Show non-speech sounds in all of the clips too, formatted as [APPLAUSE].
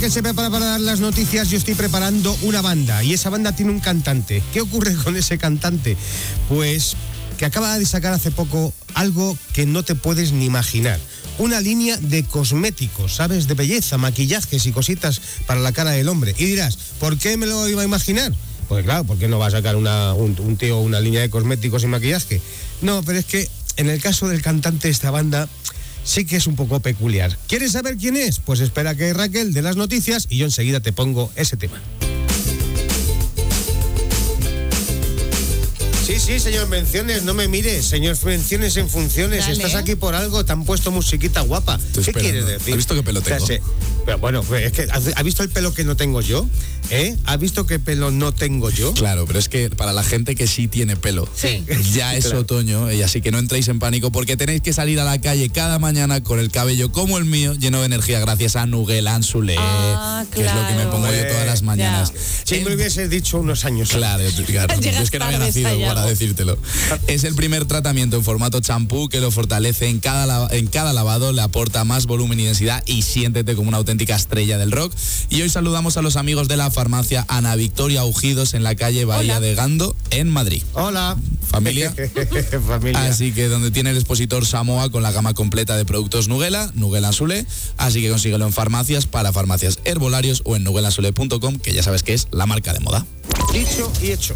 Raquel se prepara para dar las noticias, yo estoy preparando una banda y esa banda tiene un cantante. ¿Qué ocurre con ese cantante? Pues que acaba de sacar hace poco algo que no te puedes ni imaginar. Una línea de cosméticos, ¿sabes? De belleza, maquillajes y cositas para la cara del hombre. Y dirás, ¿por qué me lo iba a imaginar? Pues claro, ¿por qué no va a sacar una, un, un tío una línea de cosméticos y maquillaje? No, pero es que en el caso del cantante de esta banda sí que es un poco peculiar. ¿Quieres saber quién es? Pues espera que Raquel dé las noticias y yo enseguida te pongo ese tema. Sí, sí, señor Menciones, no me mires. Señor Menciones en funciones. Dale. Estás aquí por algo, te han puesto musiquita guapa. Estoy ¿Qué esperando. quieres decir? ¿Has visto qué pelo O sea, tengo? se- pero bueno, es que ¿has has visto el pelo que no tengo yo? ¿Eh? ¿Has visto qué pelo no tengo yo? Claro, pero es que para la gente que sí tiene pelo, Sí. [LAUGHS] ya es Claro. otoño y así que no entréis en pánico porque tenéis que salir a la calle cada mañana con el cabello como el mío, lleno de energía gracias a Nuguel Anzulé, Ah, que es lo que me pongo yo todas las mañanas. Si El- me lo hubiese dicho unos años. Claro, claro. [LAUGHS] Yo es que no había nacido para decírtelo. Es el primer tratamiento en formato champú que lo fortalece en cada, en cada lavado, le aporta más volumen y densidad y siéntete como una auténtica estrella del rock. Y hoy saludamos a los amigos de la farmacia Ana Victoria Ujidos en la calle Bahía Hola. de Gando, en Madrid. Hola. Familia. [LAUGHS] Familia. Así que donde tiene el expositor Samoa con la gama completa de productos Nuguela, Nuguela Azulé. Así que consíguelo en farmacias, para farmacias herbolarios o en nuguelasule.com, que ya sabes que es la marca de moda. Dicho y hecho.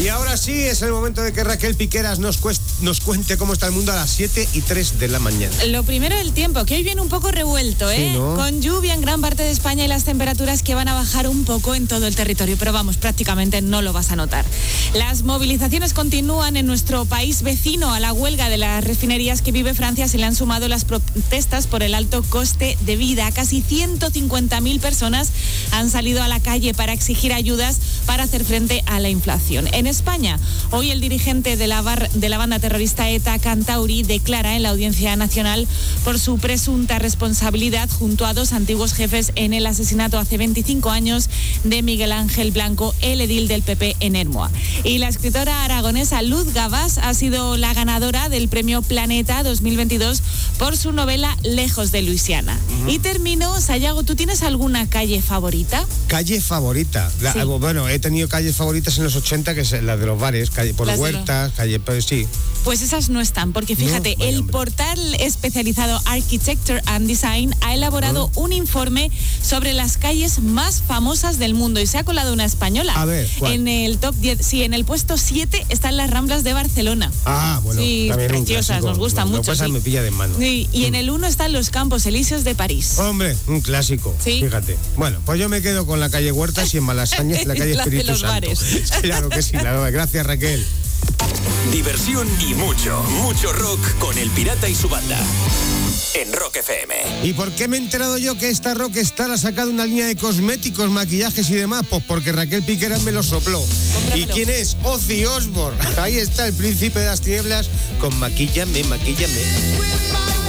Y ahora sí es el momento de que Raquel Piqueras nos, cuente cómo está el mundo a las 7 y 3 de la mañana. Lo primero el tiempo, que hoy viene un poco revuelto, ¿eh? Sí, ¿no? Con lluvia en gran parte de España y las temperaturas que van a bajar un poco en todo el territorio, pero vamos, prácticamente no lo vas a notar. Las movilizaciones continúan en nuestro país vecino a la huelga de las refinerías que vive Francia. Se le han sumado las protestas por el alto coste de vida. Casi 150.000 personas han salido a la calle para exigir ayudas para hacer frente a la inflación. En España, hoy el dirigente de la, bar- de la banda terrorista ETA, Cantauri, declara en la Audiencia Nacional por su presunta responsabilidad junto a dos antiguos jefes en el asesinato hace 25 años de Miguel Ángel Blanco, el edil del PP en Hermoa. Y la escritora aragonesa Luz Gabás ha sido la ganadora del premio Planeta 2022 por su novela Lejos de Luisiana. Y termino, Sayago, ¿tú tienes alguna calle favorita? Calle favorita. La- Sí. Bueno, he tenido calles favoritas en los 80, que es la de los bares, calle por Las huertas, calle, pues sí. Pues esas no están, porque fíjate, el hombre. portal especializado Architecture and Design ha elaborado un informe sobre las calles más famosas del mundo y se ha colado una española. A ver, ¿cuál? En el top 10, sí, en el puesto 7 están las Ramblas de Barcelona. Ah, bueno, Sí, preciosas, nos gustan que mucho, pasa sí. me pilla de mano. Sí, y en el 1 están los Campos Elíseos de París. Hombre, un clásico. Sí. Fíjate. Bueno, pues yo me quedo con la calle Huertas y en Malasaña la [LAUGHS] calle La de Espíritu Santo. bares. [LAUGHS] Claro que sí, la- gracias Raquel. Diversión y mucho, mucho rock con el pirata y su banda. En Rock FM. ¿Y por qué me he enterado yo que esta Rockstar ha sacado una línea de cosméticos, maquillajes y demás? Pues porque Raquel Piqueras me lo sopló. ¿Y quién es? Ozzy Osbourne. [LAUGHS] Ahí está el príncipe de las tinieblas con Maquíllame, Maquíllame.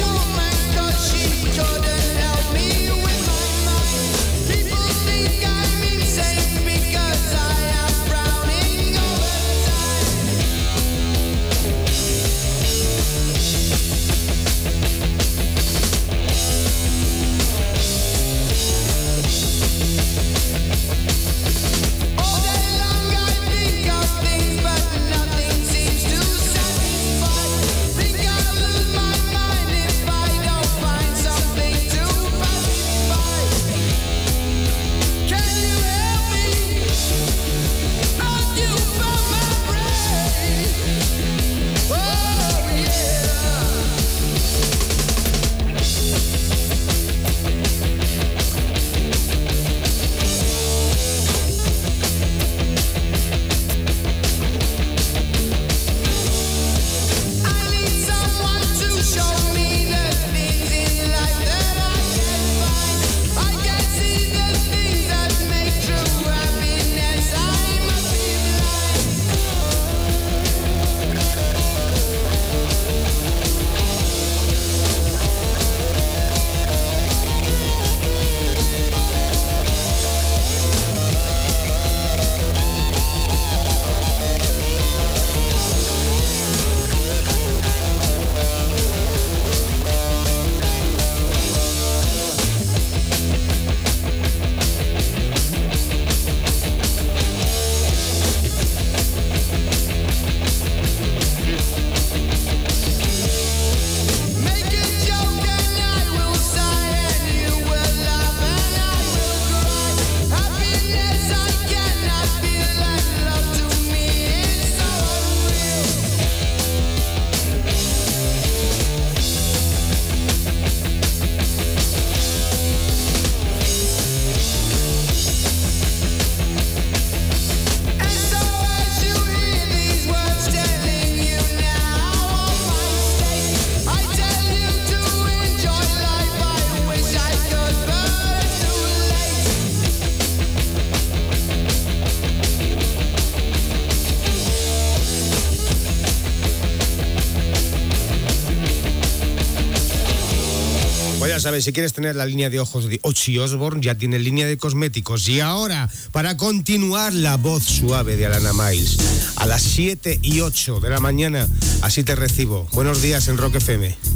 Sabes, si quieres tener la línea de ojos de Ochi Osborne, ya tiene línea de cosméticos. Y ahora, para continuar, la voz suave de Alana Miles. A las 7 y 8 de la mañana, así te recibo. Buenos días en Rock FM.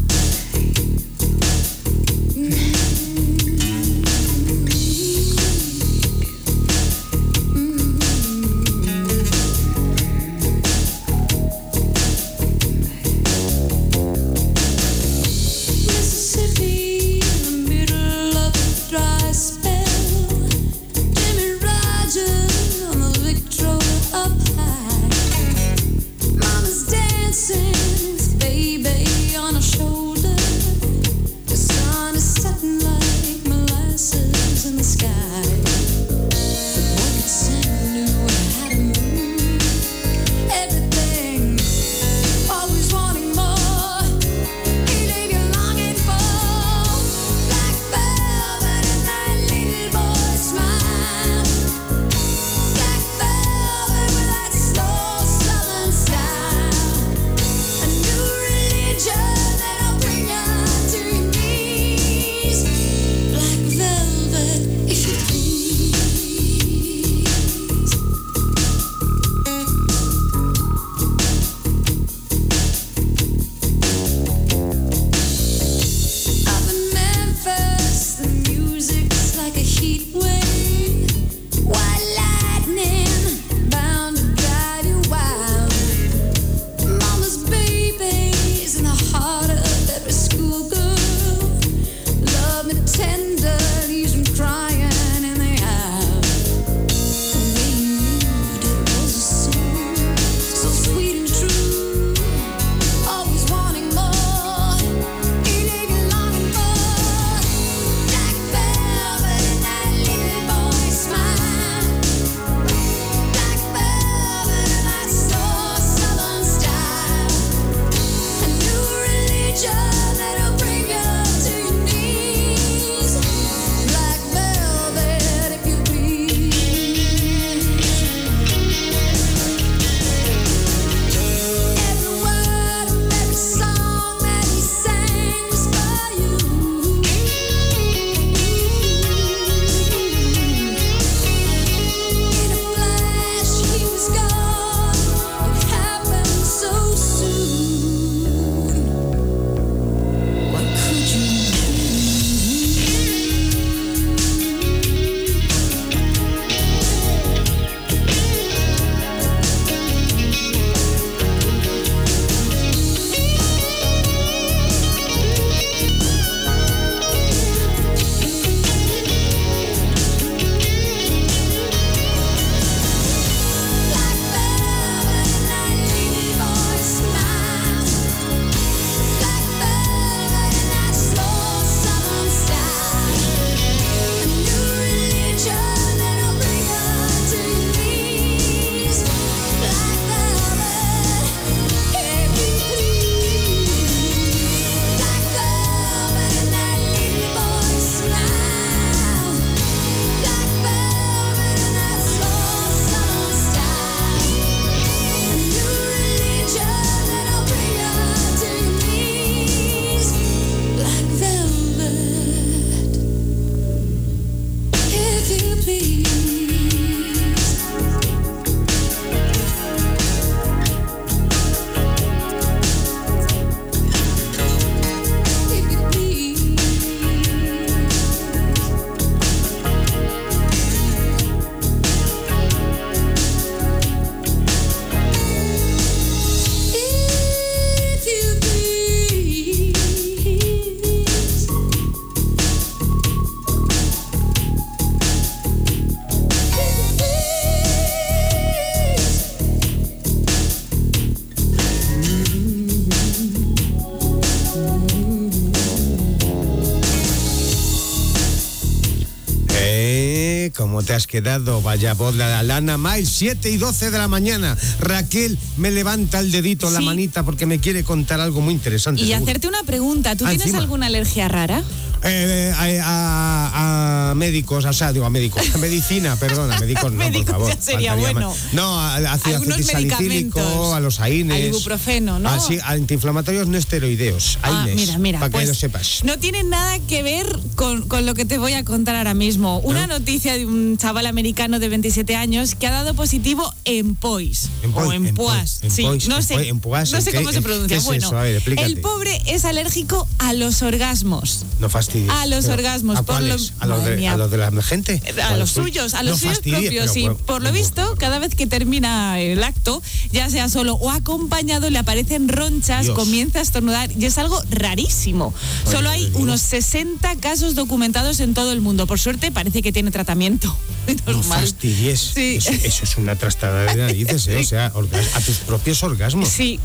has quedado? Vaya voz la lana. Miles, 7 y 12 de la mañana. Raquel me levanta el dedito, la manita, porque me quiere contar algo muy interesante. Y hacerte una pregunta. ¿Tú ah, tienes alguna alergia rara? Eh, eh, a médicos, o sea, digo a médicos, a medicina, [LAUGHS] perdona, médicos no, Médicos por favor. ya sería bueno. más. No, a- Algunos acetilsalicílico, medicamentos. a los AINES. Al ibuprofeno, ¿no? Así, antiinflamatorios no esteroideos, Ah, AINES. mira, mira, Para pues que lo sepas. no tiene nada que ver con, con lo que te voy a contar ahora mismo. Una noticia de un chaval americano de 27 años que ha dado positivo en POIS. En o POI, en en POAS. POI, en sí, POIS, no sé, en POAS, no ¿en sé cómo se pronuncia. bueno? A el pobre es alérgico a los orgasmos. No fastidies. A los Pero, orgasmos, ¿A por lo-? ¿A los, de. ¿A los de la gente? A ¿O los suyos, a los No suyos propios, sí. por- lo visto, cada vez que termina el acto, ya sea solo o acompañado, le aparecen ronchas, Dios. comienza a estornudar y es algo rarísimo. Solo hay unos 60 casos documentados en todo el mundo. Por suerte, parece que tiene tratamiento. [LAUGHS] No fastidies. Sí. Eso, eso es una trastada de narices, ¿eh? O sea, [LAUGHS] a tus propios orgasmos. Sí.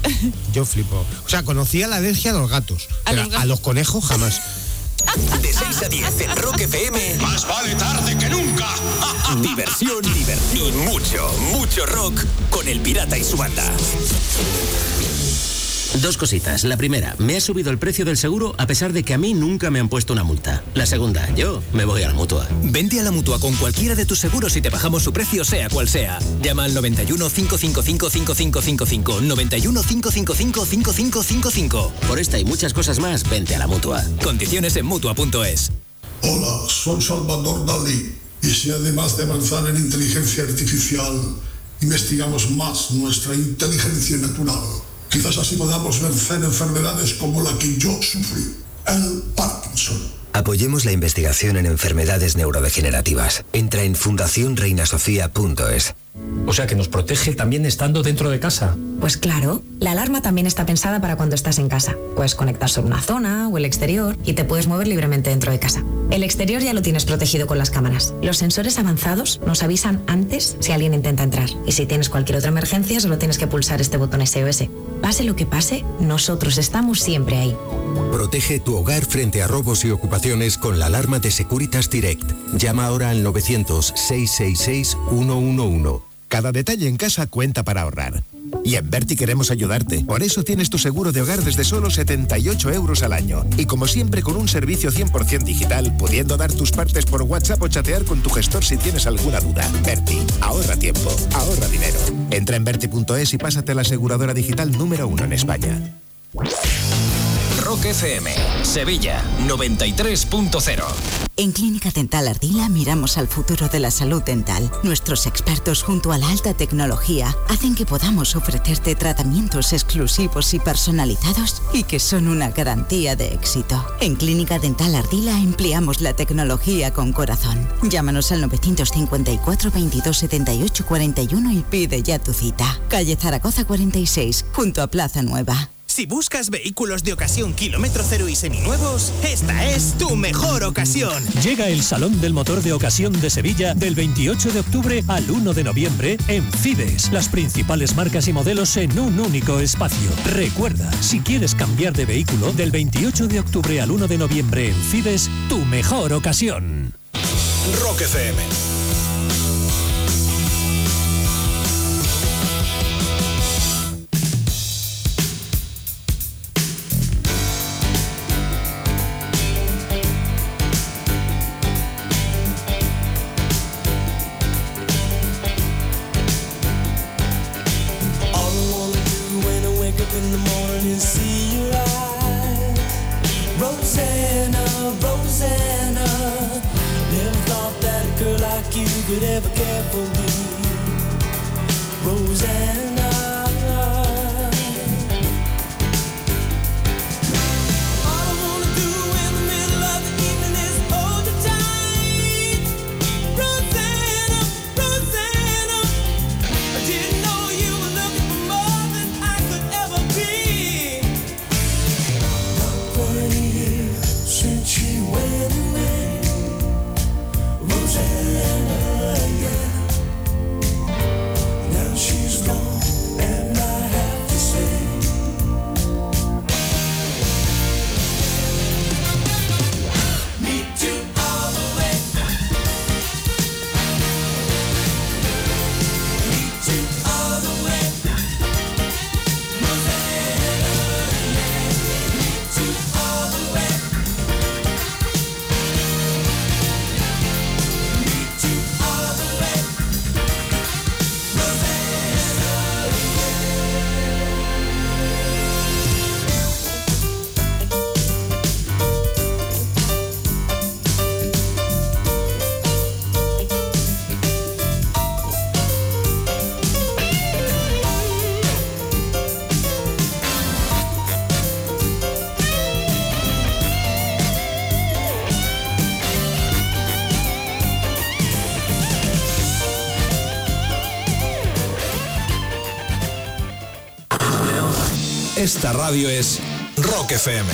Yo flipo. O sea, conocía la alergia a los gatos. A pero los gatos. a los conejos jamás. [LAUGHS] De 6 a 10 en Rock FM. Más vale tarde que nunca. [LAUGHS] Diversión, diversión y mucho, mucho rock con el pirata y su banda. Dos cositas. La primera, me ha subido el precio del seguro a pesar de que a mí nunca me han puesto una multa. La segunda, yo me voy a la mutua. Vente a la mutua con cualquiera de tus seguros y te bajamos su precio, sea cual sea. Llama al 91 555 5555. 91 555 5555. Por esta y muchas cosas más, vente a la mutua. Condiciones en mutua.es. Hola, soy Salvador Dalí. Y si además de avanzar en inteligencia artificial, investigamos más nuestra inteligencia natural, quizás así podamos vencer enfermedades como la que yo sufrí, el Parkinson. Apoyemos la investigación en enfermedades neurodegenerativas. Entra en fundacionreinasofía.es. O sea que nos protege también estando dentro de casa. Pues claro, la alarma también está pensada para cuando estás en casa. Puedes conectar sobre una zona o el exterior y te puedes mover libremente dentro de casa. El exterior ya lo tienes protegido con las cámaras. Los sensores avanzados nos avisan antes si alguien intenta entrar. Y si tienes cualquier otra emergencia, solo tienes que pulsar este botón SOS. Pase lo que pase, nosotros estamos siempre ahí. Protege tu hogar frente a robos y ocupaciones con la alarma de Securitas Direct. Llama ahora al 900-666-111. Cada detalle en casa cuenta para ahorrar. Y en Berti queremos ayudarte. Por eso tienes tu seguro de hogar desde solo 78 euros al año. Y como siempre con un servicio 100% digital, pudiendo dar tus partes por WhatsApp o chatear con tu gestor si tienes alguna duda. Berti, ahorra tiempo, ahorra dinero. Entra en Berti.es y pásate a la aseguradora digital número uno en España. Rock FM, Sevilla 93.0. En Clínica Dental Ardila miramos al futuro de la salud dental. Nuestros expertos junto a la alta tecnología hacen que podamos ofrecerte tratamientos exclusivos y personalizados y que son una garantía de éxito. En Clínica Dental Ardila empleamos la tecnología con corazón. Llámanos al 954 22 78 41 y pide ya tu cita. Calle Zaragoza 46, junto a Plaza Nueva. Si buscas vehículos de ocasión kilómetro cero y seminuevos, esta es tu mejor ocasión. Llega el Salón del Motor de Ocasión de Sevilla del 28 de octubre al 1 de noviembre en Fides. Las principales marcas y modelos en un único espacio. Recuerda, si quieres cambiar de vehículo, del 28 de octubre al 1 de noviembre en Fides, tu mejor ocasión. Rock FM. Esta radio es Rock FM.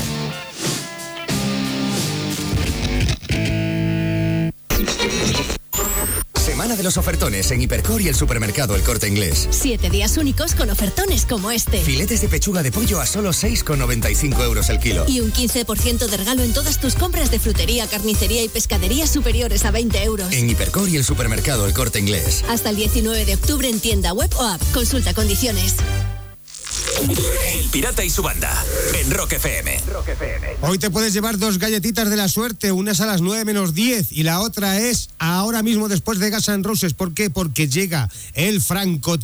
Semana de los ofertones en Hipercor y el supermercado El Corte Inglés. Siete días únicos con ofertones como este. Filetes de pechuga de pollo a solo 6,95 euros el kilo. Y un 15% de regalo en todas tus compras de frutería, carnicería y pescadería superiores a 20 euros. En Hipercor y el supermercado El Corte Inglés. Hasta el 19 de octubre en tienda web o app. Consulta condiciones. Pirata y su banda. En Rock FM. Hoy te puedes llevar dos galletitas de la suerte, una es a las 9 menos 10 y la otra es ahora mismo después de Gas N' Roses. ¿Por qué? Porque llega el Franco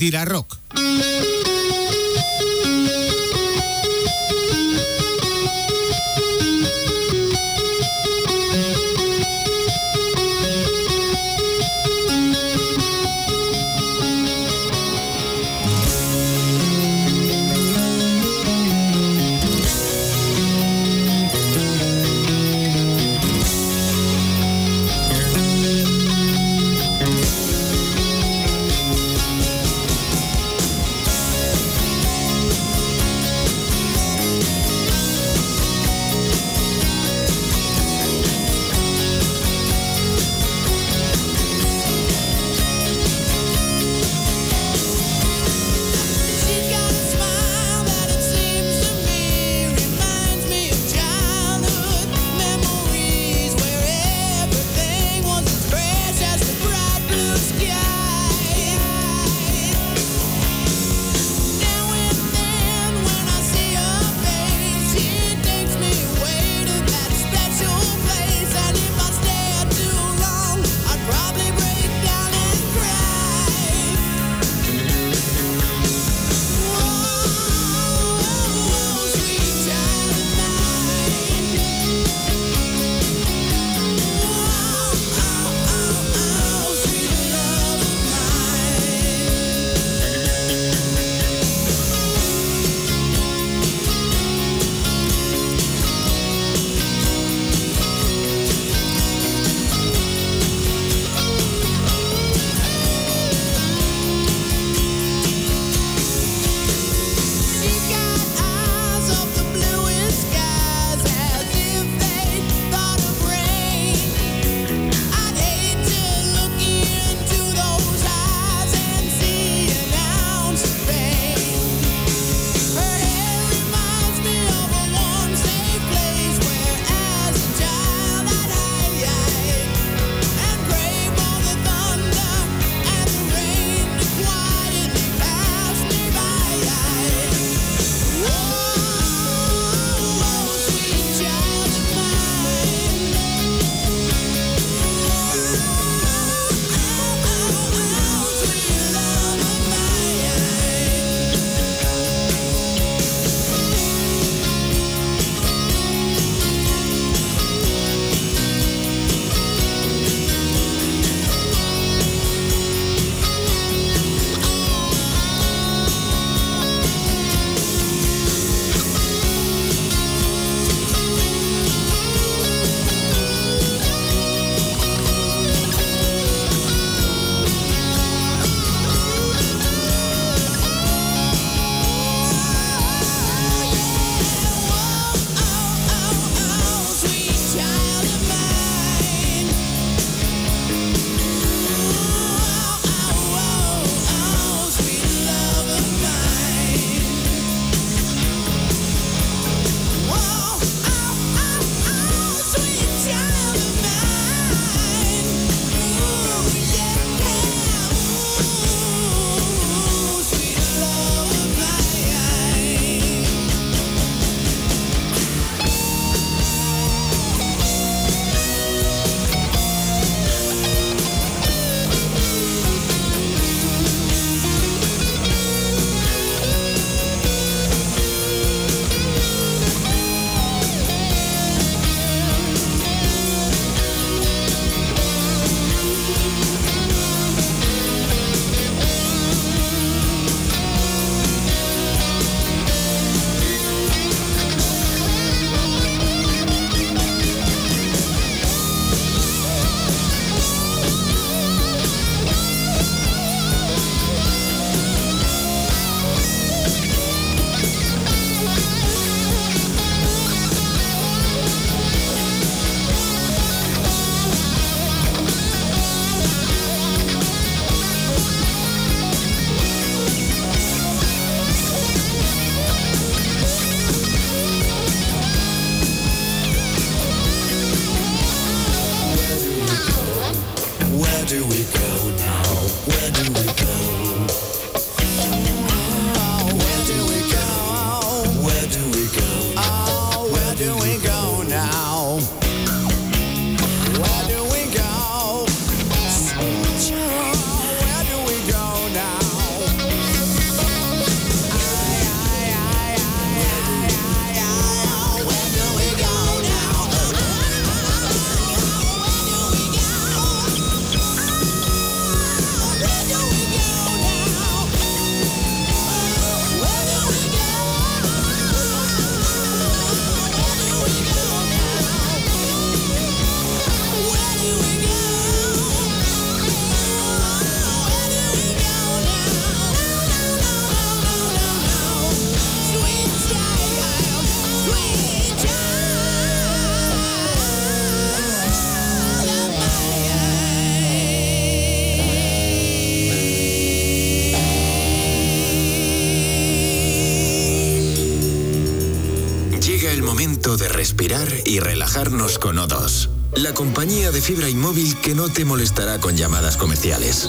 momento de respirar y relajarnos con O2. La compañía de fibra inmóvil que no te molestará con llamadas comerciales.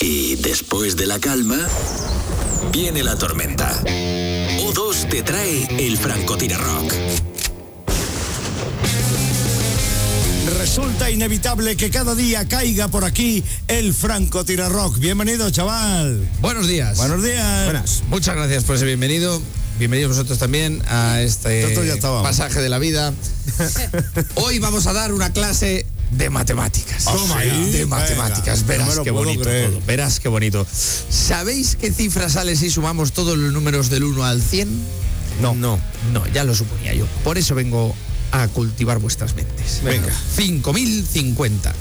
Y después de la calma, viene la tormenta. O2 te trae el Francotira Rock. Resulta inevitable que cada día caiga por aquí el Franco Rock. Bienvenido, chaval. Buenos días. Buenos días. Buenas. Muchas gracias por ese bienvenido. Bienvenidos vosotros también a este pasaje de la vida. [LAUGHS] Hoy vamos a dar una clase de matemáticas. Ya. De matemáticas. Venga, Verás qué bonito todo. Verás qué bonito. ¿Sabéis qué cifra sale si sumamos todos los números del 1 al 100? No. No. No, ya lo suponía yo. Por eso vengo a cultivar vuestras mentes. Venga. 5050.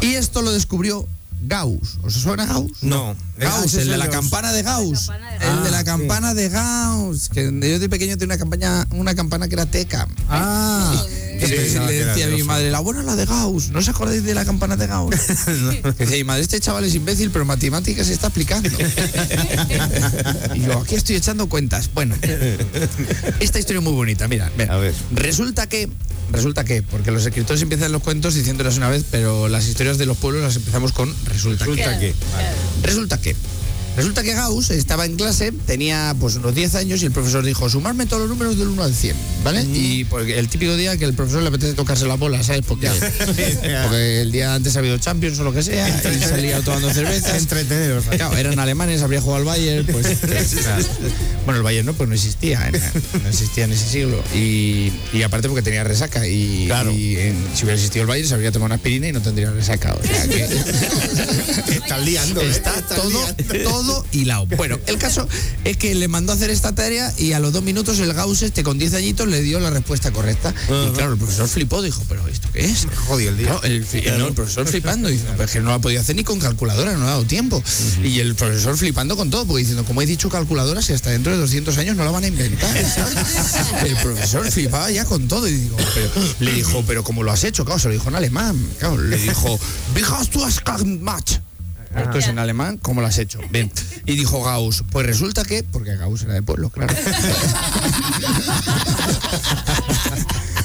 Y esto lo descubrió Gauss. ¿Os suena Gauss? No. Gauss, el de la campana de Gauss. El de la campana de Gauss. Que yo de pequeño tenía una campaña, una campana que era teca. Ah. Que Sí, le pensaba que era decía a de mi madre, la buena la de Gauss. ¿No os acordáis de la campana de Gauss? [LAUGHS] Que decía mi madre, este chaval es imbécil, pero matemáticas se está aplicando. [LAUGHS] y yo, aquí estoy echando cuentas. Bueno, esta historia es muy bonita, mira, mira. Resulta que, resulta que, porque los escritores empiezan los cuentos diciéndolas una vez, pero las historias de los pueblos las empezamos con resulta, Resulta que. Resulta que. Resulta que Gauss estaba en clase, tenía pues unos 10 años y el profesor dijo, sumarme todos los números del 1 al 100, ¿vale? Y porque el típico día que el profesor le apetece tocarse la bola, ¿sabes? Porque, [LAUGHS] porque el día antes ha habido Champions o lo que sea, y salía tomando [LAUGHS] cervezas. Entreteneros. Claro, eran alemanes, habría jugado al Bayern, pues... [LAUGHS] nada. bueno, el Bayern no, pues no existía, en- no existía en ese siglo. Y, y aparte porque tenía resaca y, y en- si hubiera existido el Bayern se habría tomado una aspirina y no tendría resaca. O sea que... Estás liando. ¿eh? Está Estás todo, liando. todo hilado. Bueno, el caso es que le mandó a hacer esta tarea y a los dos minutos el Gauss este con 10 añitos le dio la respuesta correcta. Y claro, el profesor flipó, dijo, pero ¿esto qué es? Jodió el día. Claro, el, no, profesor flipando, pero es que no lo ha podido hacer ni con calculadora, no ha dado tiempo. Y el profesor flipando con todo, porque diciendo, como he dicho calculadora, si hasta dentro de 200 años no la van a inventar. ¿sabes? El profesor flipaba ya con todo y digo, pero- le dijo, pero ¿cómo lo has hecho? Claro, se lo dijo en alemán. Claro, le dijo, "Wie hast du es gemacht?" Esto es en alemán, ¿cómo lo has hecho? Bien. Y dijo Gauss, pues resulta que, porque Gauss era de pueblo, claro. [LAUGHS]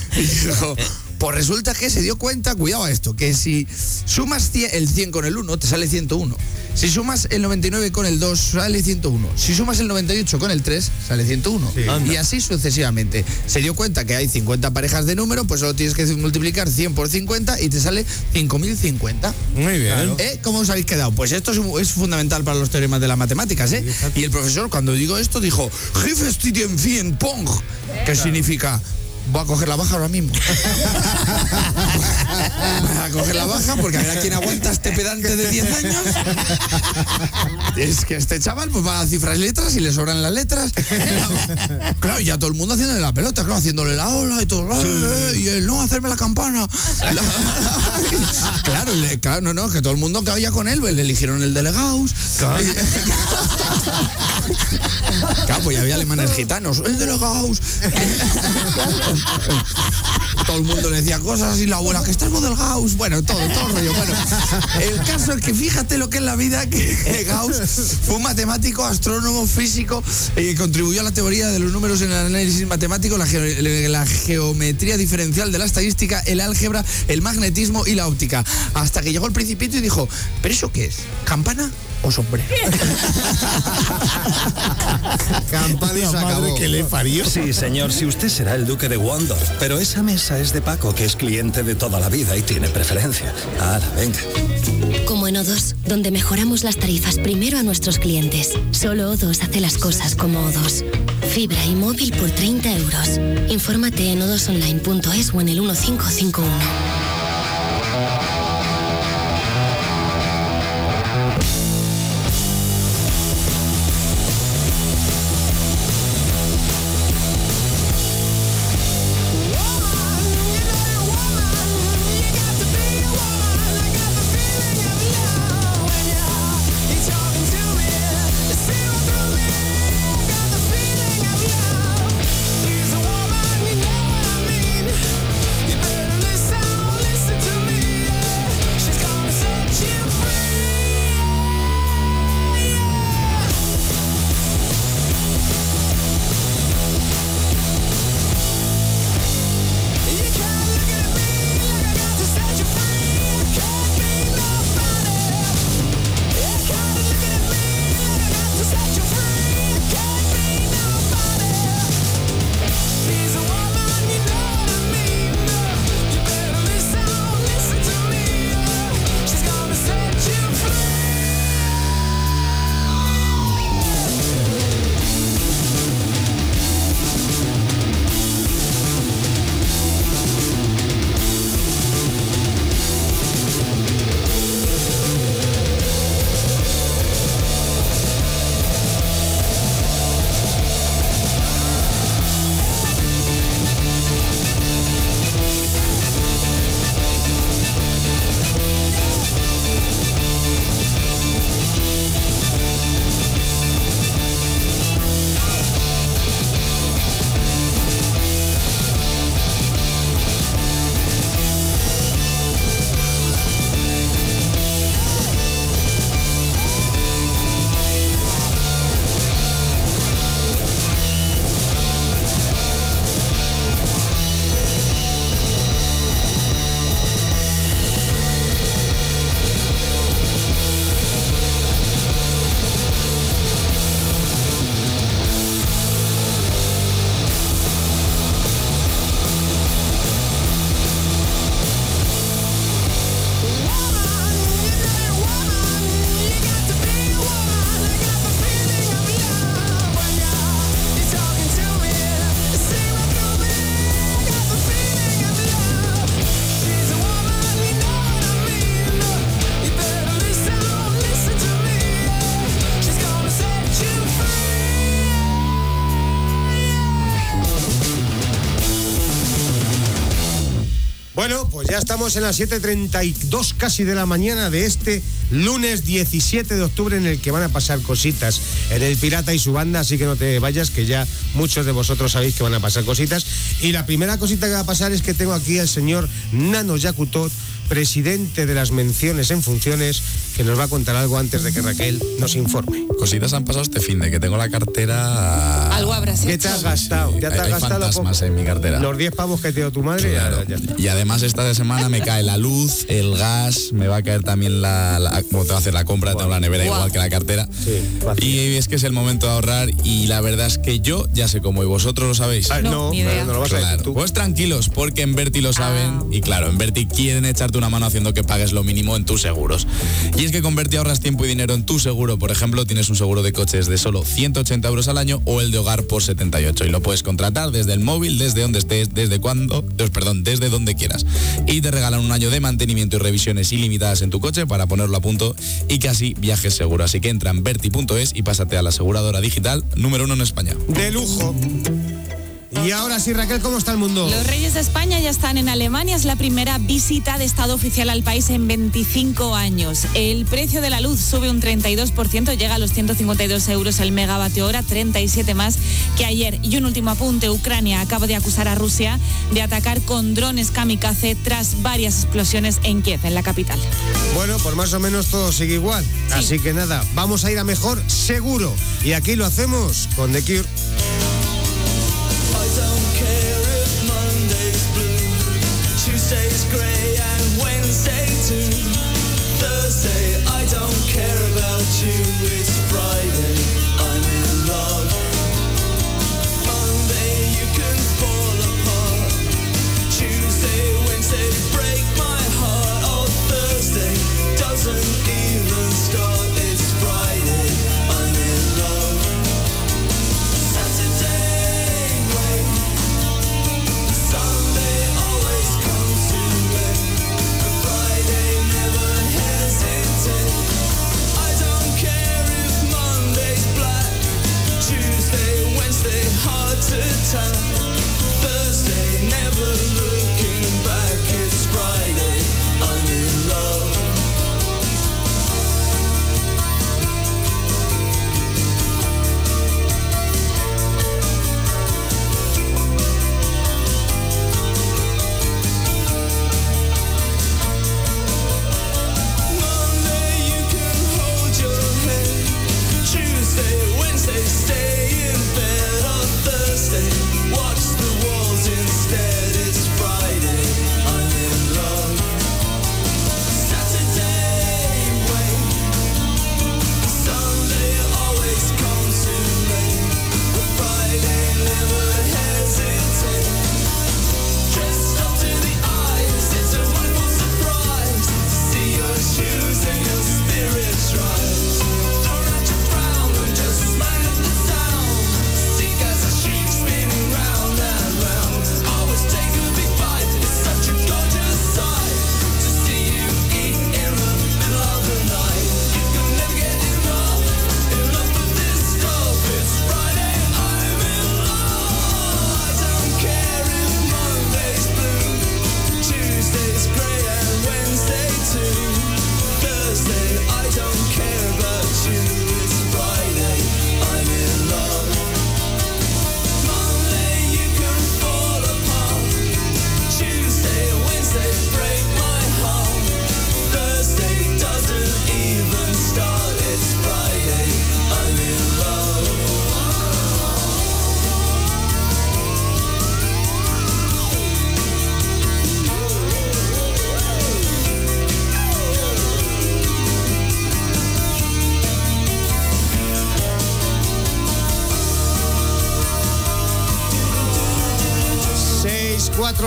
[LAUGHS] Y dijo, pues resulta que se dio cuenta, cuidado a esto, que si sumas 100 el 100 con el 1, te sale 101. Si sumas el 99 con el 2, sale 101. Si sumas el 98 con el 3, sale 101. y así sucesivamente. Se dio cuenta que hay 50 parejas de número, pues solo tienes que multiplicar 100 por 50 y te sale 5050. Muy bien. ¿Eh? ¿Cómo os habéis quedado? Pues esto es, es fundamental para los teoremas de las matemáticas, ¿eh? Y el profesor, cuando digo esto, dijo, Jefe Stien Pong, que significa, voy a coger la baja ahora mismo. [LAUGHS] voy a coger la baja porque a ver a quién aguanta este pedante de 10 años. Es que este chaval pues va a cifras letras y le sobran las letras. Claro, y ya todo el mundo haciéndole la pelota, claro, haciéndole la ola y todo. "Eh", Y él, no, hacerme la campana. Claro, le- claro, no, no, que todo el mundo cabía con él, pues, le eligieron el delegado. Claro, pues ya había alemanes gitanos, el delegado. Todo el mundo le decía cosas y la abuela, que estás del Gauss, bueno, todo, todo el rollo. Bueno, el caso es que fíjate lo que es la vida, que Gauss fue un matemático, astrónomo, físico, y contribuyó a la teoría de los números en el análisis matemático, la, ge- la geometría diferencial de la estadística, el álgebra, el magnetismo y la óptica. Hasta que llegó el principito y dijo, ¿pero eso qué es? ¿Campana o sombrero? [LAUGHS] Campana y se acabó. Sí, señor, si usted será el duque de Wondorf, pero esa mesa es de Paco, que es cliente de toda la vida y tiene preferencia. Ahora, venga. Como en O2, donde mejoramos las tarifas primero a nuestros clientes. Solo O2 hace las cosas como O2. Fibra y móvil por 30 euros. Infórmate en odosonline.es o en el 1551. Estamos en las 7.32 casi de la mañana de este lunes 17 de octubre en el que van a pasar cositas en el Pirata y su banda, así que no te vayas, que ya muchos de vosotros sabéis que van a pasar cositas. Y la primera cosita que va a pasar es que tengo aquí al señor Nano Yakutot, presidente de las menciones en funciones, que nos va a contar algo antes de que Raquel nos informe. Cositas han pasado este fin de que tengo la cartera. Algo habrás ¿Qué hecho. te has gastado? ¿Ya te Hay- has hay gastado en mi cartera. los 10 pavos que te dio tu madre? Claro. ya. Y además esta semana me cae la luz, el gas, me va a caer también la, la como te va a hacer la compra, tengo la nevera igual que la cartera. y es que es el momento de ahorrar y la verdad es que yo ya sé cómo y vosotros lo sabéis. Ah, no, No, lo vas a decir tú. Pues tranquilos, porque en Berti lo saben y claro, en Berti quieren echarte una mano haciendo que pagues lo mínimo en tus seguros. Y que con Berti ahorras tiempo y dinero en tu seguro. Por ejemplo, tienes un seguro de coches de solo 180 euros al año o el de hogar por 78 y lo puedes contratar desde el móvil, desde donde estés, desde cuando, pues, perdón, desde donde quieras. Y te regalan un año de mantenimiento y revisiones ilimitadas en tu coche para ponerlo a punto y que así viajes seguro. Así que entra en berti.es y pásate a la aseguradora digital número uno en España. de lujo. Y ahora sí, Raquel, ¿cómo está el mundo? Los Reyes de España ya están en Alemania. Es la primera visita de Estado oficial al país en 25 años. El precio de la luz sube un 32%, llega a los 152 euros el megavatio hora, 37 más que ayer. Y un último apunte, Ucrania acaba de acusar a Rusia de atacar con drones kamikaze tras varias explosiones en Kiev, en la capital. Bueno, pues más o menos todo sigue igual. Así que nada, vamos a ir a mejor seguro. Y aquí lo hacemos con The Cure. Care about you. Wednesday hard to tell. Thursday never looking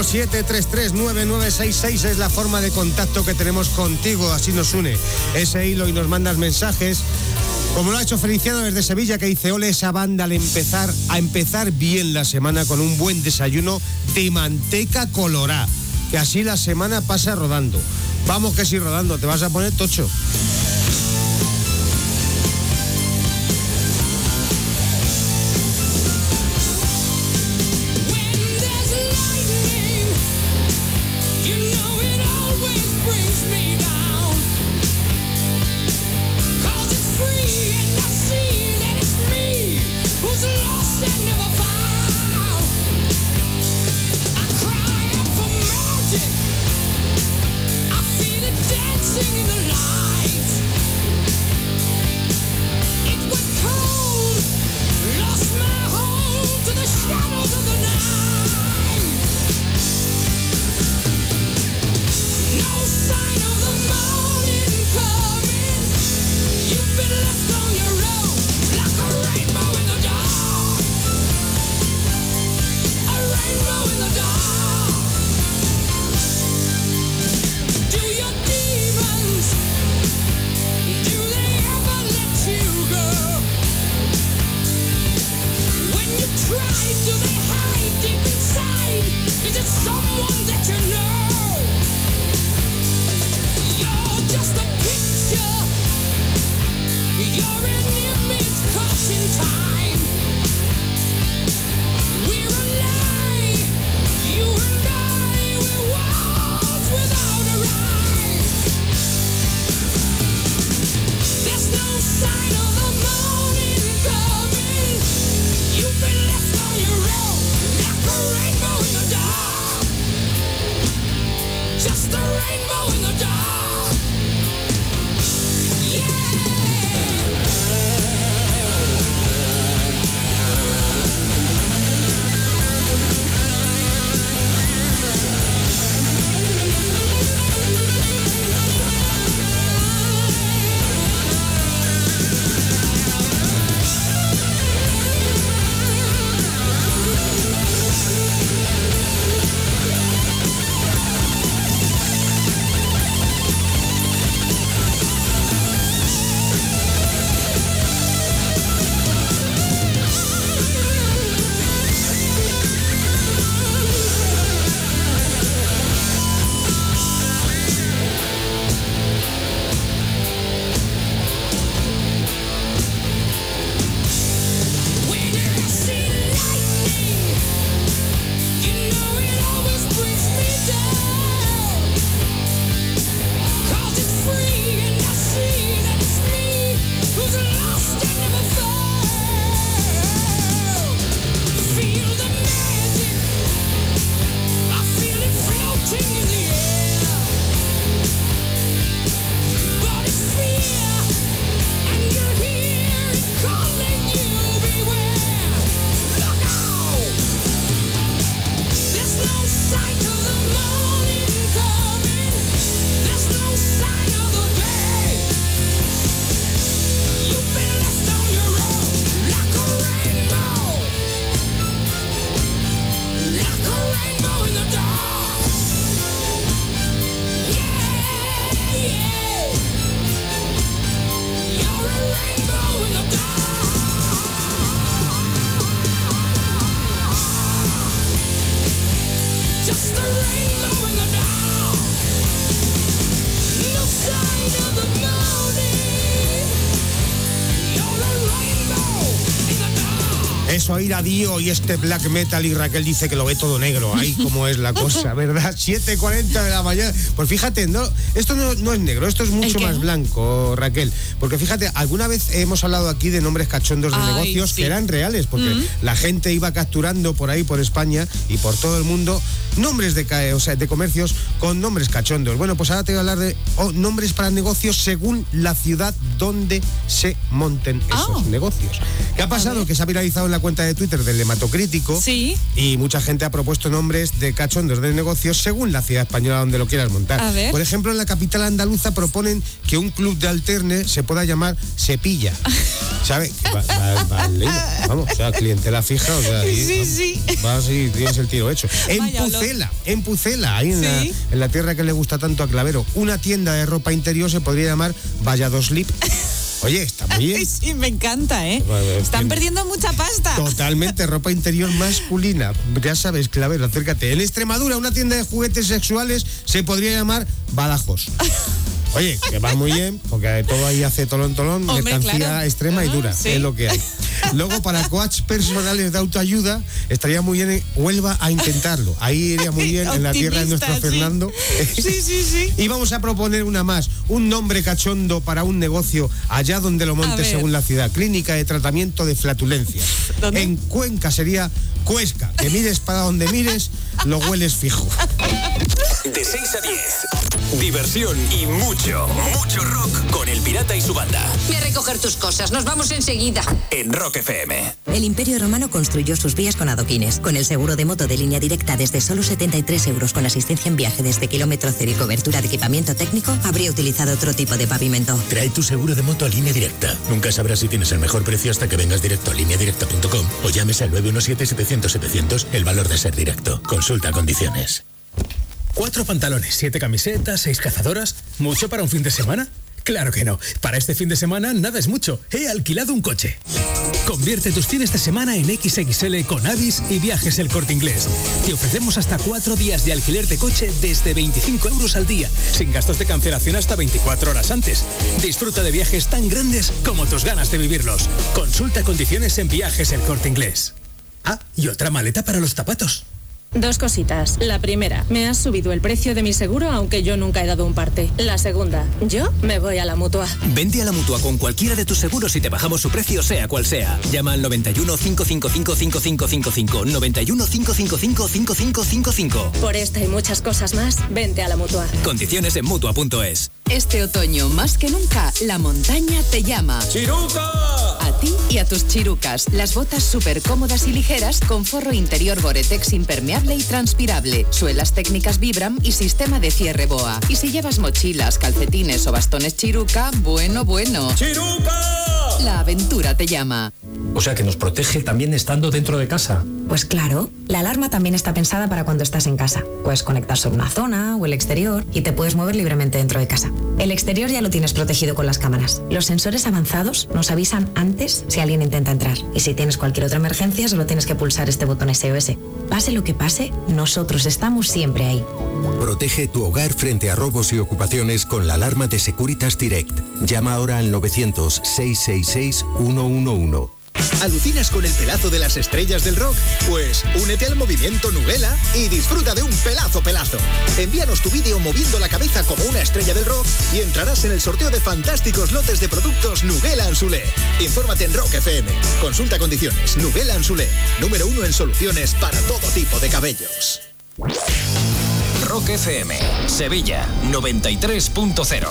647-339966 es la forma de contacto que tenemos contigo, así nos une ese hilo y nos mandas mensajes. Como lo ha hecho Feliciano desde Sevilla, que dice, ole esa banda al empezar, a empezar bien la semana con un buen desayuno de manteca colorá, que así la semana pasa rodando. Vamos que si rodando, te vas a poner tocho. Y este black metal y Raquel dice que lo ve todo negro. Ahí como es la cosa, [LAUGHS] ¿verdad? 7.40 de la mañana. Pues fíjate, no, esto no, no es negro, esto es mucho más blanco, Raquel. Porque fíjate, alguna vez hemos hablado aquí de nombres cachondos de Ay, negocios sí. que eran reales, porque Mm. la gente iba capturando por ahí, por España y por todo el mundo, nombres de, o sea, de comercios con nombres cachondos. Bueno, pues ahora te voy a hablar de oh, nombres para negocios según la ciudad donde se monten esos negocios. ¿Qué ha pasado? Que se ha viralizado en la cuenta de Twitter del Hematocrítico. Sí. Y mucha gente ha propuesto nombres de cachondos de negocios según la ciudad española donde lo quieras montar. A ver. Por ejemplo, en la capital andaluza proponen que un club de alterne se pueda llamar Sepilla. [LAUGHS] ¿Sabes? Va- va- vale, vamos, o sea, clientela fija, o sea, ahí, Sí, vamos, sí. vas y tienes el tiro hecho. En Vaya. Pucela, en Pucela, ahí en, la, en la tierra que le gusta tanto a Clavero, una tienda de ropa interior se podría llamar Valladoslip. Oye, está muy bien. [LAUGHS] Sí, me encanta, ¿eh? Vale, Están perdiendo mucha pasta. Totalmente, ropa interior masculina. Ya sabes, Clavero, acércate. En Extremadura, una tienda de juguetes sexuales se podría llamar Badajoz. Oye, que va muy bien, porque todo ahí hace tolón, tolón, Hombre, mercancía claro. extrema y dura, sí. es lo que hay. Luego, para coach personales de autoayuda, estaría muy bien en Huelva a intentarlo. Ahí iría muy bien, en la tierra de nuestro sí. Fernando. Sí, sí, sí. Y vamos a proponer una más, un nombre cachondo para un negocio allá donde lo monte según la ciudad. Clínica de tratamiento de flatulencia. En Cuenca sería Cuesca, que mires para donde mires, lo hueles fijo. [LAUGHS] De 6 a 10. Diversión y mucho, mucho rock con el pirata y su banda. Ve a recoger tus cosas, nos vamos enseguida. En Rock FM. El Imperio Romano construyó sus vías con adoquines. Con el seguro de moto de línea directa desde solo 73 euros con asistencia en viaje desde kilómetro cero y cobertura de equipamiento técnico, habría utilizado otro tipo de pavimento. Trae tu seguro de moto a línea directa. Nunca sabrás si tienes el mejor precio hasta que vengas directo a lineadirecta.com o llames al 917-700-700 el valor de ser directo. Consulta condiciones. Cuatro pantalones, siete camisetas, seis cazadoras. ¿Mucho para un fin de semana? Claro que no. Para este fin de semana nada es mucho. He alquilado un coche. Convierte tus fines de semana en XXL con Avis y Viajes El Corte Inglés. Te ofrecemos hasta cuatro días de alquiler de coche desde 25 euros al día, sin gastos de cancelación hasta 24 horas antes. Disfruta de viajes tan grandes como tus ganas de vivirlos. Consulta condiciones en Viajes El Corte Inglés. Ah, y otra maleta para los zapatos. Dos cositas. La primera, me has subido el precio de mi seguro aunque yo nunca he dado un parte. La segunda, yo me voy a la mutua. Vente a la mutua con cualquiera de tus seguros y te bajamos su precio, sea cual sea. Llama al 91 555 5555. 91 555 5555. Por esta y muchas cosas más, vente a la mutua. Condiciones en mutua.es. Este otoño, más que nunca, la montaña te llama. ¡Chiruca! A ti y a tus chirucas. Las botas súper cómodas y ligeras con forro interior Gore-Tex impermeable y transpirable, suelas técnicas Vibram y sistema de cierre BOA. Y si llevas mochilas, calcetines o bastones chiruca, bueno, bueno. ¡Chiruca! La aventura te llama. O sea que nos protege también estando dentro de casa. Pues claro, la alarma también está pensada para cuando estás en casa. Puedes conectar sobre una zona o el exterior y te puedes mover libremente dentro de casa. El exterior ya lo tienes protegido con las cámaras. Los sensores avanzados nos avisan antes si alguien intenta entrar. Y si tienes cualquier otra emergencia, solo tienes que pulsar este botón SOS. Pase lo que pase, nosotros estamos siempre ahí. Protege tu hogar frente a robos y ocupaciones con la alarma de Securitas Direct. Llama ahora al 900-666-111. ¿Alucinas con el pelazo de las estrellas del rock? Pues únete al movimiento Nubela y disfruta de un pelazo pelazo. Envíanos tu vídeo moviendo la cabeza como una estrella del rock y entrarás en el sorteo de fantásticos lotes de productos Nubela Ansulé. Infórmate en Rock FM. Consulta condiciones. Nubela Ansulé. Número uno en soluciones para todo tipo de cabellos. Rock FM, Sevilla 93.0.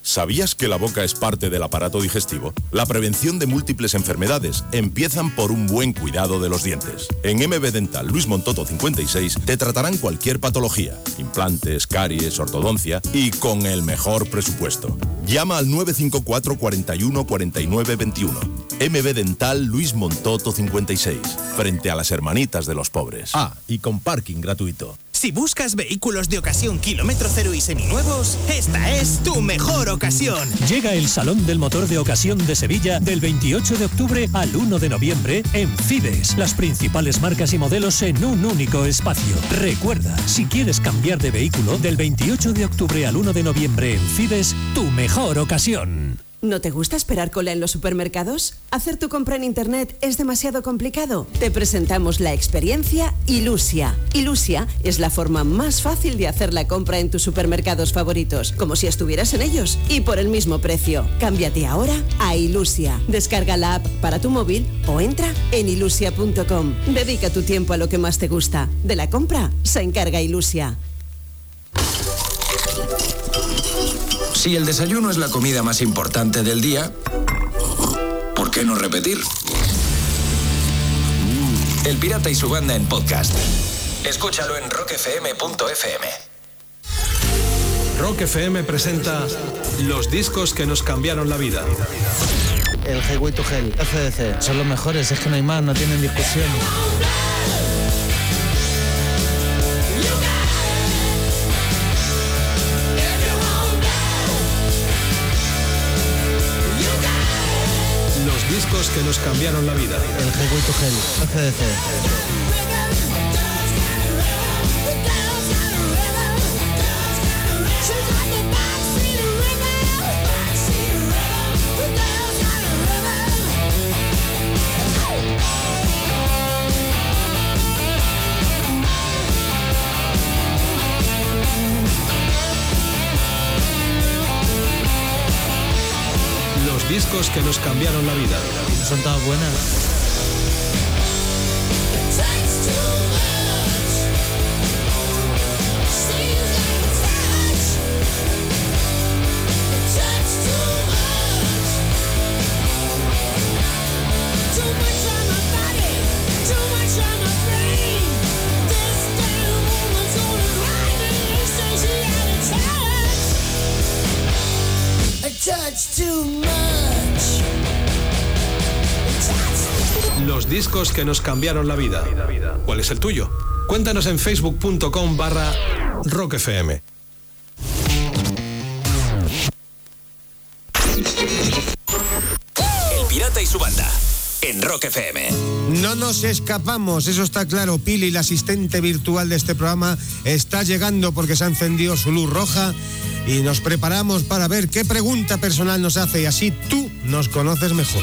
¿Sabías que la boca es parte del aparato digestivo? La prevención de múltiples enfermedades empiezan por un buen cuidado de los dientes. En MB Dental Luis Montoto 56 te tratarán cualquier patología, implantes, caries, ortodoncia y con el mejor presupuesto. Llama al 954 41 49 21. MB Dental Luis Montoto 56, frente a las hermanitas de los pobres. Ah, y con parking gratuito. Si buscas vehículos de ocasión kilómetro cero y seminuevos, esta es tu mejor ocasión. Llega el Salón del Motor de Ocasión de Sevilla del 28 de octubre al 1 de noviembre en Fides. Las principales marcas y modelos en un único espacio. Recuerda, si quieres cambiar de vehículo, del 28 de octubre al 1 de noviembre en Fides, tu mejor ocasión. ¿No te gusta esperar cola en los supermercados? ¿Hacer tu compra en Internet es demasiado complicado? Te presentamos la experiencia Ilusia. Ilusia es la forma más fácil de hacer la compra en tus supermercados favoritos, como si estuvieras en ellos, y por el mismo precio. Cámbiate ahora a Ilusia. Descarga la app para tu móvil o entra en ilusia.com. Dedica tu tiempo a lo que más te gusta. De la compra se encarga Ilusia. Si el desayuno es la comida más importante del día, ¿por qué no repetir? El Pirata y su banda en podcast. Escúchalo en rockfm.fm. Rock FM presenta los discos que nos cambiaron la vida. El Highway to Hell, ACDC, son los mejores, es que no hay más, no tienen discusión. Discos que nos cambiaron la vida. El discos que nos cambiaron la vida. Son todas buenas. Touch too much. Discos que nos cambiaron la vida. ¿Cuál es el tuyo? Cuéntanos en facebook.com barra rockfm. El Pirata y su banda en Rock FM. No nos escapamos, eso está claro. Pili, la asistente virtual de este programa, está llegando porque se ha encendido su luz roja y nos preparamos para ver qué pregunta personal nos hace y así tú nos conoces mejor.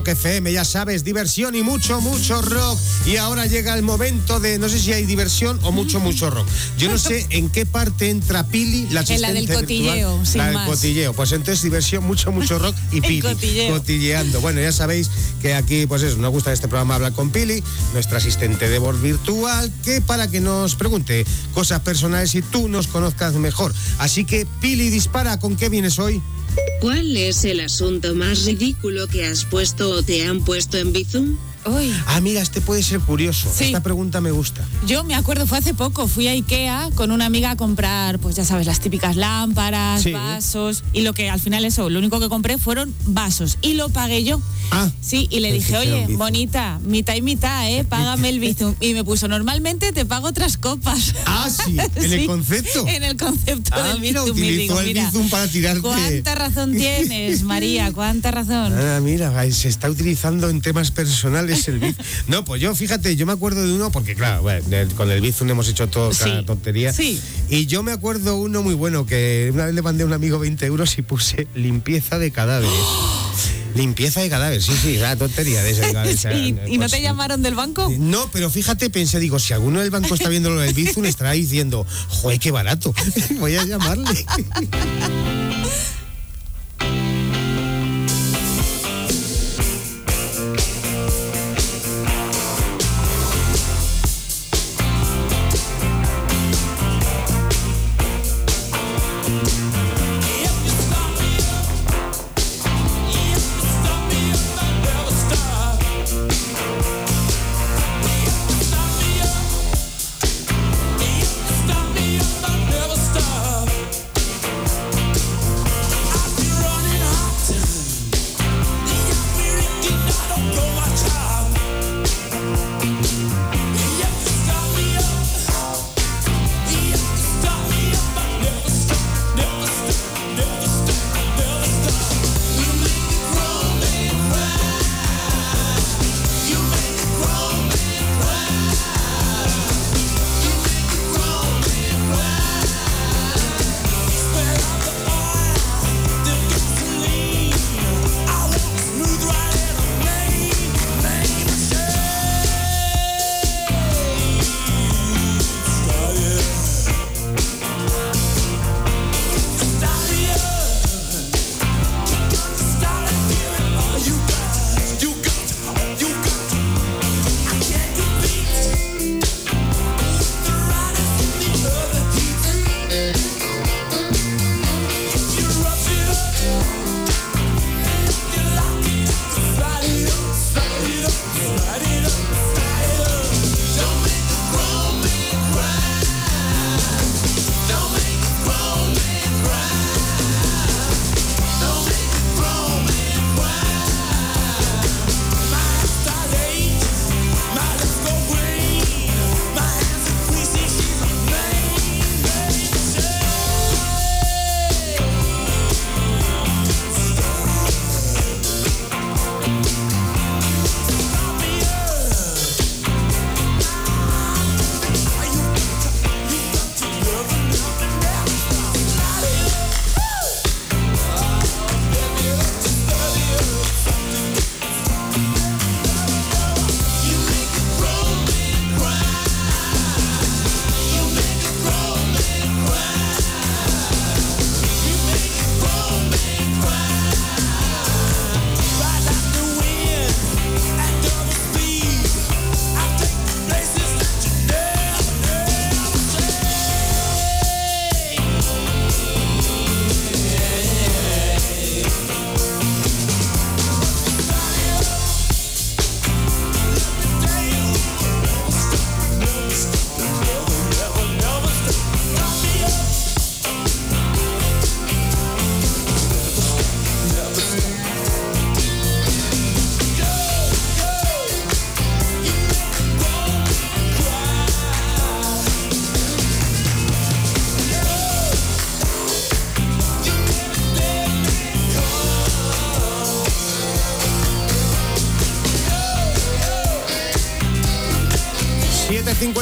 Rock FM, ya sabes, diversión y mucho, mucho rock. Y ahora llega el momento de, no sé si hay diversión o mucho, mucho rock. Yo no sé en qué parte entra Pili, la En la del asistente cotilleo, virtual. sin La del más. cotilleo. Pues entonces diversión, mucho, mucho rock y [LAUGHS] Pili. cotilleo. Cotilleando. Bueno, ya sabéis que aquí, pues eso, nos gusta este programa hablar con Pili, nuestra asistente de voz virtual, que para que nos pregunte cosas personales y tú nos conozcas mejor. Así que, Pili, dispara, ¿con qué vienes hoy? ¿Cuál es el asunto más ridículo que has puesto o te han puesto en Bizum? Uy. Ah, mira, este puede ser curioso. Sí. Esta pregunta me gusta. Yo me acuerdo, fue hace poco, fui a Ikea con una amiga a comprar, pues ya sabes, las típicas lámparas, Sí. vasos, y lo que al final eso, lo único que compré fueron vasos, y lo pagué yo. Ah. Sí, y le dije, oye, bonita, mitad y mitad, ¿eh? [LAUGHS] Págame el bizum. Y me puso, normalmente te pago otras copas. Ah, sí, en el [LAUGHS] concepto. En el concepto Ah, del mira, bizum. Utilizó digo, el mira, bizum para tirarte. ¿Cuánta razón tienes, María? ¿Cuánta razón? [LAUGHS] Ah, mira, se está utilizando en temas personales el Bizum. No, pues yo, fíjate, yo me acuerdo de uno, porque claro, bueno, con el Bizum hemos hecho todo cada Sí, tontería. sí. Y yo me acuerdo uno muy bueno, que una vez le mandé a un amigo 20 euros y puse limpieza de cadáveres. [GASPS] limpieza de cadáveres, sí, sí, la tontería de de [LAUGHS] ¿Y, y no pues, te llamaron del banco? No, pero fíjate, pensé, digo, si alguno del banco está viendo lo del Bizum, estará diciendo, joder, qué barato, [LAUGHS] voy a llamarle. [LAUGHS]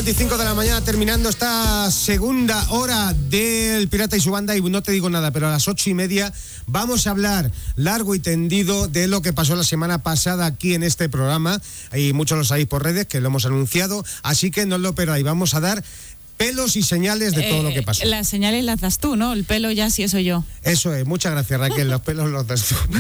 7.55 de la mañana terminando esta segunda hora del Pirata y su banda y no te digo nada, pero a las ocho y media vamos a hablar largo y tendido de lo que pasó la semana pasada aquí en este programa y muchos lo sabéis por redes que lo hemos anunciado, así que no os lo perdáis, vamos a dar pelos y señales de todo lo que pasó. Eh, Las señales las das tú, ¿no? El pelo ya sí, eso yo. Eso es, muchas gracias Raquel, los pelos los das tú. [LAUGHS]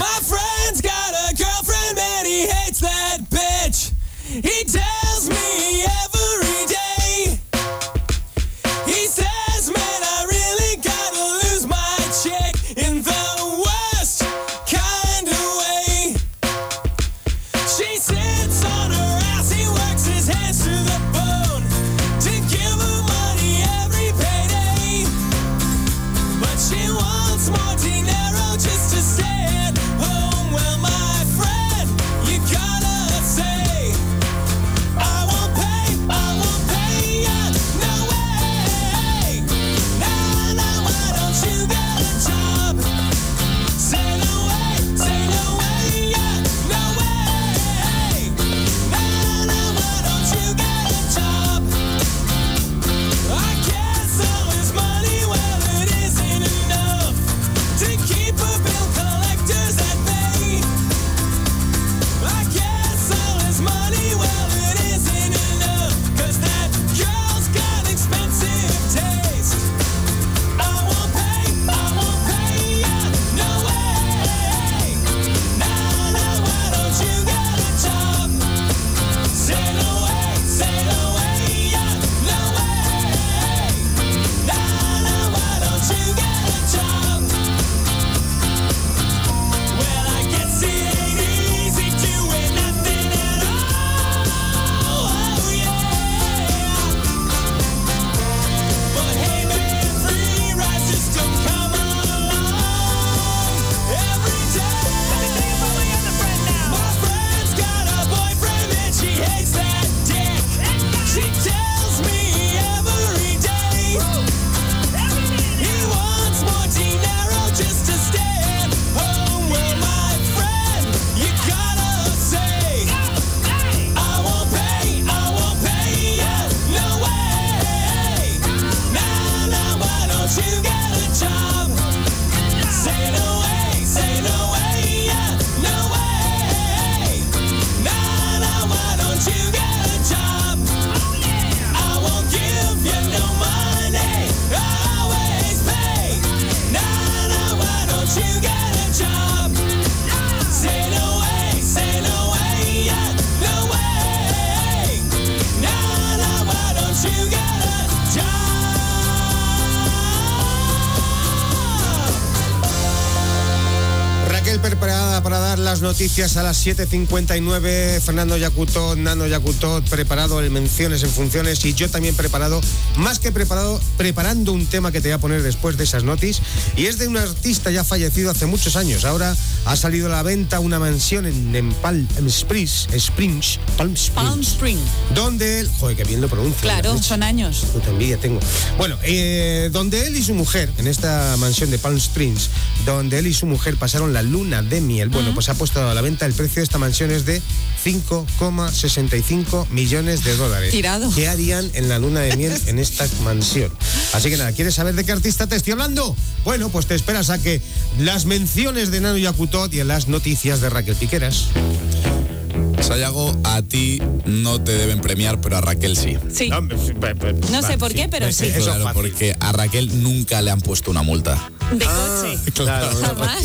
noticias a las 7.59. Fernando Yacutot, Nano Yacutot, preparado en menciones, en funciones. Y yo también preparado, más que preparado, preparando un tema que te voy a poner después de esas noticias. Y es de un artista ya fallecido hace muchos años. Ahora ha salido a la venta una mansión en, en Palm Springs, Springs, Palm Springs. Palm. Donde él. Joder, que bien lo pronuncio. Claro, son años. Puta envidia tengo. Bueno, eh, donde él y su mujer, en esta mansión de Palm Springs, donde él y su mujer pasaron la luna de miel, bueno, pues ha puesto a la venta el precio de esta mansión es de 5,65 millones de dólares. Tirado. ¿Qué harían en la luna de miel en esta mansión? Así que nada, ¿quieres saber de qué artista te estoy hablando? Bueno, pues te esperas a que las menciones de Nano Yacutot y en las noticias de Raquel Piqueras. Sayago, a ti no te deben premiar, pero a Raquel sí. Sí. No sé por qué, pero sí. Claro, porque a Raquel nunca le han puesto una multa. De coche. Claro, no, [LAUGHS] Jamás.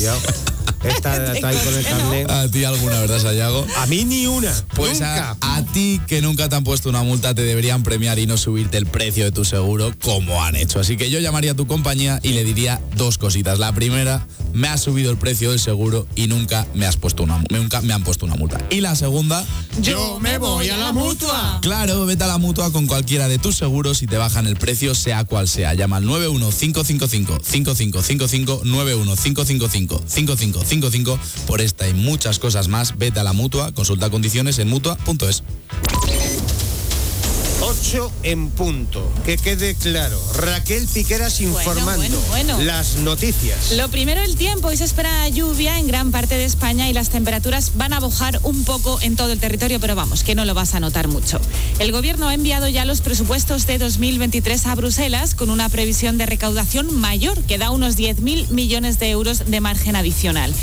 Está, [LAUGHS] está ahí con el carnet. A ti alguna, ¿verdad, Sayago? A mí ni una. Pues a, a ti que nunca te han puesto una multa te deberían premiar y no subirte el precio de tu seguro como han hecho. Así que yo llamaría a tu compañía y le diría dos cositas. La primera, me has subido el precio del seguro y nunca me has puesto una nunca me han puesto una multa. Y la segunda, Yo me voy a la mutua. Claro, vete a la mutua con cualquiera de tus seguros y te bajan el precio sea cual sea. Llama al 91555 5555 91555 5555 por esta y muchas cosas más. Vete a la mutua, consulta condiciones en mutua.es. 8 8 en punto. Que quede claro. Raquel Piqueras informando bueno, bueno. las noticias. Lo primero, el tiempo. Hoy se espera lluvia en gran parte de España y las temperaturas van a bajar un poco en todo el territorio, pero vamos, que no lo vas a notar mucho. El gobierno ha enviado ya los presupuestos de 2023 a Bruselas con una previsión de recaudación mayor que da unos 10.000 millones de euros de margen adicional.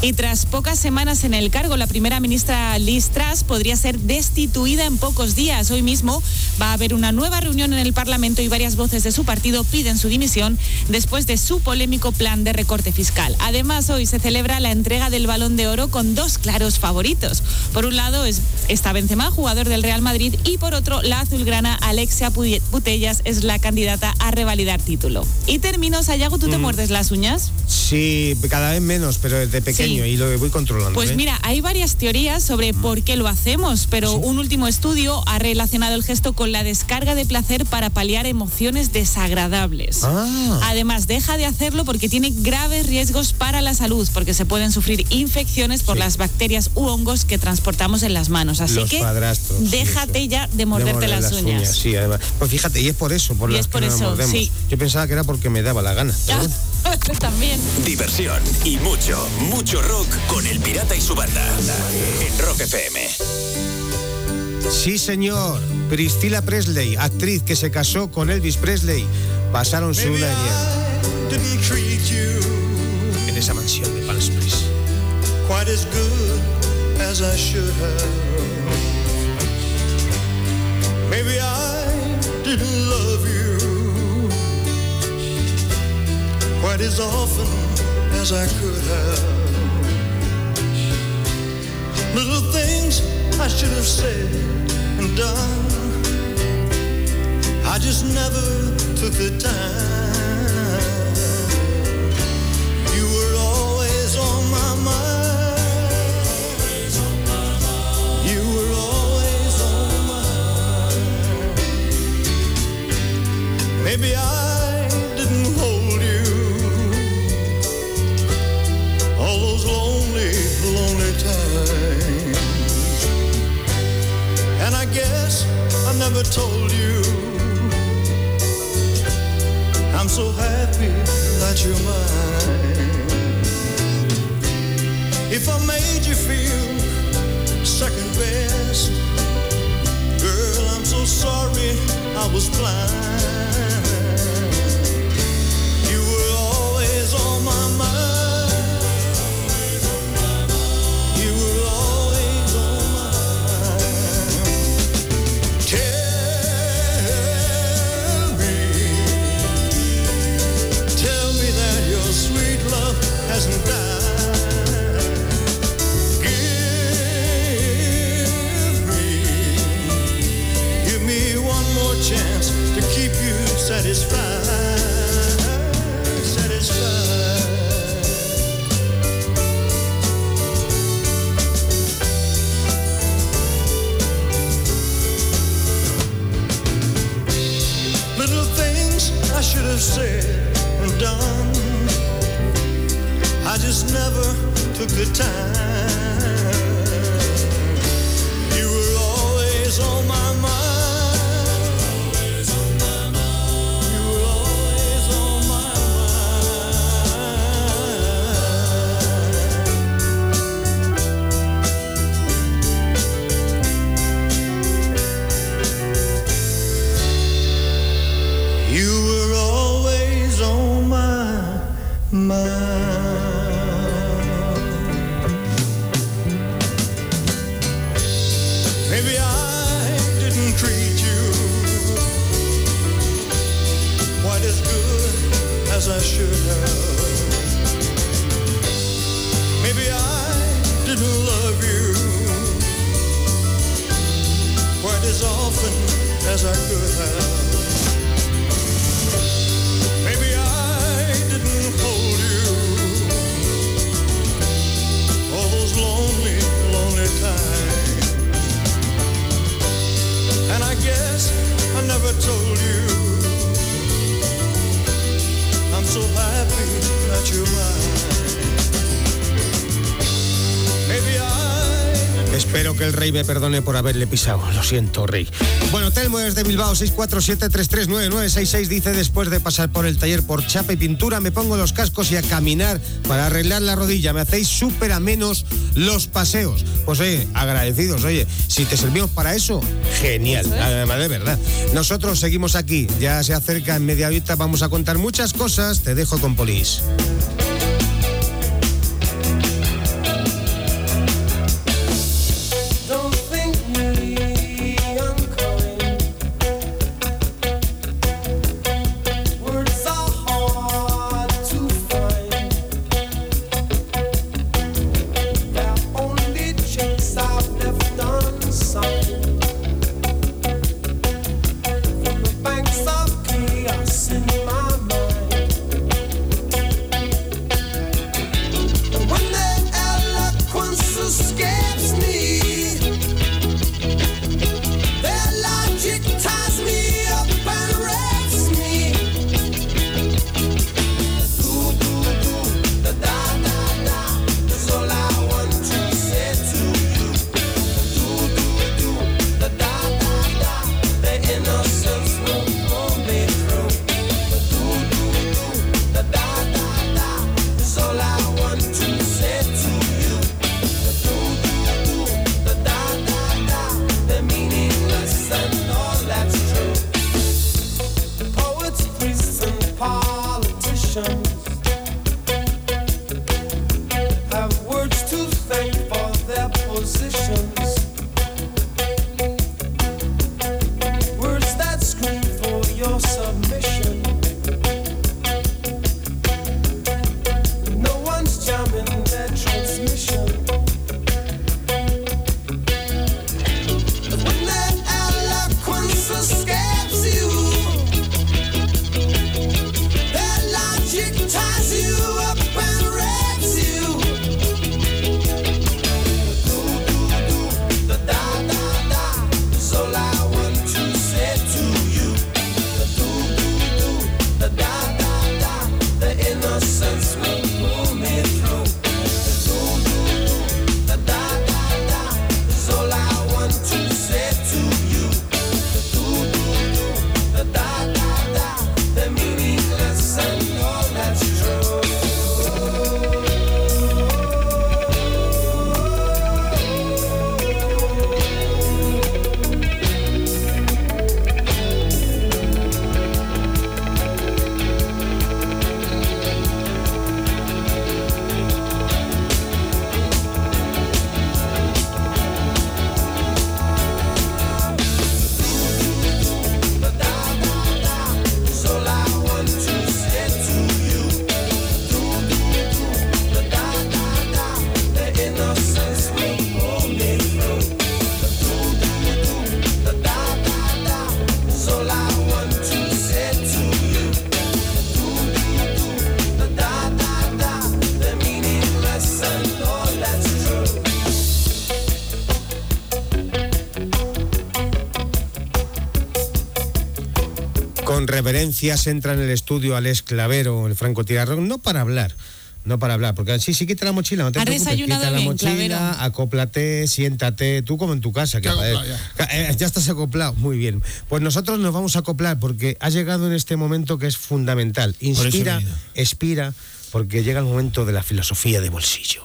Y tras pocas semanas en el cargo, la primera ministra Liz Truss podría ser destituida en pocos días. Hoy mismo va a haber una nueva reunión en el Parlamento y varias voces de su partido piden su dimisión después de su polémico plan de recorte fiscal. Además, hoy se celebra la entrega del Balón de Oro con dos claros favoritos. Por un lado es está Benzema, jugador del Real Madrid, y por otro la azulgrana Alexia Putellas es la candidata a revalidar título. Y termino, Sayago, ¿tú te Mm. muerdes las uñas? Sí, cada vez menos, pero desde pequeño Sí. y lo voy controlando. Pues ¿eh? mira, hay varias teorías sobre por qué lo hacemos, pero un último estudio ha relacionado el gesto con la descarga de placer para paliar emociones desagradables. Ah. Además, deja de hacerlo porque tiene graves riesgos para la salud, porque se pueden sufrir infecciones por las bacterias u hongos que transportamos en las manos. Así Los que déjate ya de De morderte morder las, uñas. Sí, además. Pues fíjate, y es por eso, por Y las es por que nos eso, mordemos. sí. Yo pensaba que era porque me daba la gana. [LAUGHS] También. Diversión y mucho, mucho rock con el pirata y su banda. En Rock FM. Sí, señor. Priscilla Presley, actriz que se casó con Elvis Presley, pasaron su de miel en esa mansión de Palm Springs. quite as good as I should have. Maybe I didn't love you quite as often as I could have. Little things I should have said and done. I just never took the time. You were always on my mind. You were always on my mind. Maybe I never told you I'm so happy that you're mine. If I made you feel second best, girl, I'm so sorry I was blind. Took the time. Me perdone por haberle pisado. Lo siento, rey. Bueno, Telmo desde Bilbao, 647-339966, dice después de pasar por el taller por chapa y pintura, me pongo los cascos y a caminar para arreglar la rodilla. Me hacéis súper a menos los paseos. Pues oye, agradecidos. Oye, si te servimos para eso, genial. Además, de verdad. Nosotros seguimos aquí. Ya se acerca en media horita. Vamos a contar muchas cosas. Te dejo con Polis. Reverencias entra en el estudio al esclavero, el francotirador, no para hablar. No para hablar, porque sí, sí, quita la mochila, no te ¿Has preocupes. Quita la bien, mochila, clavero? acóplate, siéntate, tú como en tu casa. Que, eh, ya estás acoplado, muy bien. Pues nosotros nos vamos a acoplar porque ha llegado en este momento que es fundamental. Inspira, expira, porque llega el momento de la filosofía de bolsillo.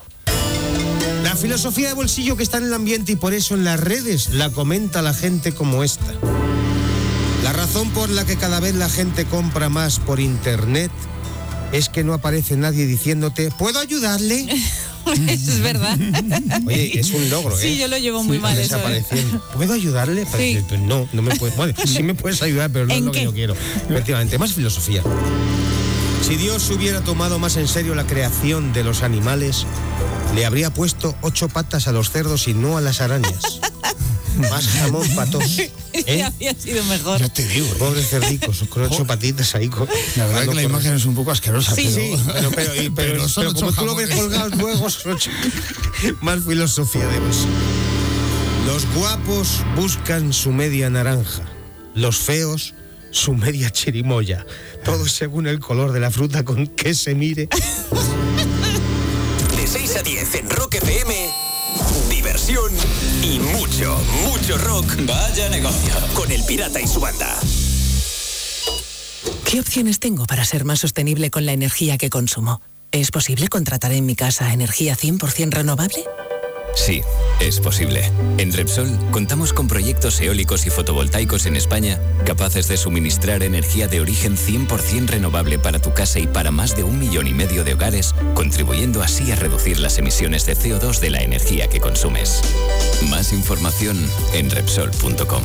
La filosofía de bolsillo que está en el ambiente y por eso en las redes la comenta la gente como esta. Razón por la que cada vez la gente compra más por internet es que no aparece nadie diciéndote, ¿puedo ayudarle? [LAUGHS] es verdad. Oye, es un logro, ¿eh? Sí, yo lo llevo muy mal eso, ¿eh? ¿Puedo ayudarle? Sí. no, no me puedes. Bueno, sí me puedes ayudar, pero no es ¿En lo que yo quiero. Efectivamente, más filosofía. Si Dios hubiera tomado más en serio la creación de los animales, le habría puesto ocho patas a los cerdos y no a las arañas. [LAUGHS] Más jamón patos. [LAUGHS] ¿eh? Había sido mejor. Ya te digo. ¿eh? Pobres cerdicos, con ocho patitas ahí. con- La verdad que la por- imagen es un poco asquerosa. Sí, pero, sí, pero, pero, y- [LAUGHS] pero- pero son como tú lo ves colgados luego, son ocho. [LAUGHS] más filosofía de bolsillo. Los guapos buscan su media naranja, los feos su media chirimoya. Todo según el color de la fruta con que se mire. De 6 a 10 en Rock FM, y mucho, mucho rock. Vaya negocio. Con el pirata y su banda. ¿Qué opciones tengo para ser más sostenible con la energía que consumo? ¿Es posible contratar en mi casa energía 100% renovable? Sí, es posible. En Repsol contamos con proyectos eólicos y fotovoltaicos en España capaces de suministrar energía de origen 100% renovable para tu casa y para más de un millón y medio de hogares, contribuyendo así a reducir las emisiones de CO2 de la energía que consumes. Más información en Repsol.com.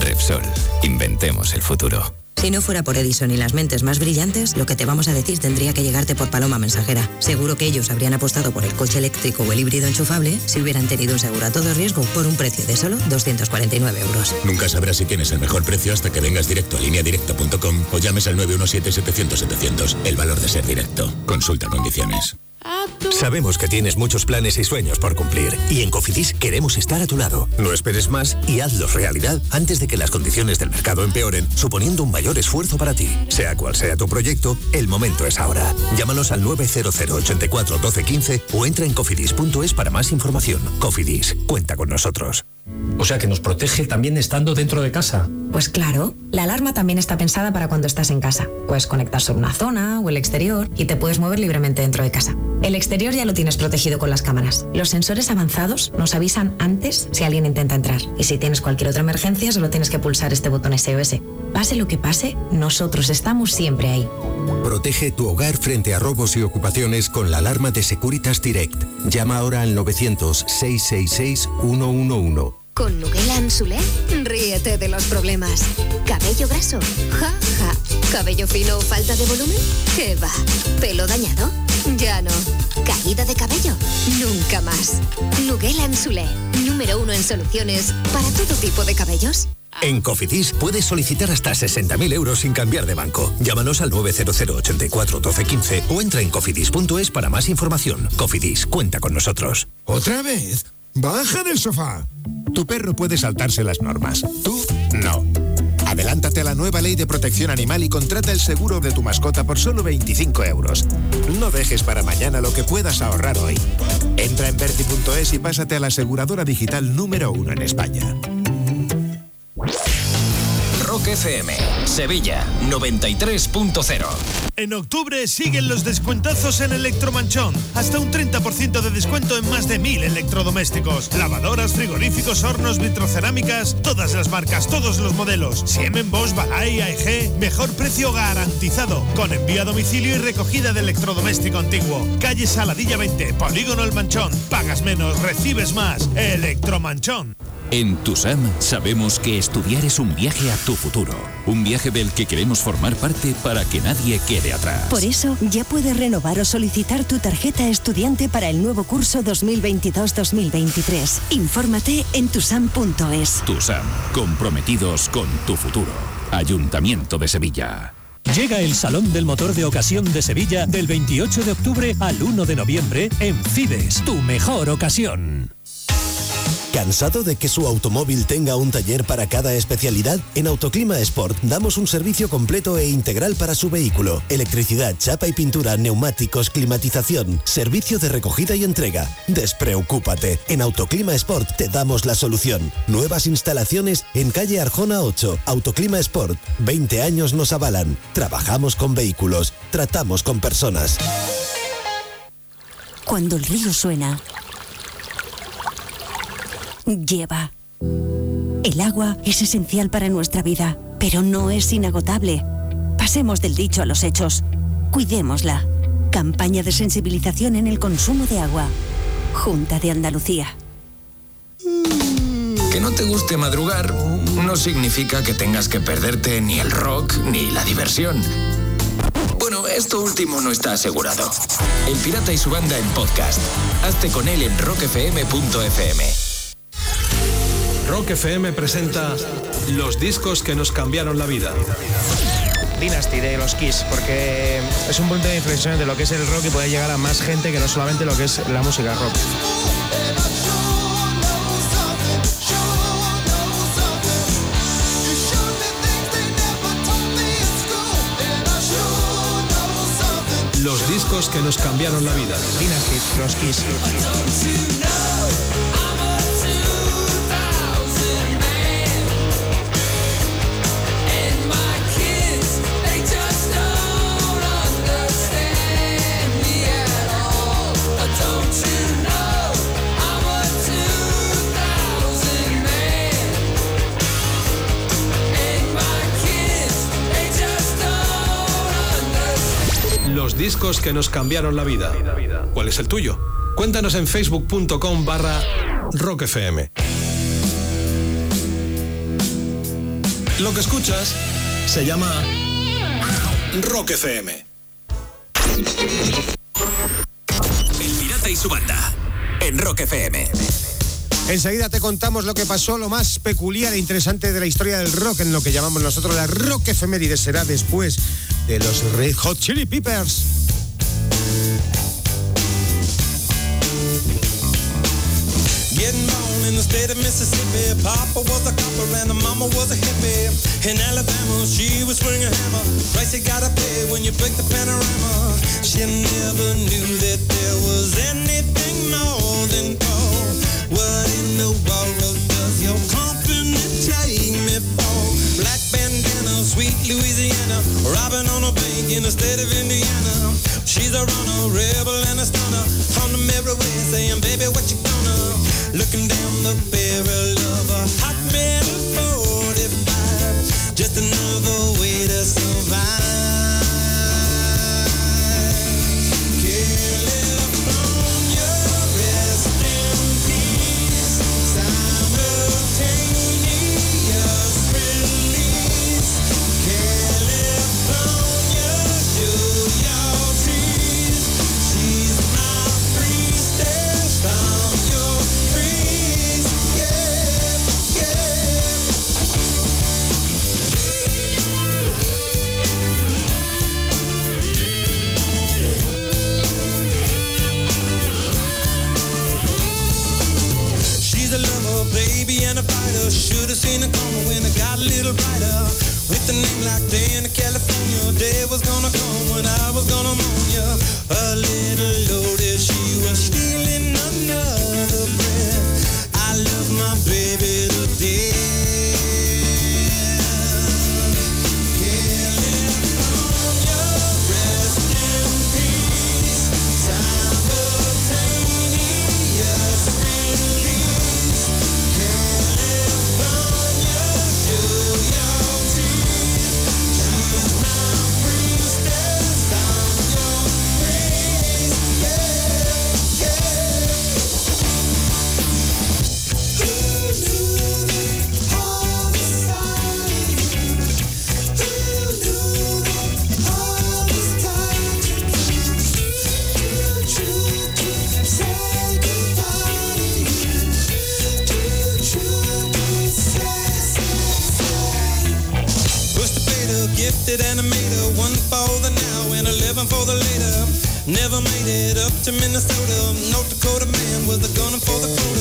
Repsol, inventemos el futuro. Si no fuera por Edison y las mentes más brillantes, lo que te vamos a decir tendría que llegarte por paloma mensajera. Seguro que ellos habrían apostado por el coche eléctrico o el híbrido enchufable si hubieran tenido un seguro a todo riesgo por un precio de solo 249 euros. Nunca sabrás si tienes el mejor precio hasta que vengas directo a lineadirecto.com o llames al 917-700-700. El valor de ser directo. Consulta condiciones. Sabemos que tienes muchos planes y sueños por cumplir y en Cofidis queremos estar a tu lado. No esperes más y hazlos realidad antes de que las condiciones del mercado empeoren, suponiendo un mayor esfuerzo para ti. Sea cual sea tu proyecto, el momento es ahora. Llámanos al 900 84 12 15 o entra en cofidis.es para más información. Cofidis, cuenta con nosotros. O sea que nos protege también estando dentro de casa. Pues claro, la alarma también está pensada para cuando estás en casa. Puedes conectar sobre una zona o el exterior y te puedes mover libremente dentro de casa. El exterior ya lo tienes protegido con las cámaras. Los sensores avanzados nos avisan antes si alguien intenta entrar. Y si tienes cualquier otra emergencia, solo tienes que pulsar este botón SOS. Pase lo que pase, nosotros estamos siempre ahí. Protege tu hogar frente a robos y ocupaciones con la alarma de Securitas Direct. Llama ahora al 900-666-111. Con Nuguela Anzulé, ríete de los problemas. ¿Cabello graso? Ja, ja. ¿Cabello fino o falta de volumen? ¿Qué va? ¿Pelo dañado? Ya no. ¿Caída de cabello? Nunca más. Nuguela Anzulé, número uno en soluciones para todo tipo de cabellos. En Cofidis puedes solicitar hasta 60.000 euros sin cambiar de banco. Llámanos al 900 84 12 15 o entra en cofidis.es para más información. Cofidis, cuenta con nosotros. ¿Otra vez? Baja del sofá. Tu perro puede saltarse las normas. Tú, no. Adelántate a la nueva ley de protección animal y contrata el seguro de tu mascota por solo 25 euros. No dejes para mañana lo que puedas ahorrar hoy. Entra en verti.es y pásate a la aseguradora digital número uno en España. Rock FM, Sevilla 93.0. En octubre siguen los descuentazos en Electromanchón. Hasta un 30% de descuento en más de mil electrodomésticos. Lavadoras, frigoríficos, hornos, vitrocerámicas, todas las marcas, todos los modelos. Siemens, Bosch, Balay, AEG. Mejor precio garantizado. Con envío a domicilio y recogida de electrodoméstico antiguo. Calle Saladilla 20, Polígono El Manchón. Pagas menos, recibes más. Electromanchón. En TUSAM sabemos que estudiar es un viaje a tu futuro, un viaje del que queremos formar parte para que nadie quede atrás. Por eso ya puedes renovar o solicitar tu tarjeta estudiante para el nuevo curso 2022-2023. Infórmate en tusam.es. TUSAM, comprometidos con tu futuro. Ayuntamiento de Sevilla. Llega el Salón del Motor de Ocasión de Sevilla del 28 de octubre al 1 de noviembre en Fides, tu mejor ocasión. ¿Cansado de que su automóvil tenga un taller para cada especialidad? En Autoclima Sport damos un servicio completo e integral para su vehículo. Electricidad, chapa y pintura, neumáticos, climatización, servicio de recogida y entrega. Despreocúpate, en Autoclima Sport te damos la solución. Nuevas instalaciones en calle Arjona 8. Autoclima Sport, 20 años nos avalan. Trabajamos con vehículos, tratamos con personas. Cuando el río suena, lleva. El agua es esencial para nuestra vida, pero no es inagotable. Pasemos del dicho a los hechos. Cuidémosla. Campaña de sensibilización en el consumo de agua. Junta de Andalucía. Que no te guste madrugar no significa que tengas que perderte ni el rock ni la diversión. Bueno, esto último no está asegurado. El Pirata y su banda en podcast. Hazte con él en rockfm.fm. Rock FM presenta los discos que nos cambiaron la vida. Dynasty de los Kiss, porque es un punto de inflexión de lo que es el rock y puede llegar a más gente que no solamente lo que es la música rock. Los discos que nos cambiaron la vida. Dynasty, los Kiss. Discos que nos cambiaron la vida. ¿Cuál es el tuyo? Cuéntanos en facebook.com barra rockfm. Lo que escuchas se llama Rock FM. El Pirata y su banda. En Rock FM. Enseguida te contamos lo que pasó, lo más peculiar e interesante de la historia del rock, en lo que llamamos nosotros la rock efeméride. Será después de los Red Hot Chili Peppers. What in the world does your take me for? Black bandana, sweet Louisiana. Robbing on a bank in the state of Indiana. She's a runner, rebel and a stunner. On the saying, baby, what you gonna? Looking down the barrel of a hot metal 45. Just another way to survive. And a fighter. Should have seen it coming when it got a little brighter. With a name like Day in California, day was gonna come when I was gonna moan ya. A little loaded, she was stealing another breath. I love my baby to gifted animator, one for the now and eleven for the later. Never made it up to Minnesota. North Dakota man was a gunner for the quota.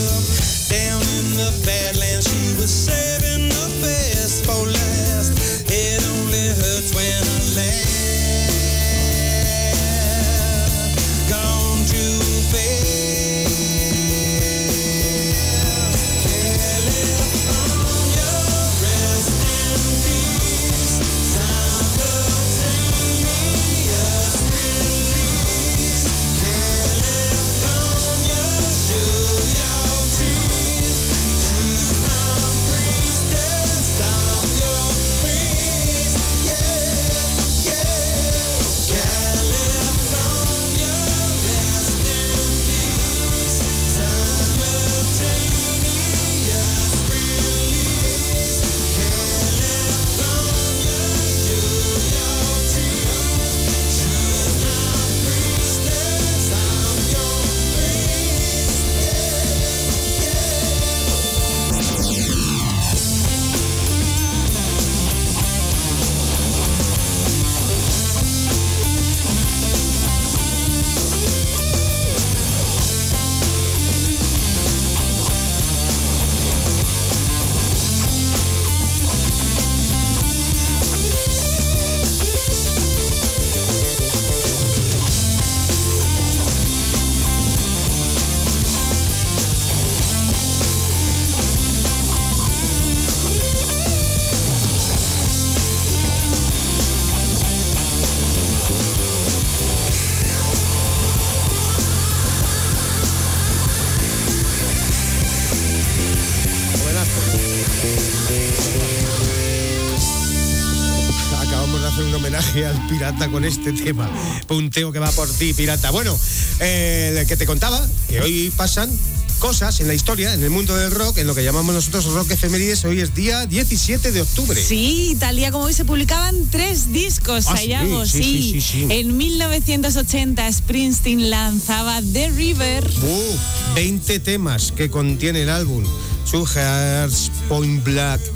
Pirata con este tema. Punteo que va por ti, pirata. Bueno, eh, el que te contaba, que hoy pasan cosas en la historia, en el mundo del rock, en lo que llamamos nosotros rock efemérides. Hoy es día 17 de octubre. Sí, tal día como hoy se publicaban tres discos, Ah, hallamos, sí, sí, sí. En 1980 Springsteen lanzaba The River. Uh, 20 temas que contiene el álbum. Two Hearts, Point Black.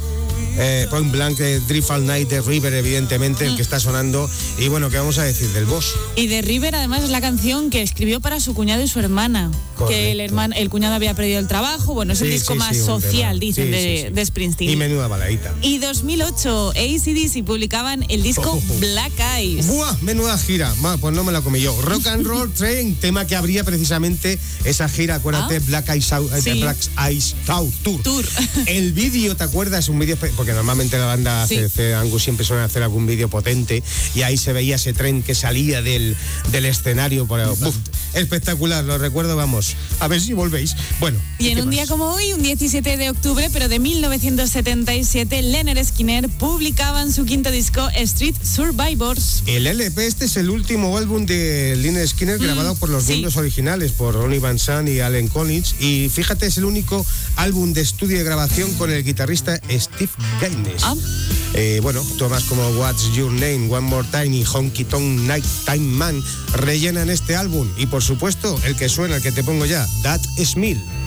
Eh, Point Blank, eh, Drift Night, The River, evidentemente, el que está sonando. Y bueno, ¿qué vamos a decir del boss? Y The River además es la canción que escribió para su cuñado y su hermana. Que el hermano, el cuñado había perdido el trabajo. Bueno, es el disco sí, más sí, social, dicen, de, Springsteen. Y menuda baladita. Y 2008, ACDC publicaban el disco Black Eyes. ¡Buah! Menuda gira. Ma, pues no me la comí yo. Rock and Roll [LAUGHS] Train, tema que abría precisamente esa gira, acuérdate, Ah. Black Eyes Out, eh. Black Eyes Out Tour. [LAUGHS] El vídeo, ¿te acuerdas? Un vídeo, porque normalmente la banda. CC Angus siempre suele hacer algún vídeo potente y ahí se veía ese tren que salía del, del escenario. Por, espectacular, lo recuerdo, vamos. A ver si volvéis. Bueno. Y en ¿qué un más? día como hoy, un 17 de octubre, pero de 1977, Leonard Skinner publicaban su quinto disco Street Survivors. El LP, este es el último álbum de Lynyrd Skinner grabado por los Mm, sí. miembros originales, por Ronnie Van Sant y Allen Collins. Y fíjate, es el único álbum de estudio y grabación con el guitarrista Steve Gaines. Ah. Eh, bueno, temas como What's Your Name, One More Time y Honky Tonk Night Time Man rellenan este álbum. Y por supuesto, el que suena, el que te pongo ya, That Smile. Whiskey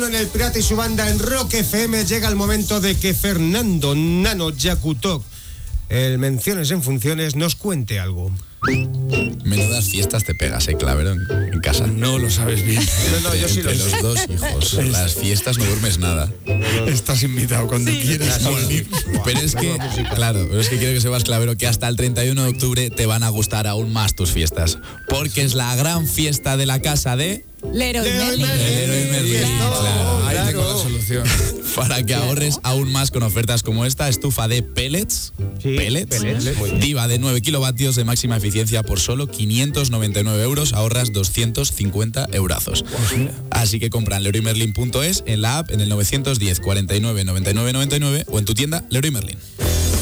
31 en el Pirata y su banda en Rock FM. Llega el momento de que Fernando Nano Yakutok, el Menciones en Funciones, nos cuente algo. Menudas fiestas te pegas, eh, Claverón, en casa. No lo sabes bien. [LAUGHS] No, no, yo sí lo Entre sé. los dos hijos. [LAUGHS] Las fiestas no duermes nada. Estás invitado cuando quieras. Pero es que, claro, pero es que quiero que sepas, Clavero, que hasta el 31 de octubre te van a gustar aún más tus fiestas. Porque es la gran fiesta de la casa de... Leroy Merlin. Leroy Merlin, claro. Ahí tengo la solución. [LAUGHS] Para que ahorres aún más con ofertas como esta, estufa de pellets, pellets, diva de 9 kilovatios de máxima eficiencia por solo 599 euros, ahorras 250 eurazos. Así que compra en leroymerlin.es, en la app, en el 910 49 99 99 o en tu tienda Leroy Merlin.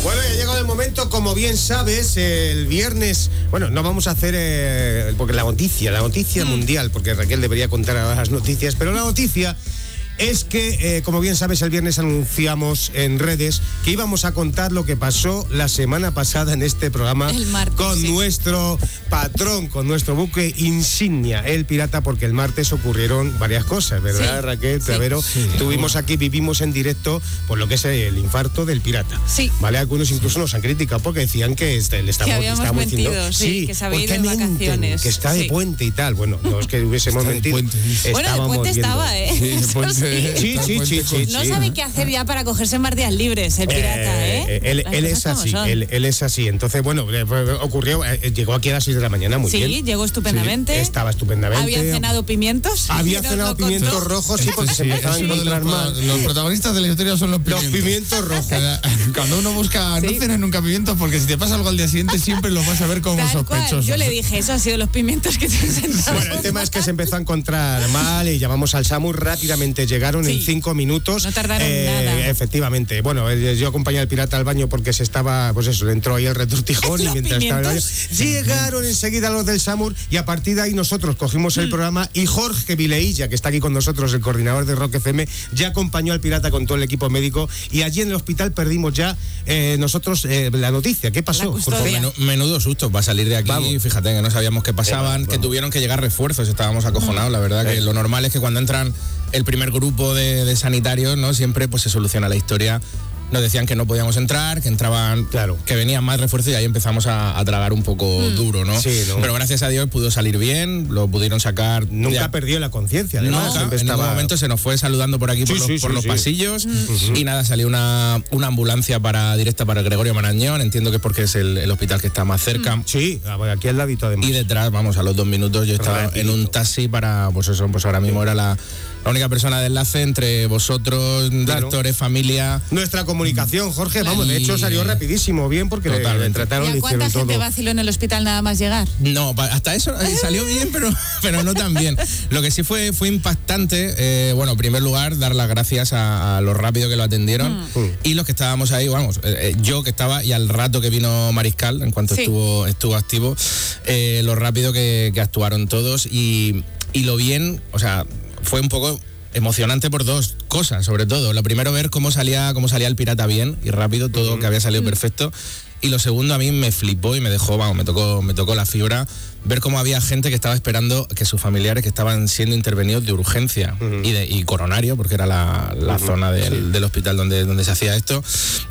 Bueno, ya ha llegado el momento, como bien sabes, el viernes, bueno, no vamos a hacer, eh, porque la noticia, la noticia mundial, porque Raquel debería contar ahora las noticias, pero la noticia es que, eh, como bien sabes, el viernes anunciamos en redes que íbamos a contar lo que pasó la semana pasada en este programa martes, con sí. nuestro patrón, con nuestro buque insignia, el pirata, porque el martes ocurrieron varias cosas, ¿verdad, Sí, Raquel? sí. Clavero? Tuvimos aquí, vivimos en directo por lo que es el infarto del pirata. Sí. ¿Vale? Algunos incluso nos han criticado porque decían que este, le estamos, Que habíamos estábamos mentido, diciendo, sí, que se había ¿por ido qué de vacaciones? Que está de Sí. puente y tal. Bueno, no es que hubiésemos Está de mentido. puente. Bueno, de puente viendo. estaba, ¿eh? [LAUGHS] Sí, sí. Sí, sí, sí, sí, No sí. sabe qué hacer ya para cogerse más días libres, el pirata, ¿eh? Eh, él, Las él es así, él, él es así. Entonces, bueno, eh, ocurrió, eh, llegó aquí a las 6 de la mañana muy Sí, bien. llegó estupendamente. Sí, estaba estupendamente. Había cenado pimientos. Había [LAUGHS] cenado contó. pimientos rojos, sí, porque se Sí, empezaban a encontrar los, mal. los protagonistas de la historia son los Los pimientos. pimientos rojos. Cuando uno busca, no cenes nunca pimientos porque si te pasa algo al día siguiente siempre lo vas a ver como Tal cual. sospechoso. Yo le dije, eso ha sido los pimientos que te han sentado. Bueno, el tema es que se empezó a encontrar mal y llamamos al SAMUR, rápidamente llegaron en cinco minutos. No tardaron nada. Efectivamente. Bueno, eh, yo acompañé al pirata al baño porque se estaba, pues eso, le entró ahí el retortijón [LAUGHS] y ¿Los mientras estaba en el baño, pimientos? llegaron enseguida los del SAMUR y a partir de ahí nosotros cogimos Mm. el programa y Jorge Vileilla, que está aquí con nosotros, el coordinador de Rock FM, ya acompañó al pirata con todo el equipo médico y allí en el hospital perdimos ya eh, nosotros eh, la noticia. ¿Qué pasó? Menudo susto para salir de aquí. Vamos. Fíjate que no sabíamos qué pasaban, vamos, que tuvieron que llegar refuerzos. Estábamos acojonados, la verdad. Que Eh. lo normal es que cuando entran el primer grupo de, de sanitarios, ¿no? Siempre pues se soluciona la historia. Nos decían que no podíamos entrar, que entraban, Claro. que venían más refuerzos y ahí empezamos a, a tragar un poco duro, ¿no? Sí, ¿no? Pero gracias a Dios pudo salir bien, lo pudieron sacar. Nunca ya- perdió la conciencia, además. no, siempre en ningún estaba- momento se nos fue saludando por aquí, por, Sí, los, sí, por sí, los sí. pasillos. Y nada, salió una, una ambulancia para directa para el Gregorio Marañón. Entiendo que es porque es el, el hospital que está más cerca. Sí, ah, bueno, aquí al ladito además. Y detrás, vamos, a los dos minutos yo estaba Rapidito. en un taxi para, pues eso, pues ahora mismo era la, la única persona de enlace entre vosotros, directores, familia. Nuestra comunicación, Jorge, vamos, de hecho salió rapidísimo, bien, porque le, le Totalmente. trataron, ¿Y a cuánta gente todo. vaciló en el hospital nada más llegar? No, hasta eso eh, salió bien, pero, pero no tan bien. Lo que sí fue, fue impactante, eh, bueno, en primer lugar, dar las gracias a, a lo rápido que lo atendieron y los que estábamos ahí, vamos, eh, eh, yo que estaba y al rato que vino Mariscal, en cuanto Sí. estuvo, estuvo activo, eh, lo rápido que, que actuaron todos y, y lo bien, o sea, fue un poco emocionante por dos cosas, sobre todo. Lo primero, ver cómo salía, cómo salía el pirata bien y rápido, todo que había salido perfecto. Y lo segundo, a mí me flipó y me dejó, vamos, me tocó, me tocó la fibra, ver cómo había gente que estaba esperando que sus familiares que estaban siendo intervenidos de urgencia y, de, y coronario, porque era la, la zona del, del hospital donde, donde se hacía esto.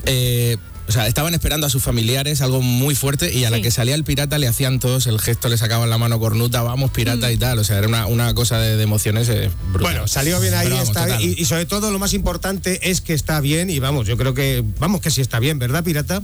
eh, o sea, estaban esperando a sus familiares, algo muy fuerte, y a la que salía el pirata le hacían todos el gesto, le sacaban la mano cornuta, vamos pirata y tal. O sea, era una, una cosa de, de emociones eh, brutal. Bueno, salió bien ahí, vamos, está y, y sobre todo lo más importante es que está bien y vamos, yo creo que, vamos que sí está bien, ¿verdad, pirata?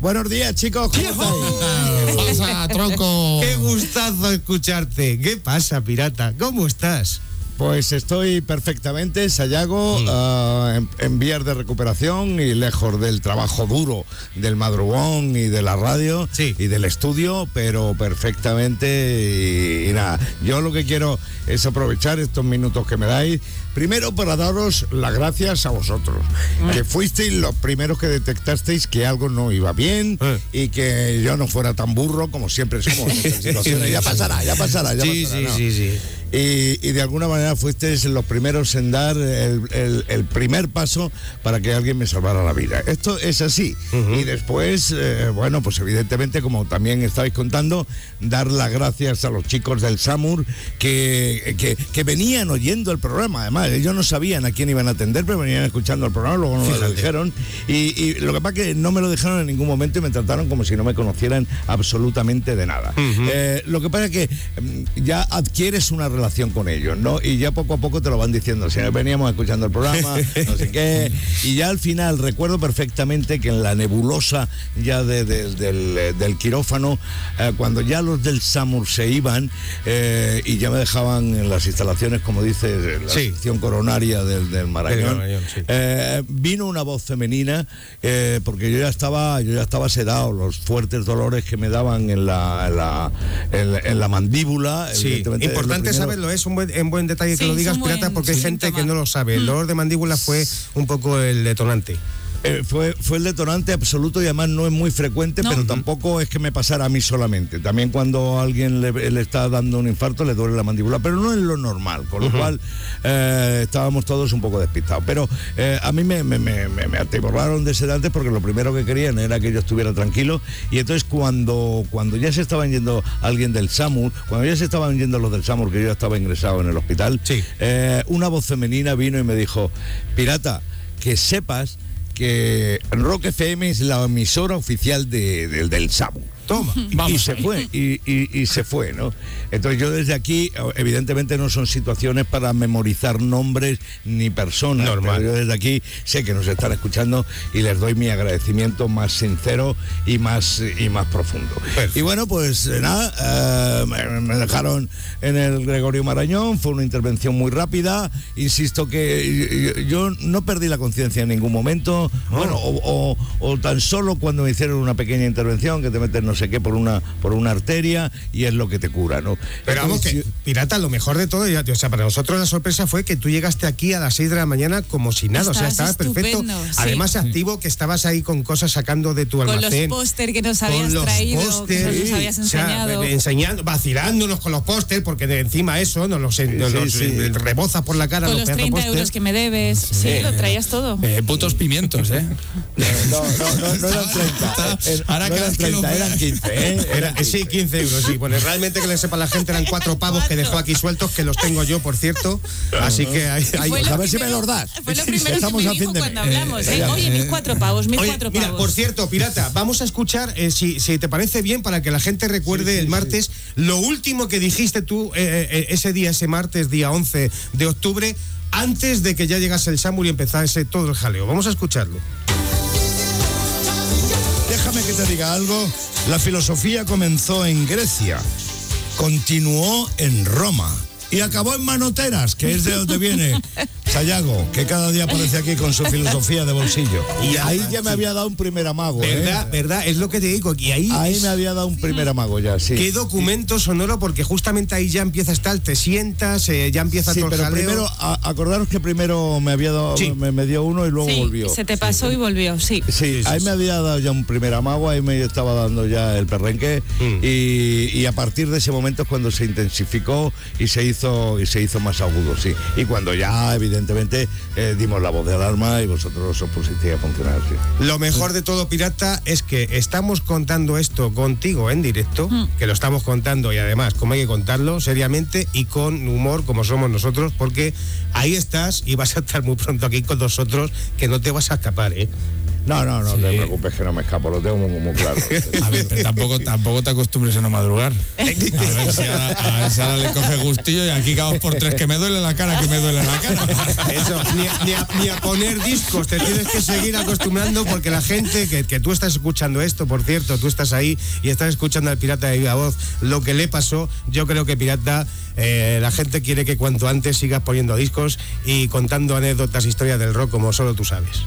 Buenos días, chicos. ¿Cómo estáis? Pasa, tronco. [LAUGHS] Qué gustazo escucharte. ¿Qué pasa, pirata? ¿Cómo estás? Pues estoy perfectamente, Sayago, Mm. ah, en, en vías de recuperación y lejos del trabajo duro del madrugón y de la radio Sí. y del estudio, pero perfectamente y, y nada. Yo lo que quiero es aprovechar estos minutos que me dais, primero para daros las gracias a vosotros, que fuisteis los primeros que detectasteis que algo no iba bien Eh. y que yo no fuera tan burro como siempre somos en. [LAUGHS] Ya pasará, ya pasará, ya Sí, pasará, sí, ¿no? sí, sí. y, y de alguna manera fuisteis los primeros en dar el, el- el primer paso para que alguien me salvara la vida. Esto es así. Y después, eh, bueno, pues evidentemente, como también estabais contando, dar las gracias a los chicos del SAMUR que, que, que venían oyendo el programa. Además, ellos no sabían a quién iban a atender, pero venían escuchando el programa, luego no me lo dijeron. Y, y lo que pasa es que no me lo dejaron en ningún momento y me trataron como si no me conocieran absolutamente de nada. Eh, lo que pasa es que mm, ya adquieres una relación con ellos, ¿no? Y ya poco a poco te lo van diciendo. Si veníamos escuchando el programa, [LAUGHS] no sé qué. Y ya al final recuerdo perfectamente que en la nebulosa ya de- de- del, eh, del quirófano, eh, cuando ya los del SAMUR se iban eh, y ya me dejaban en las instalaciones, como dice la coronaria del, del Marañón, Del Marañón, sí. eh, vino una voz femenina eh, porque yo ya estaba yo ya estaba sedado los fuertes dolores que me daban en la en la, en la- en la mandíbula Sí, es importante saberlo, es un buen, en buen detalle que Sí, lo digas, pirata, porque hay gente que no lo sabe. El dolor de mandíbula fue un poco el detonante. Eh, fue, fue el detonante absoluto y además no es muy frecuente, pero tampoco es que me pasara a mí solamente. También cuando alguien le, le está dando un infarto le duele la mandíbula, pero no es lo normal, con lo cual eh, estábamos todos un poco despistados. Pero eh, a mí me, me, me, me- atiborraron de sedantes porque lo primero que querían era que yo estuviera tranquilo. Y entonces cuando, cuando ya se estaban yendo alguien del SAMUR, cuando ya se estaban yendo los del SAMUR, que yo ya estaba ingresado en el hospital, una voz femenina vino y me dijo, pirata, que sepas que Rock FM es la emisora oficial de- del- del SAMU. Toma, [LAUGHS] y se fue, y, y- y se fue, ¿no? Entonces yo desde aquí, evidentemente no son situaciones para memorizar nombres ni personas. Normal. pero yo desde aquí sé que nos están escuchando y les doy mi agradecimiento más sincero y más, y más profundo. Y bueno, pues eh, nada, eh, me, dejaron en el Gregorio Marañón, fue una intervención muy rápida. Insisto que yo, yo no perdí la conciencia en ningún momento. Bueno, o, o- o tan solo cuando me hicieron una pequeña intervención que te meten no sé qué por una, por una arteria y es lo que te cura, ¿no? Pero vamos que, pirata, lo mejor de todo, ya- o sea, para nosotros la sorpresa fue que tú llegaste aquí a las 6 de la mañana como si nada, o sea, Estabas estabas perfecto. sí. Además, activo que estabas ahí con cosas sacando de tu Con los almacén. póster que nos habías con los traído, que pósters, nos habías o sea, enseñado. enseñando, vacilándonos con los pósters, porque de encima eso nos los, nos sí, los, sí. eh, reboza por la cara Con los los pedazos 30 pósters. euros que me debes. Sí, lo traías todo. Eh, putos pimientos, ¿eh? [LAUGHS] No, no, no, no eran [LAUGHS] 30. eh, Ahora no cada eran vez que lo 30, veo- eran 15, ¿eh? Era- sí, 15 euros, sí. Bueno, realmente que le sepa la gente eran cuatro pavos que dejó aquí sueltos, que los tengo yo, por cierto. Así que hay, a ver si me los das. Fue lo primero Estamos que me dijo cuando hablamos. Eh, ¿eh? Oye, mis cuatro pavos, mis Oye, cuatro mira, pavos. por cierto, Pirata, vamos a escuchar, eh, si, si te parece bien, para que la gente recuerde el martes, lo último que dijiste tú eh, eh, ese día, ese martes, día 11 de octubre, antes de que ya llegase el Samur y empezase todo el jaleo. Vamos a escucharlo. Déjame que te diga algo. La filosofía comenzó en Grecia, continuó en Roma y acabó en Manoteras, que es de donde viene Sayago, que cada día aparece aquí con su filosofía de bolsillo. Y ahí ya me había dado un primer amago. ¿eh? ¿Verdad? ¿Verdad? Es lo que te digo. Y ahí, Ahí es- me había dado un primer amago ya, sí. Qué documento sonoro, porque justamente ahí ya empieza a estar, te sientas, eh, ya empieza Sí, todo pero primero, a- acordaros que primero me había dado, Sí. me, me dio uno y luego Sí, volvió. se te pasó y volvió, sí. Sí, ahí me había dado ya un primer amago, ahí me estaba dando ya el perrenque Mm. y, y a partir de ese momento es cuando se intensificó y se hizo y se hizo más agudo, sí. Y cuando ya evidentemente eh, dimos la voz de alarma y vosotros os pusisteis a funcionar, sí. Lo mejor de todo, Pirata, es que estamos contando esto contigo en directo, que lo estamos contando y además, como hay que contarlo, seriamente y con humor, como somos nosotros, porque ahí estás y vas a estar muy pronto aquí con nosotros, que no te vas a escapar, ¿eh? No, no, no te preocupes que no me escapo, lo tengo muy, muy claro. [LAUGHS] A ver, pero tampoco, tampoco te acostumbres a no madrugar. [LAUGHS] A ver si ahora, a ver si ahora le coge gustillo y aquí cada dos por tres que me duele la cara, que me duele la cara. [LAUGHS] Eso, ni, a- ni a, ni a poner discos, te tienes que seguir acostumbrando porque la gente que, que tú estás escuchando esto, por cierto, tú estás ahí y estás escuchando al pirata de viva voz, lo que le pasó, yo creo que pirata, eh, la gente quiere que cuanto antes sigas poniendo discos y contando anécdotas, historias del rock como solo tú sabes.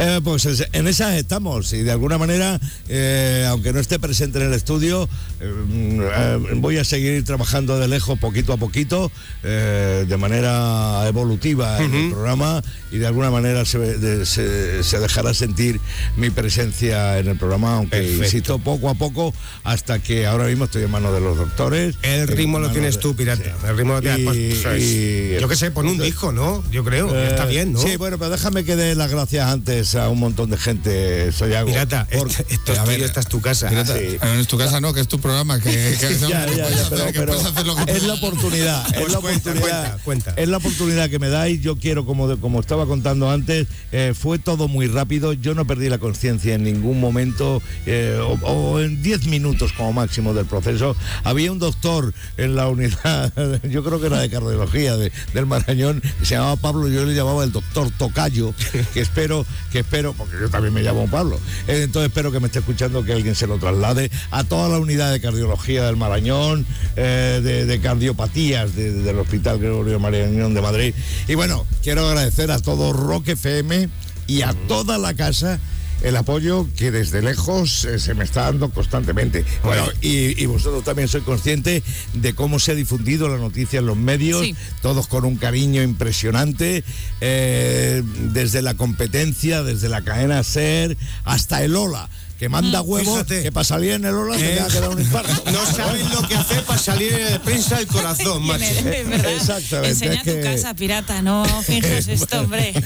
Eh, pues es- en esas estamos y de alguna manera, eh, aunque no esté presente en el estudio, eh, voy a seguir trabajando de lejos poquito a poquito, de manera evolutiva en el programa y de alguna manera se, de- se- se dejará sentir mi presencia en el programa, aunque Perfecto. insisto, poco a poco, hasta que ahora mismo estoy en manos de los doctores. El ritmo lo tienes tú, pirata. El ritmo lo tienes Y- pues, pues, y- Yo qué sé, pon un disco, ¿no? Yo creo. está bien, ¿no? Sí, bueno, pero déjame que dé las gracias antes a un montón de gente, soy algo. Pirata, esto, esto es tuyo, esta es tu casa. Pirata, Sí. no es tu casa, no, que es tu programa. Que, que [LAUGHS] Ya, ya, ya, pero, que pero puedes hacer lo que es la oportunidad, [LAUGHS] es la cuenta, oportunidad, cuenta, cuenta. es la oportunidad que me dais. Yo quiero, como de- como estaba contando antes, eh, fue todo muy rápido. Yo no perdí la conciencia en ningún momento, eh, o, o en 10 minutos como máximo del proceso. Había un doctor en la unidad, [LAUGHS] yo creo que era de cardiología de- del Marañón, que se llamaba Pablo. Yo le llamaba el doctor Tocayo, que espero, que espero, porque yo también me llamo Pablo. Eh, Entonces espero que me esté escuchando que alguien se lo traslade a toda la unidad de cardiología del Marañón, eh, de, de cardiopatías de- del Hospital Gregorio Marañón de Madrid. Y bueno, quiero agradecer a todo Rock FM y a toda la casa el apoyo que desde lejos eh, se me está dando constantemente. Bueno, y, y vosotros también sois conscientes de cómo se ha difundido la noticia en los medios, Sí. todos con un cariño impresionante, eh, desde la competencia, desde la cadena SER, hasta el OLA. Que manda huevos, Fíjate. que para salir en el Ola se te va a quedar un infarto. [LAUGHS] No sabes lo que hace para salir en el prensa el corazón, macho. Exactamente, Enseña es que- tu casa, pirata, no [LAUGHS] finjas esto, hombre. [LAUGHS]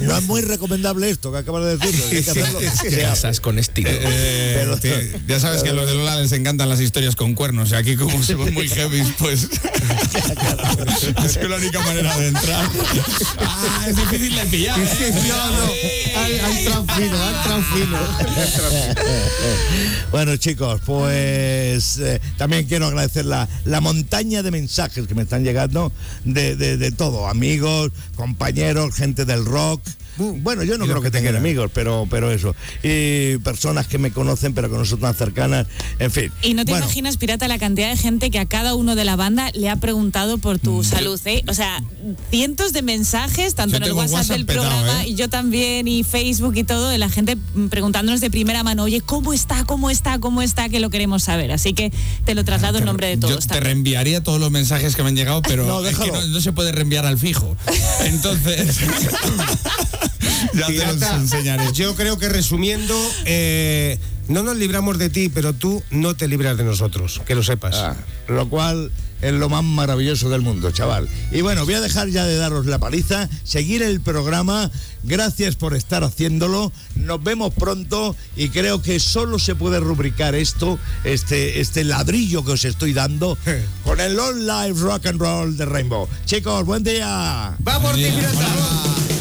No es muy recomendable esto que acabas de decir. hay que [LAUGHS] hacerlo. Casas con estilo. Eh, Pero- que- ya sabes que a los de Lola les encantan las historias con cuernos y aquí como somos muy heavy, pues [LAUGHS] es que la única manera de entrar. Ah, es difícil de pillar. ¿eh? No, no. Hay, hay tranfino, hay tranfino. [LAUGHS] Bueno, chicos, pues eh, también quiero agradecer la, la montaña de mensajes que me están llegando de, de- de todo, amigos, compañeros, gente del rock. Bueno, yo no creo que que tenga enemigos, pero, pero eso. Y personas que me conocen, pero que no son tan cercanas. En fin. Y no te Bueno, imaginas, pirata, la cantidad de gente que a cada uno de la banda le ha preguntado por Mm, tu salud, ¿eh? O sea, cientos de mensajes, tanto Yo en el WhatsApp, WhatsApp del petado, programa, ¿eh? y yo también, y Facebook y todo, de la gente mm, preguntándonos de primera mano, oye, ¿cómo está? ¿Cómo está? ¿Cómo está? Que lo queremos saber. Así que te lo traslado en nombre de Yo todos. te también. reenviaría todos los mensajes que me han llegado, pero [LAUGHS] No, es que déjalo. no, no se puede reenviar al fijo. [LAUGHS] Entonces, [LAUGHS] [LAUGHS] ya te los enseñaré. Yo creo que resumiendo, eh, no nos libramos de ti, pero tú no te libras de nosotros, que lo sepas. ah, lo cual es lo más maravilloso del mundo, chaval. Y bueno, voy a dejar ya de daros la paliza, seguir el programa. Gracias por estar haciéndolo. Nos vemos pronto y creo que solo se puede rubricar esto, este, este ladrillo que os estoy dando, [LAUGHS] con el All Live Rock and Roll de Rainbow. Chicos, buen día. ¡Va por ti, pirata!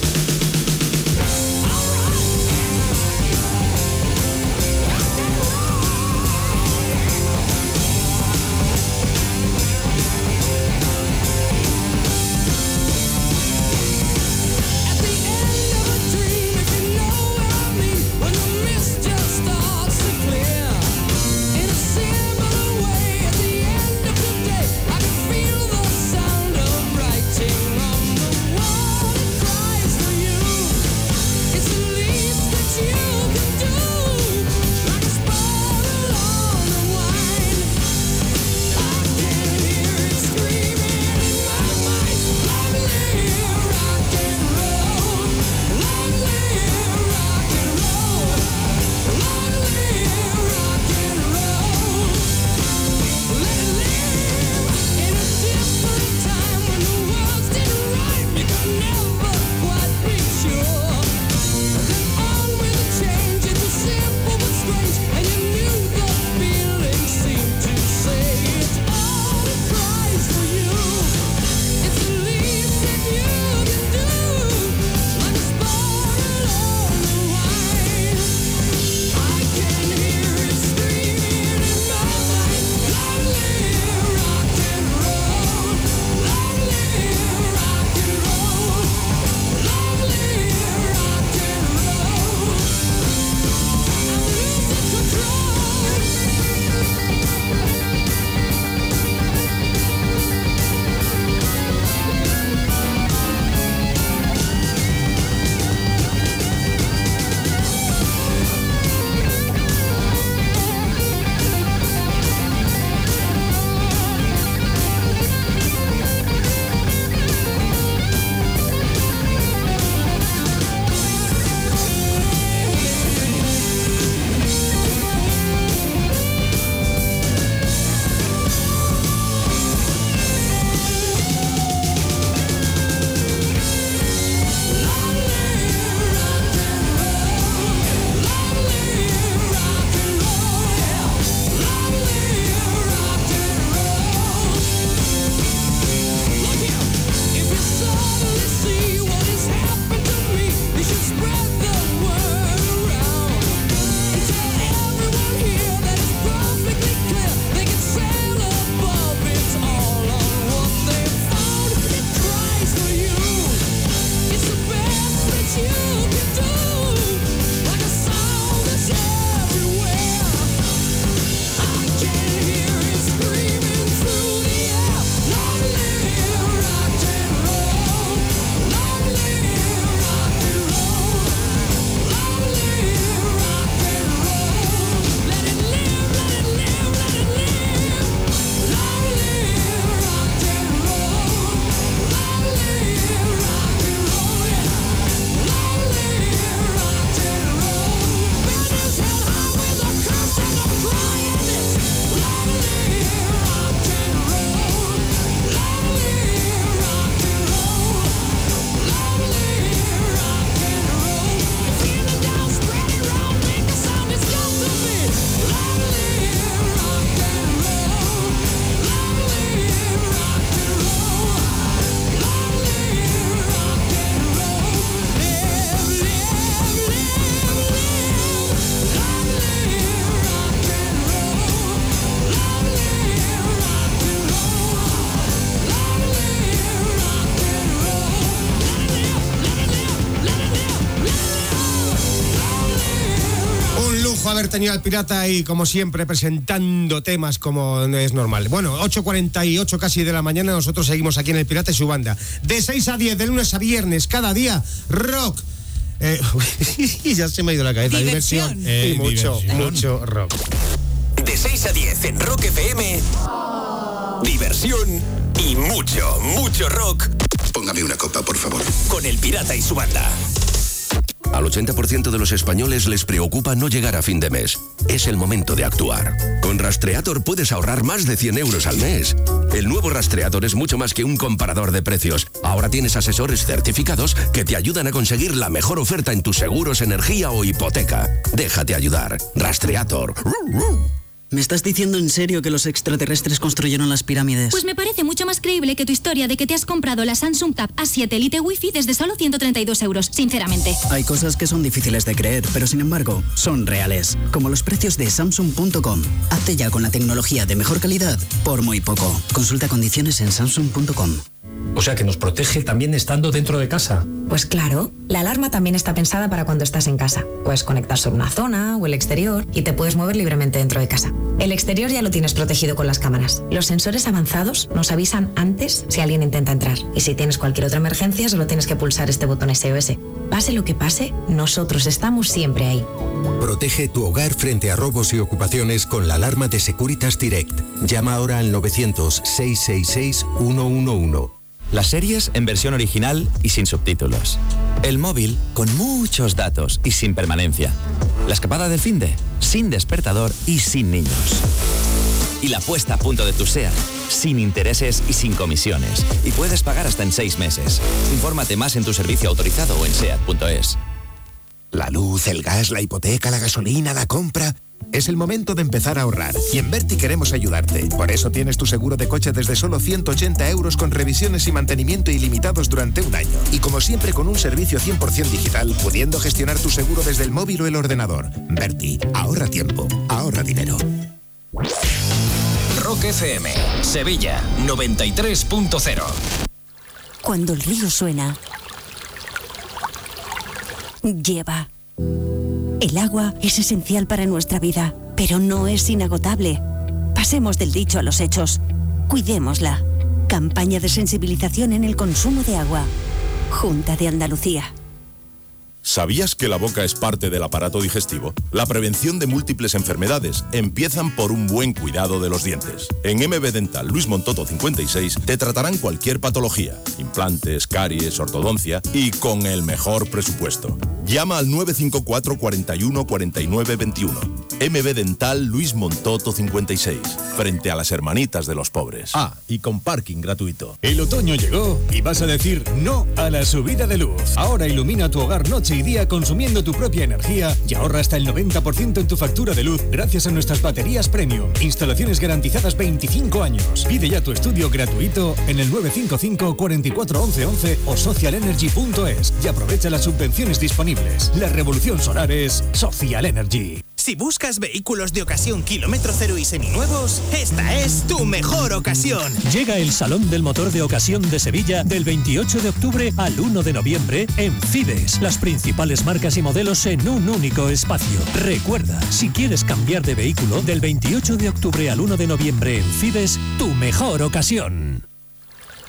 Haber tenido al pirata ahí, como siempre, presentando temas como es normal. Bueno, 8.48 casi de la mañana, nosotros seguimos aquí en el Pirata y su banda. De 6 a 10, de lunes a viernes, cada día, rock. Eh, y [LAUGHS] ya se me ha ido la cabeza. Diversión. Diversión. Eh, y mucho, diversión. mucho rock. De 6 a 10 en Rock FM. Diversión y mucho, mucho rock. Póngame una copa, por favor. Con el pirata y su banda. Al 80% de los españoles les preocupa no llegar a fin de mes. Es el momento de actuar. Con Rastreator puedes ahorrar más de 100 euros al mes. El nuevo Rastreator es mucho más que un comparador de precios. Ahora tienes asesores certificados que te ayudan a conseguir la mejor oferta en tus seguros, energía o hipoteca. Déjate ayudar. Rastreator. ¿Me estás diciendo en serio que los extraterrestres construyeron las pirámides? Pues me parece mucho más creíble que tu historia de que te has comprado la Samsung Tab A7 Elite Wi-Fi desde solo 132 euros, sinceramente. Hay cosas que son difíciles de creer, pero sin embargo, son reales. Como los precios de Samsung.com. Hazte ya con la tecnología de mejor calidad por muy poco. Consulta condiciones en Samsung.com. O sea que nos protege también estando dentro de casa. Pues claro, la alarma también está pensada para cuando estás en casa. Puedes conectar sobre una zona o el exterior y te puedes mover libremente dentro de casa. El exterior ya lo tienes protegido con las cámaras. Los sensores avanzados nos avisan antes si alguien intenta entrar. Y si tienes cualquier otra emergencia, solo tienes que pulsar este botón SOS. Pase lo que pase, nosotros estamos siempre ahí. Protege tu hogar frente a robos y ocupaciones con la alarma de Securitas Direct. Llama ahora al 900-666-111. Las series en versión original y sin subtítulos. El móvil con muchos datos y sin permanencia. La escapada del finde sin despertador y sin niños. Y la puesta a punto de tu SEAT sin intereses y sin comisiones. Y puedes pagar hasta en seis meses. Infórmate más en tu servicio autorizado o en SEAT.es. La luz, el gas, la hipoteca, la gasolina, la compra. Es el momento de empezar a ahorrar y en Berti queremos ayudarte. Por eso tienes tu seguro de coche desde solo 180 euros con revisiones y mantenimiento ilimitados durante un año. Y como siempre con un servicio 100% digital, pudiendo gestionar tu seguro desde el móvil o el ordenador. Berti, ahorra tiempo, ahorra dinero. Rock FM, Sevilla 93.0. Cuando el río suena, lleva. El agua es esencial para nuestra vida, pero no es inagotable. Pasemos del dicho a los hechos. Cuidémosla. Campaña de sensibilización en el consumo de agua. Junta de Andalucía. ¿Sabías que la boca es parte del aparato digestivo? La prevención de múltiples enfermedades empiezan por un buen cuidado de los dientes. En MB Dental Luis Montoto 56 te tratarán cualquier patología, implantes, caries, ortodoncia y con el mejor presupuesto. Llama al 954 41 49 21. MB Dental Luis Montoto 56, frente a las hermanitas de los pobres. Ah, y con parking gratuito. El otoño llegó y vas a decir no a la subida de luz. Ahora ilumina tu hogar noche y día consumiendo tu propia energía y ahorra hasta el 90% en tu factura de luz gracias a nuestras baterías premium. Instalaciones garantizadas 25 años. Pide ya tu estudio gratuito en el 955 44 11 11 o socialenergy.es y aprovecha las subvenciones disponibles. La revolución solar es Social Energy. Si buscas vehículos de ocasión kilómetro cero y seminuevos, esta es tu mejor ocasión. Llega el Salón del Motor de Ocasión de Sevilla del 28 de octubre al 1 de noviembre en Fides. Las principales marcas y modelos en un único espacio. Recuerda, si quieres cambiar de vehículo, del 28 de octubre al 1 de noviembre en Fides, tu mejor ocasión.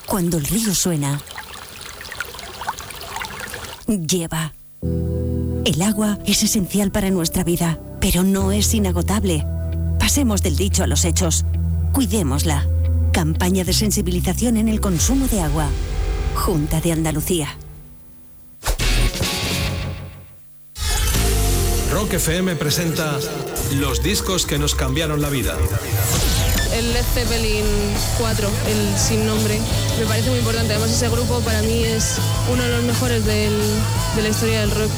Cuando el río suena, lleva. El agua es esencial para nuestra vida, pero no es inagotable. Pasemos del dicho a los hechos. Cuidémosla. Campaña de sensibilización en el consumo de agua. Junta de Andalucía. Rock FM presenta los discos que nos cambiaron la vida. El Led Zeppelin 4, el sin nombre, me parece muy importante. Además ese grupo para mí es uno de los mejores del- de la historia del rock.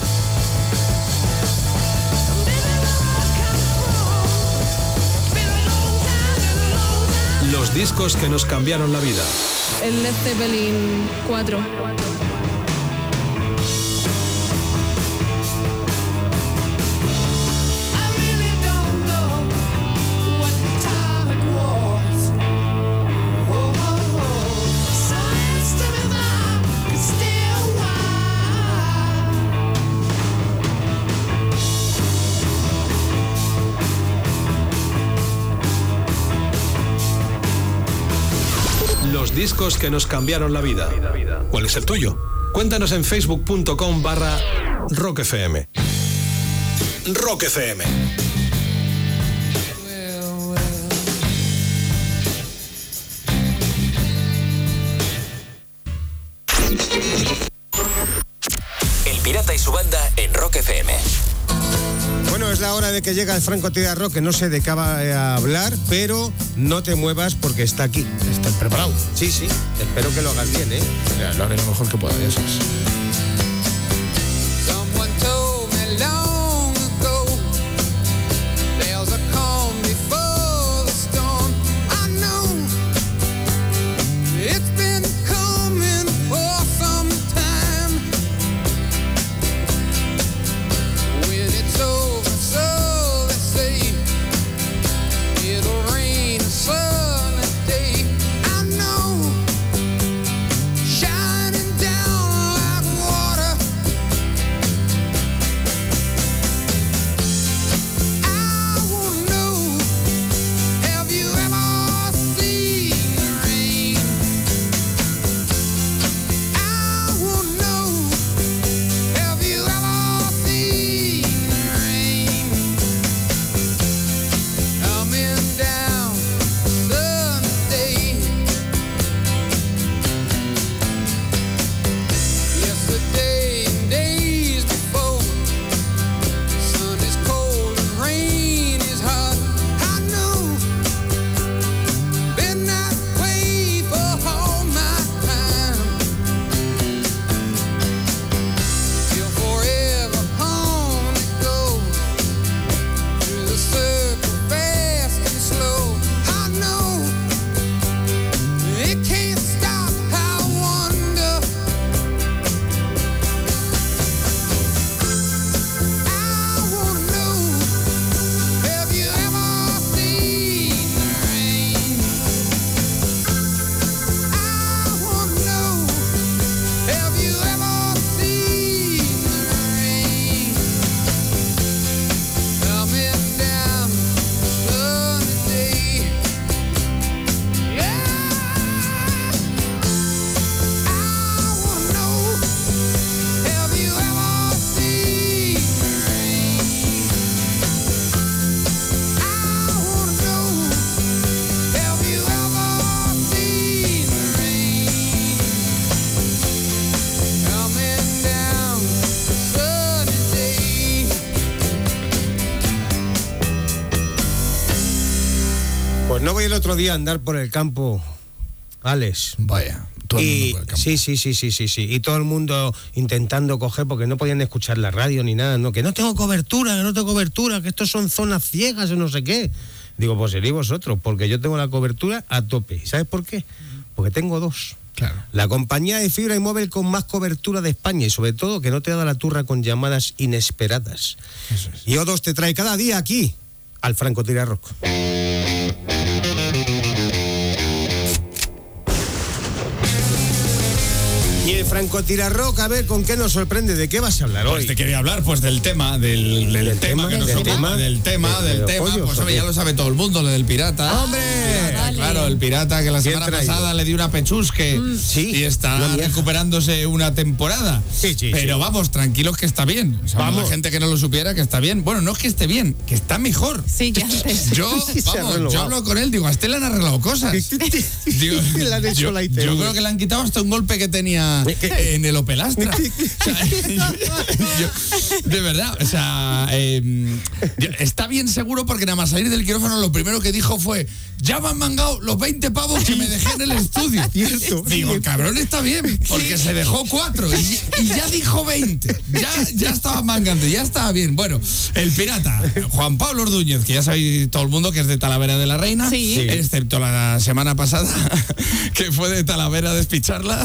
Discos que nos cambiaron la vida. El Led Zeppelin 4. Que nos cambiaron la vida. ¿Cuál es el tuyo? Cuéntanos en facebook.com barra rockfm. Rock. Hora de que llega el Franco Tira Rock, que no sé de qué va a hablar, pero no te muevas porque está aquí. ¿Estás preparado? Sí, sí. Espero que lo hagas bien, ¿eh? Lo haré lo mejor que pueda, ya sabes. Otro día andar por el campo, Alex. Vaya, todo el y, mundo por el campo. Sí, sí, sí, sí, sí, sí. Y todo el mundo intentando coger porque no podían escuchar la radio ni nada, no, que no tengo cobertura, que no tengo cobertura, que estos son zonas ciegas o no sé qué. Digo, pues seréis vosotros, porque yo tengo la cobertura a tope. ¿Y sabes por qué? Porque tengo dos. Claro. La compañía de fibra y móvil con más cobertura de España y sobre todo que no te da la turra con llamadas inesperadas. Y O2 te trae cada día aquí al Franco Franco Tira Rock, a ver, ¿con qué nos sorprende? ¿De qué vas a hablar Pues hoy? te quería hablar pues del tema, del, del tema, que nos del ocupa, tema. del tema, ¿De- del de tema, pollos pues hombre, ya lo sabe todo el mundo, lo del pirata. ¡Hombre! Pirata, claro, el pirata que la semana pasada le dio una pechusque y está recuperándose una temporada. Pero vamos, tranquilos que está bien. O sea, Vamos. la gente que no lo supiera que está bien. Bueno, no es que esté bien, que está mejor. Sí, que antes. [LAUGHS] Yo, [LAUGHS] vamos, yo hablo con él, digo, a este le han arreglado cosas. [LAUGHS] Digo, Le han hecho yo, la yo ITV. creo que le han quitado hasta un golpe que tenía [LAUGHS] en el Opel Astra. O sea, [LAUGHS] yo- de verdad, o sea, eh, yo- está bien seguro porque nada más salir del quirófano lo primero que dijo fue, ya me han mangado los 20 pavos que me dejé en el estudio. [LAUGHS] Digo, el cabrón está bien, porque se dejó cuatro y, y ya dijo 20. Ya, ya estaba mangando, ya estaba bien. Bueno, el pirata, Juan Pablo Ordúñez, que ya sabéis todo el mundo que es de Talavera de la Reina, Sí. excepto la semana pasada, que fue de Talavera a despicharla.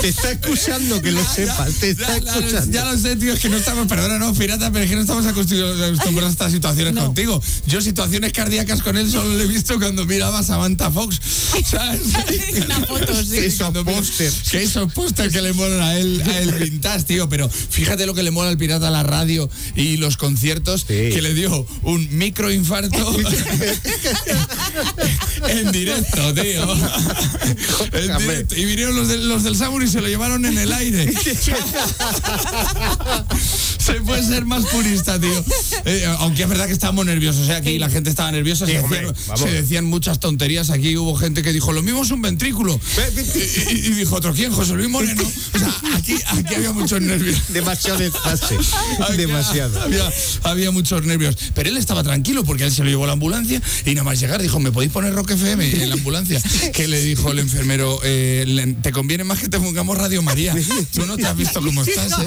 Te está excusando que lo sepas. Te está Ya, ya lo- excusando. ya lo sé, tío, es que no estamos, perdona, no, pirata, pero es que no estamos acostumbrados a estas situaciones contigo. Yo situaciones cardíacas con él solo lo he visto cuando miraba a Samantha Fox. [LAUGHS] ¿Sabes? [LAUGHS] Una foto, sí. Esos pósters. Que esos pósters que le molan a él, a él vintage, tío. Pero fíjate lo que le mola al pirata a la radio y los conciertos, que le dio un microinfarto [LAUGHS] en directo, tío. En directo. Y vinieron los, del- los del Samur y se lo llevaron en el aire. [LAUGHS] [LAUGHS] Se puede ser más purista, tío. Eh, aunque es verdad que estábamos nerviosos. O sea, aquí la gente estaba nerviosa. Sí, se, hombre, decían, vamos. se decían muchas tonterías. Aquí hubo gente que dijo, lo mismo es un ventrículo. Y, dijo otro, ¿quién? José Luis Moreno. O sea, aquí, aquí había muchos nervios. Demasiado desfase. Demasiado. Había, había muchos nervios. Pero él estaba tranquilo porque él se lo llevó a la ambulancia y nada más llegar dijo, ¿me podéis poner Rock FM en la ambulancia? Que le dijo el enfermero, eh, te conviene más que te pongamos Radio María. Tú no te has visto cómo estás, ¿eh?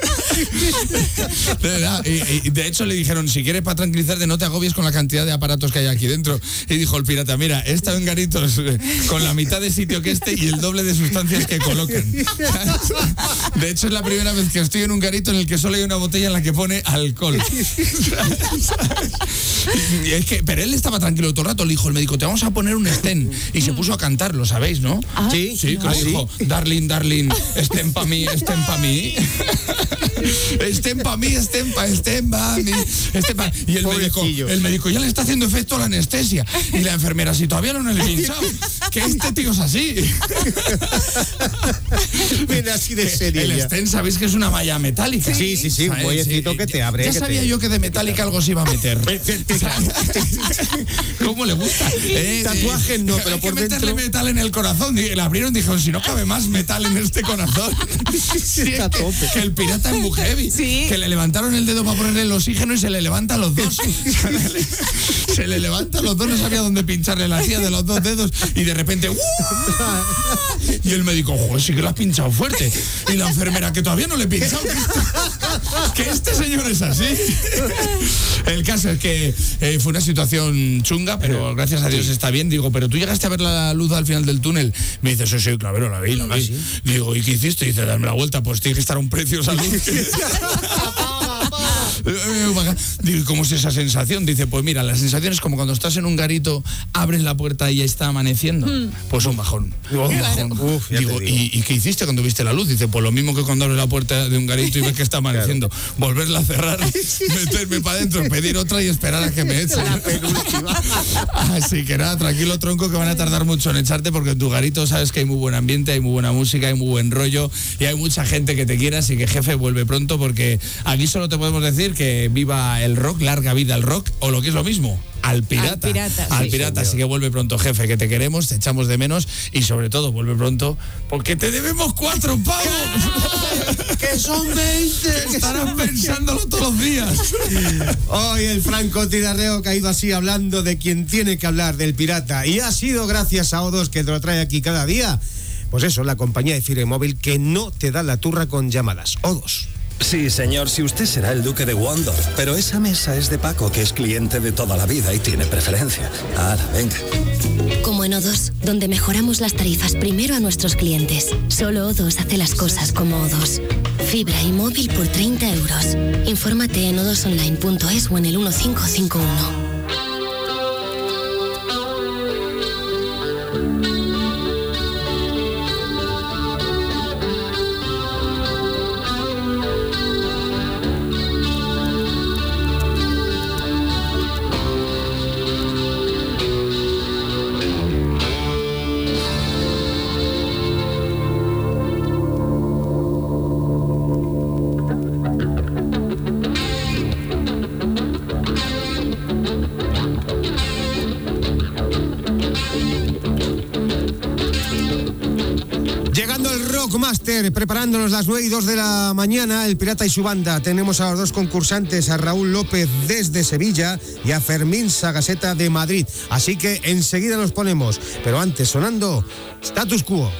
De verdad, y- y de hecho le dijeron, si quieres para tranquilizarte, no te agobies con la cantidad de aparatos que hay aquí dentro. Y dijo el pirata, mira, he estado en garitos con la mitad de sitio que este y el doble de sustancias que colocan. De hecho, es la primera vez que estoy en un garito en el que solo hay una botella en la que pone alcohol. Y es que, pero él estaba tranquilo todo el rato, le dijo el médico, te vamos a poner un stent. Y se puso a cantar, ¿lo sabéis, no? Sí, sí, que ah, dijo, darling, darling, estén pa' mí, estén pa' mí. [LAUGHS] Estén pa' mí, estén pa', estén pa' mí. estén pa'. Y el médico, el médico ya le está haciendo efecto la anestesia. Y la enfermera, si todavía no le he pinchado, que este tío es así. Viene así de serio El stent, ¿sabéis que es una malla metálica? Sí, sí, sí, un ¿Sabes? muellecito que te abre, Ya que sabía te- yo que de metálica algo se iba a meter. [LAUGHS] ¿Cómo le gusta? [LAUGHS] Eh, Tatuajes no, pero hay que por meterle dentro- metal en el corazón. Le abrieron y dijeron, si no cabe más metal en este corazón. [LAUGHS] Sí, es que, que el pirata es muy heavy. Que le levantaron el dedo para ponerle el oxígeno y se le levanta los dos. [LAUGHS] se le levanta los dos, no sabía dónde pincharle la silla de los dos dedos. Y de repente, ¡uh! Y el médico, joder, sí que lo has pinchado fuerte. Y la enfermera, que todavía no le he pinchado. [LAUGHS] Que este señor es así. El caso es que eh, fue una situación chunga, pero gracias a Dios está bien. Digo, pero tú llegaste a ver la luz al final del túnel. Me dice, sí, sí, claro, la vi, la vi. Digo, ¿y qué hiciste? Dice, darme la vuelta, pues tiene que estar a un precio esa luz. [LAUGHS] [LAUGHS] Yeah. Digo, ¿y ¿cómo es esa sensación? Dice, pues mira, la sensación es como cuando estás en un garito, abres la puerta y ya está amaneciendo. Pues un bajón. Un bajón. Digo. ¿y, y qué hiciste cuando viste la luz? Dice, pues lo mismo que cuando abres la puerta de un garito y ves que está amaneciendo. Volverla a cerrar, [LAUGHS] meterme para adentro, pedir otra y esperar a que me echen. [LAUGHS] Así que nada, tranquilo tronco que van a tardar mucho en echarte porque en tu garito sabes que hay muy buen ambiente, hay muy buena música, hay muy buen rollo y hay mucha gente que te quiera, así que jefe vuelve pronto porque aquí solo te podemos decir que viva el rock, larga vida al rock o lo que es lo mismo. Al pirata. Al pirata, Al sí, pirata, así que vuelve pronto, jefe, que te queremos, te echamos de menos y sobre todo vuelve pronto porque te debemos cuatro pavos. [LAUGHS] que son 20. Que estarás pensándolo todos los días. Hoy el Franco Tirarreo que ha ido así hablando de quien tiene que hablar, del pirata. Y ha sido gracias a O2 que te lo trae aquí cada día. Pues eso, la compañía de Fire Móvil que no te da la turra con llamadas. O2. Sí, señor, si usted será el duque de Wondorf, pero esa mesa es de Paco, que es cliente de toda la vida y tiene preferencia. Ahora, venga. Como en O2, donde mejoramos las tarifas primero a nuestros clientes. Solo O2 hace las cosas como O2. Fibra y móvil por 30 euros. Infórmate en odosonline.es o en el 1551. Las 9 y 2 de la mañana, el Pirata y su banda. Tenemos a los dos concursantes, a Raúl López desde Sevilla y a Fermín Sagaseta de Madrid. Así que enseguida nos ponemos. Pero antes sonando, status quo.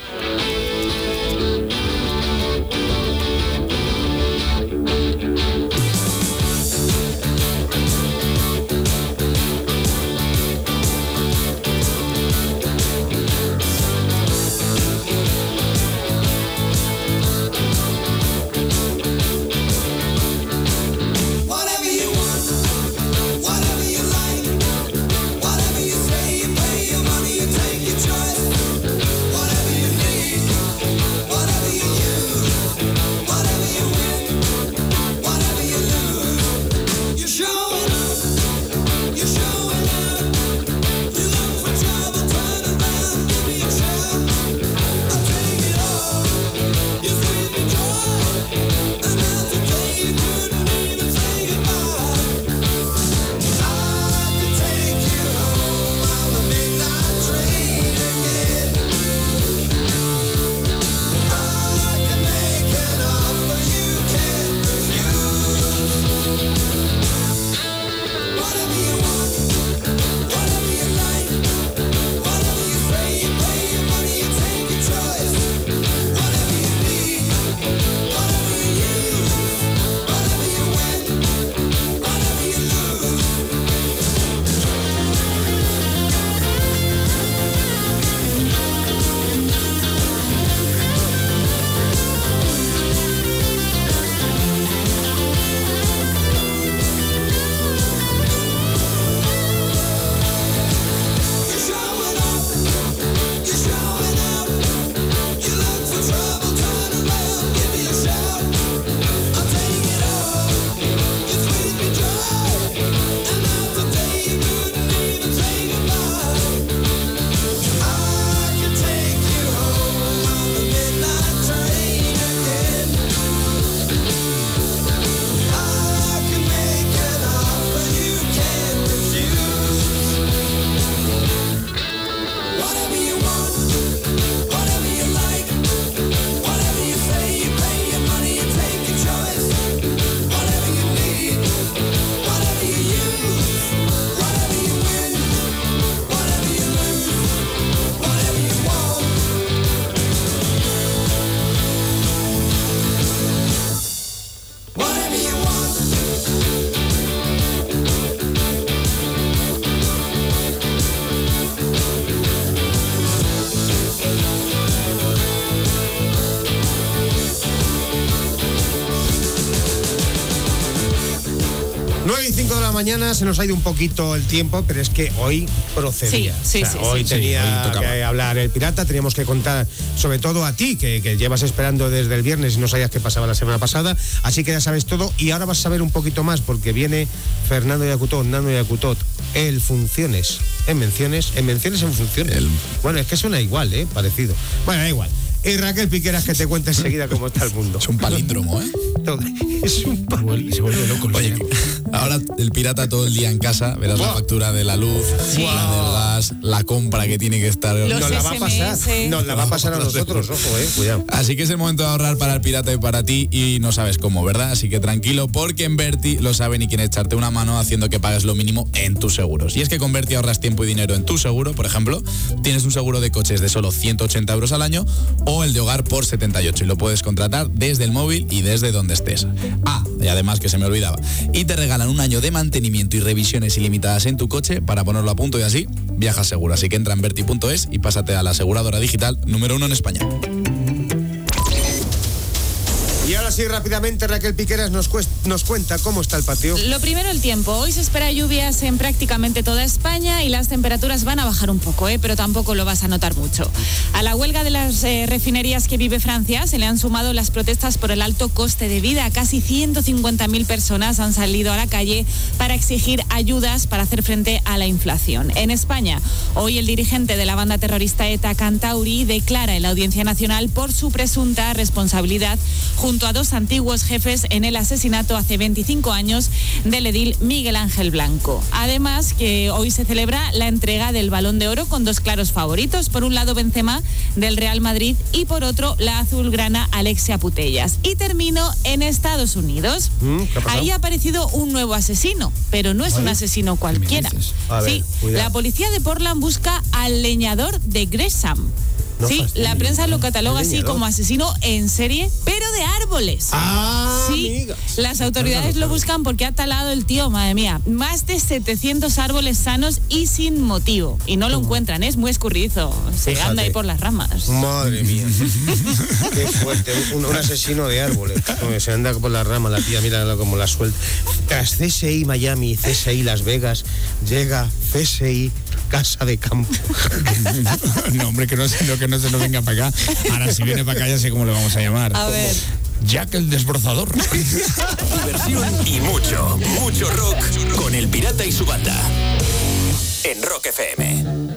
Mañana se nos ha ido un poquito el tiempo, pero es que hoy procedía. Sí, sí, O sea, sí, hoy sí. tenía Sí, hoy tocaba. que hablar el pirata, teníamos que contar, sobre todo a ti, que, que llevas esperando desde el viernes y no sabías qué pasaba la semana pasada. Así que ya sabes todo y ahora vas a saber un poquito más porque viene Fernando Yacutot, Nando Yacutot, el funciones, en menciones, en menciones en funciones. Bueno, es que suena igual, ¿eh? Parecido. Bueno, da igual. Y Raquel Piqueras que te cuente enseguida cómo está el mundo. Es un palíndromo, ¿eh? [LAUGHS] Es un Se vuelve loco. el Oye, señor. Ahora el pirata todo el día en casa, verás la factura de la luz, Sí. la del gas, la compra que tiene que estar. Los Nos la va a pasar. Nos la va a pasar a nosotros, ojo, eh. Cuidado. Así que es el momento de ahorrar para el pirata y para ti y no sabes cómo, ¿verdad? Así que tranquilo porque en Berti lo saben y quieren echarte una mano haciendo que pagues lo mínimo en tus seguros. Y es que con Berti ahorras tiempo y dinero en tu seguro, por ejemplo, tienes un seguro de coches de solo 180 euros al año o el de hogar por 78 y lo puedes contratar desde el móvil y desde donde estés. Ah, y además que se me olvidaba. Y te regalan un año de mantenimiento y revisiones ilimitadas en tu coche para ponerlo a punto y así viajas seguro. Así que entra en Berti.es y pásate a la aseguradora digital número uno en España. Y ahora sí, rápidamente, Raquel Piqueras nos, nos cuenta cómo está el patio. Lo primero, el tiempo. Hoy se espera lluvias en prácticamente toda España y las temperaturas van a bajar un poco, ¿eh? pero tampoco lo vas a notar mucho. A la huelga de las eh, refinerías que vive Francia se le han sumado las protestas por el alto coste de vida. Casi 150.000 personas han salido a la calle para exigir ayudas para hacer frente a la inflación. En España, hoy el dirigente de la banda terrorista ETA Cantauri declara en la Audiencia Nacional por su presunta responsabilidad junto a dos antiguos jefes en el asesinato hace 25 años del edil Miguel Ángel Blanco. Además, que hoy se celebra la entrega del Balón de Oro con dos claros favoritos. Por un lado, Benzema del Real Madrid y por otro, la azulgrana Alexia Putellas. Y termino en Estados Unidos. Mm. Ahí ha aparecido un nuevo asesino, pero no es un asesino cualquiera. Ver, Sí, la policía de Portland busca al leñador de Gresham. No sí, la prensa lo cataloga El así como asesino en serie, pero de árboles. Ah, sí, las autoridades lo buscan porque ha talado el tío, madre mía, más de 700 árboles sanos y sin motivo. Y no lo encuentran, es muy escurridizo. Se Fíjate. anda ahí por las ramas. Madre mía. [LAUGHS] Qué fuerte. Un, un asesino de árboles. Como Se anda por la rama la tía, mira cómo la suelta. Tras CSI Miami, CSI Las Vegas, llega CSI Casa de Campo. [LAUGHS] no, hombre, que no, se, no, que no se nos venga para acá. Ahora, si viene para acá, ya sé cómo le vamos a llamar. A ver. Jack el desbrozador. Diversión y mucho, mucho rock con el pirata y su banda. En Rock FM.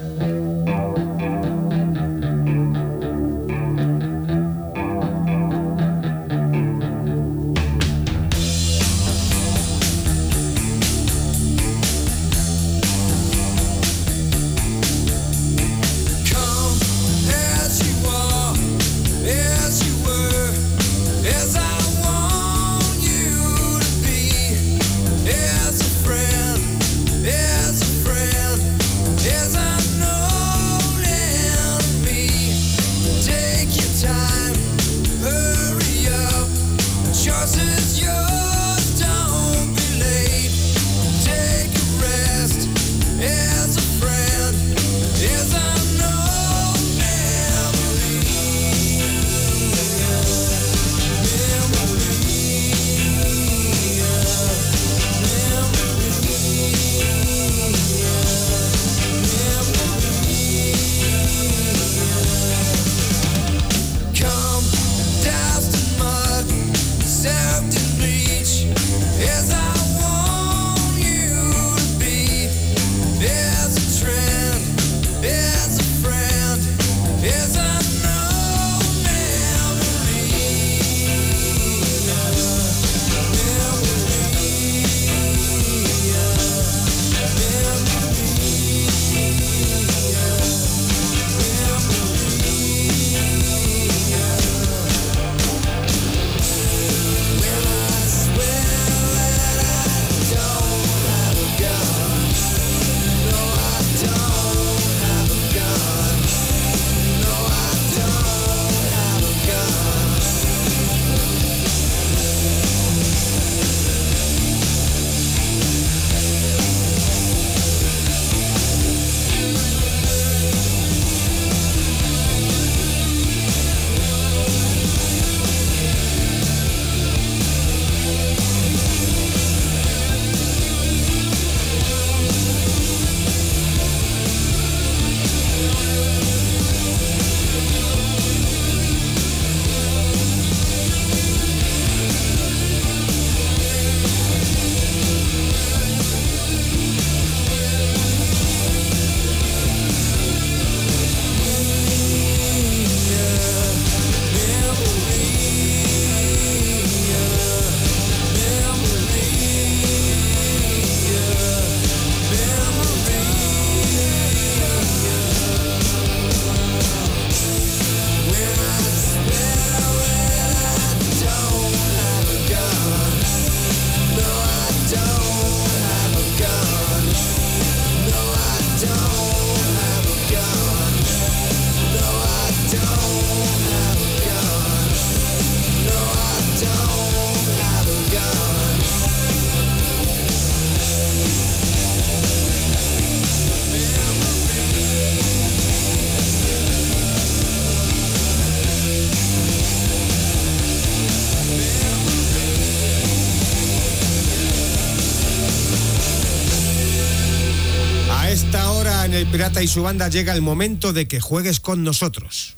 En El Pirata y su banda llega el momento de que juegues con nosotros.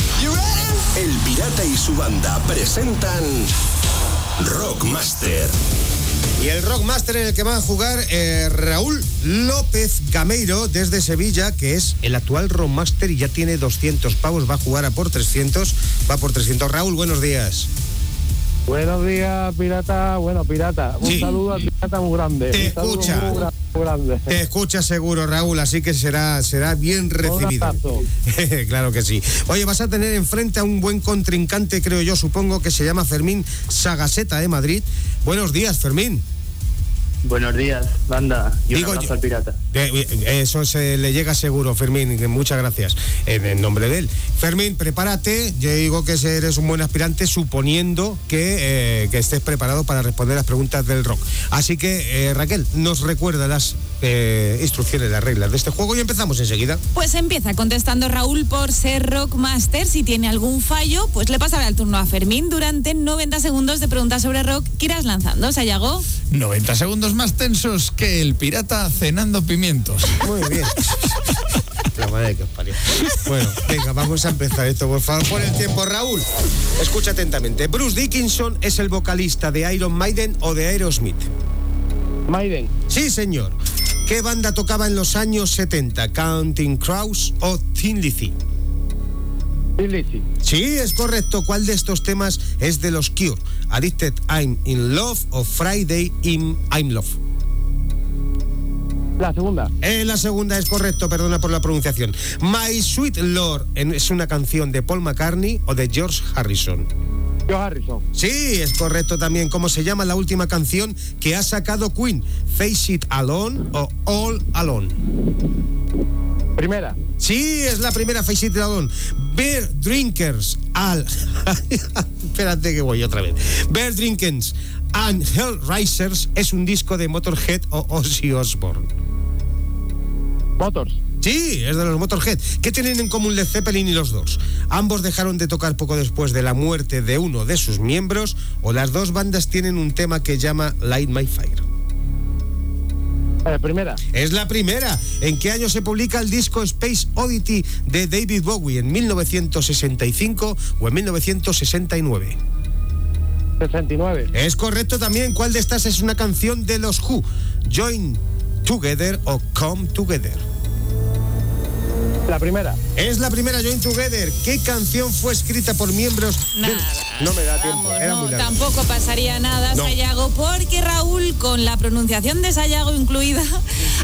El Pirata y su banda presentan Rockmaster. Y el Rockmaster en el que va a jugar eh, Raúl López Gameiro desde Sevilla, que es el actual Rockmaster y ya tiene 200 pavos, va a jugar a por 300, va por 300. Raúl, buenos días. Buenos días, pirata. Bueno, pirata. Un Sí. saludo al pirata muy grande. Te Un escucha. Muy gra- muy grande. Te escucha seguro, Raúl, así que será, será bien recibido. [LAUGHS] claro que sí. Oye, vas a tener enfrente a un buen contrincante, creo yo, supongo que se llama Fermín Sagaseta de Madrid. Buenos días, Fermín. Buenos días, banda. Y Digo yo- al pirata. Eh, Eso se le llega seguro, Fermín. Muchas gracias. En, en nombre de él. Fermín, prepárate. Yo digo que eres un buen aspirante, suponiendo que, eh, que estés preparado para responder las preguntas del rock. Así que, eh, Raquel, nos recuerda las eh, instrucciones, las reglas de este juego y empezamos enseguida. Pues empieza contestando Raúl por ser Rockmaster. Si tiene algún fallo, pues le pasará el turno a Fermín durante 90 segundos de preguntas sobre rock que irás lanzando. Sayago. 90 segundos más tensos que el pirata cenando pimientos. Muy bien. [LAUGHS] La madre que os parió. Bueno, venga, vamos a empezar esto, por favor. Por el tiempo, Raúl. Escucha atentamente. Bruce Dickinson es el vocalista de Iron Maiden o de Aerosmith. Maiden. Sí, señor. ¿Qué banda tocaba en los años 70? ¿Counting Crows o Thin Lizzy? Thin Lizzy. Sí, es correcto. ¿Cuál de estos temas es de los Cure? ¿Addicted I'm in Love o Friday in I'm Love? La segunda. Eh, la segunda es correcto, perdona por la pronunciación. My Sweet Lord es una canción de Paul McCartney o de George Harrison. Harrison. Sí, es correcto también. ¿Cómo se llama la última canción que ha sacado Queen? Face It Alone o All Alone. Primera. Sí, es la primera Face It Alone. Beer Drinkers al. [LAUGHS] Espérate que voy otra vez. Bear Drinkers and Hellraisers es un disco de Motorhead o Ozzy Osbourne. Motors. Sí, es de los Motorhead. ¿Qué tienen en común Led Zeppelin y los dos? Ambos dejaron de tocar poco después de la muerte de uno de sus miembros o las dos bandas tienen un tema que llama Light My Fire. Eh, primera. Es la primera. ¿En qué año se publica el disco Space Oddity de David Bowie? ¿En 1965 o en 1969? 69. Es correcto también. ¿Cuál de estas es una canción de los Who? Join Together o Come Together. La primera. Es la primera Join Together. ¿Qué canción fue escrita por miembros del- No me da tiempo. Era No, muy largo. tampoco pasaría nada, No. Sayago, porque Raúl, con la pronunciación de Sayago incluida,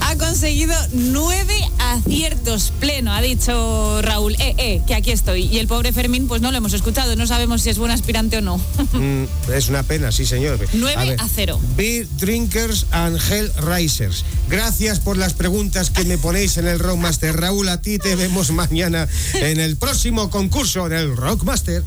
ha conseguido nueve aciertos pleno. Ha dicho Raúl, eh, eh, que aquí estoy. Y el pobre Fermín, pues no lo hemos escuchado, no sabemos si es buen aspirante o no. [LAUGHS] Mm, es una pena, sí, señor. 9 ver. a 0. Beer Drinkers and Hell Risers. Gracias por las preguntas que me ponéis en el Rockmaster. Raúl, a ti te vemos mañana en el próximo concurso del Rockmaster.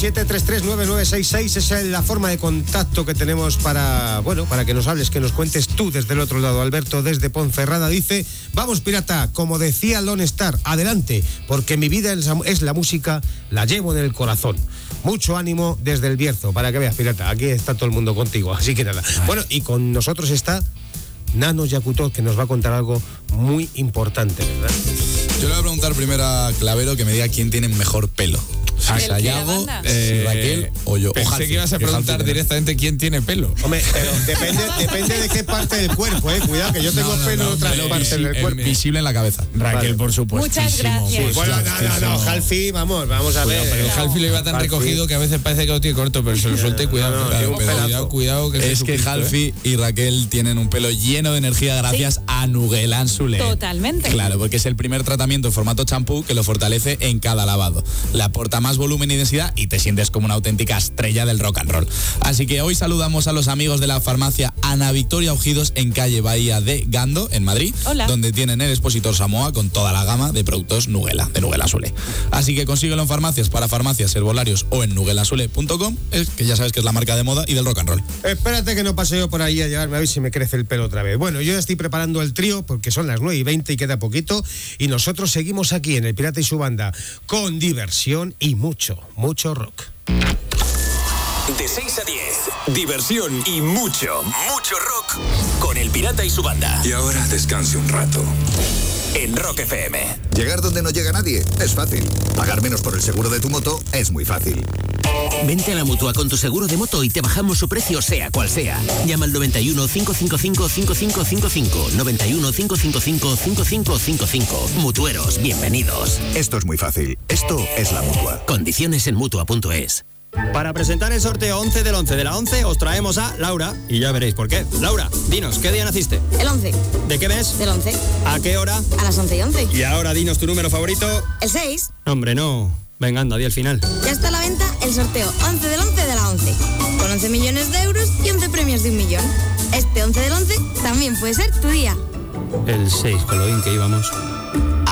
647-339966 esa es la forma de contacto que tenemos para, bueno, para que nos hables, que nos cuentes tú desde el otro lado. Alberto desde Ponferrada dice, vamos pirata, como decía Lone Star, adelante, porque mi vida es la- música, la llevo en el corazón. Mucho ánimo desde el Bierzo, para que veas, pirata, aquí está todo el mundo contigo, [LAUGHS] así que nada. Bueno, y con nosotros está Nano Yakuto, que nos va a contar algo muy importante, ¿verdad? Yo le voy a preguntar primero a Clavero que me diga quién tiene mejor pelo. Si ¿El es que la Eh, Raquel o yo. Pensé o Halfi, que ibas a preguntar Halfi directamente quién tiene pelo. Hombre, pero [LAUGHS] depende, depende de qué parte del cuerpo, eh. Cuidado, que yo tengo No, no, pelo no, en partes visi- del el cuerpo. Visible en la cabeza. Raquel, por supuesto. Muchas gracias. Sí, bueno, no, no, no, Halfi, vamos, vamos a Cuidado, ver. pero el Halfi lo iba tan Halfi. recogido que a veces parece que lo tiene corto, pero se lo suelta y cuidado. Claro, cuidado, pero cuidado, cuidado, que es que Jesucristo, ¿eh? Halfi y Raquel tienen un pelo lleno de energía gracias a Nugelan Sule. Totalmente. Claro, porque es el primer tratamiento en formato champú que lo fortalece en cada lavado. Le aporta más volumen y densidad y te sientes como una auténtica estrella del rock and roll. Así que hoy saludamos a los amigos de la farmacia Ana Victoria Ojidos en calle Bahía de Gando, en Madrid, Hola. donde tienen el expositor Samoa con toda la gama de productos Nugela, de Nugela Sule. Así que consíguelo en farmacias para farmacias herbolarios o en nugelasule.com, es que ya sabes que es la marca de moda y del rock and roll. Espérate que no pase yo por ahí a llevarme a ver si me crece el pelo otra vez. Bueno, yo ya estoy preparando el trío porque son las 9 y 20 y queda poquito. Y nosotros seguimos aquí en El Pirata y su banda con diversión y mucho, mucho rock. De 6 a 10, diversión y mucho, mucho rock con El Pirata y su banda. Y ahora descanse un rato. En Rock FM. Llegar donde no llega nadie es fácil. Pagar menos por el seguro de tu moto es muy fácil. Vente a la mutua con tu seguro de moto y te bajamos su precio, sea cual sea. Llama al 91 555 5555. 91 555 5555. Mutueros, bienvenidos. Esto es muy fácil. Esto es la mutua. Condiciones en mutua.es. Para presentar el sorteo 11 del 11 de la 11 os traemos a Laura y ya veréis por qué. Laura, dinos, ¿qué día naciste? El 11. ¿De qué mes? Del 11. ¿A qué hora? A las 11 y 11. Y ahora dinos tu número favorito. El 6. Hombre, no. Venga, anda, di al final. Ya está a la venta el sorteo 11 del 11 de la 11. Con 11 millones de euros y 11 premios de un millón. Este 11 del 11 también puede ser tu día. El 6, con lo bien que íbamos.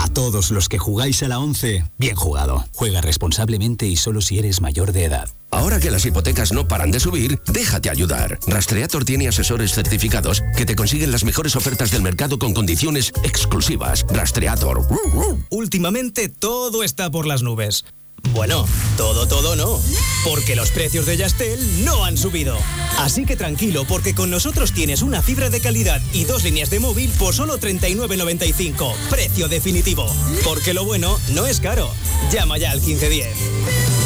A todos los que jugáis a la 11, bien jugado. Juega responsablemente y solo si eres mayor de edad. Ahora que las hipotecas no paran de subir, déjate ayudar. Rastreator tiene asesores certificados que te consiguen las mejores ofertas del mercado con condiciones exclusivas. Rastreator. Últimamente todo está por las nubes. Bueno, todo, todo no. Porque los precios de Yastel no han subido. Así que tranquilo, porque con nosotros tienes una fibra de calidad y dos líneas de móvil por solo 39.95. Precio definitivo. Porque lo bueno no es caro. Llama ya al 1510.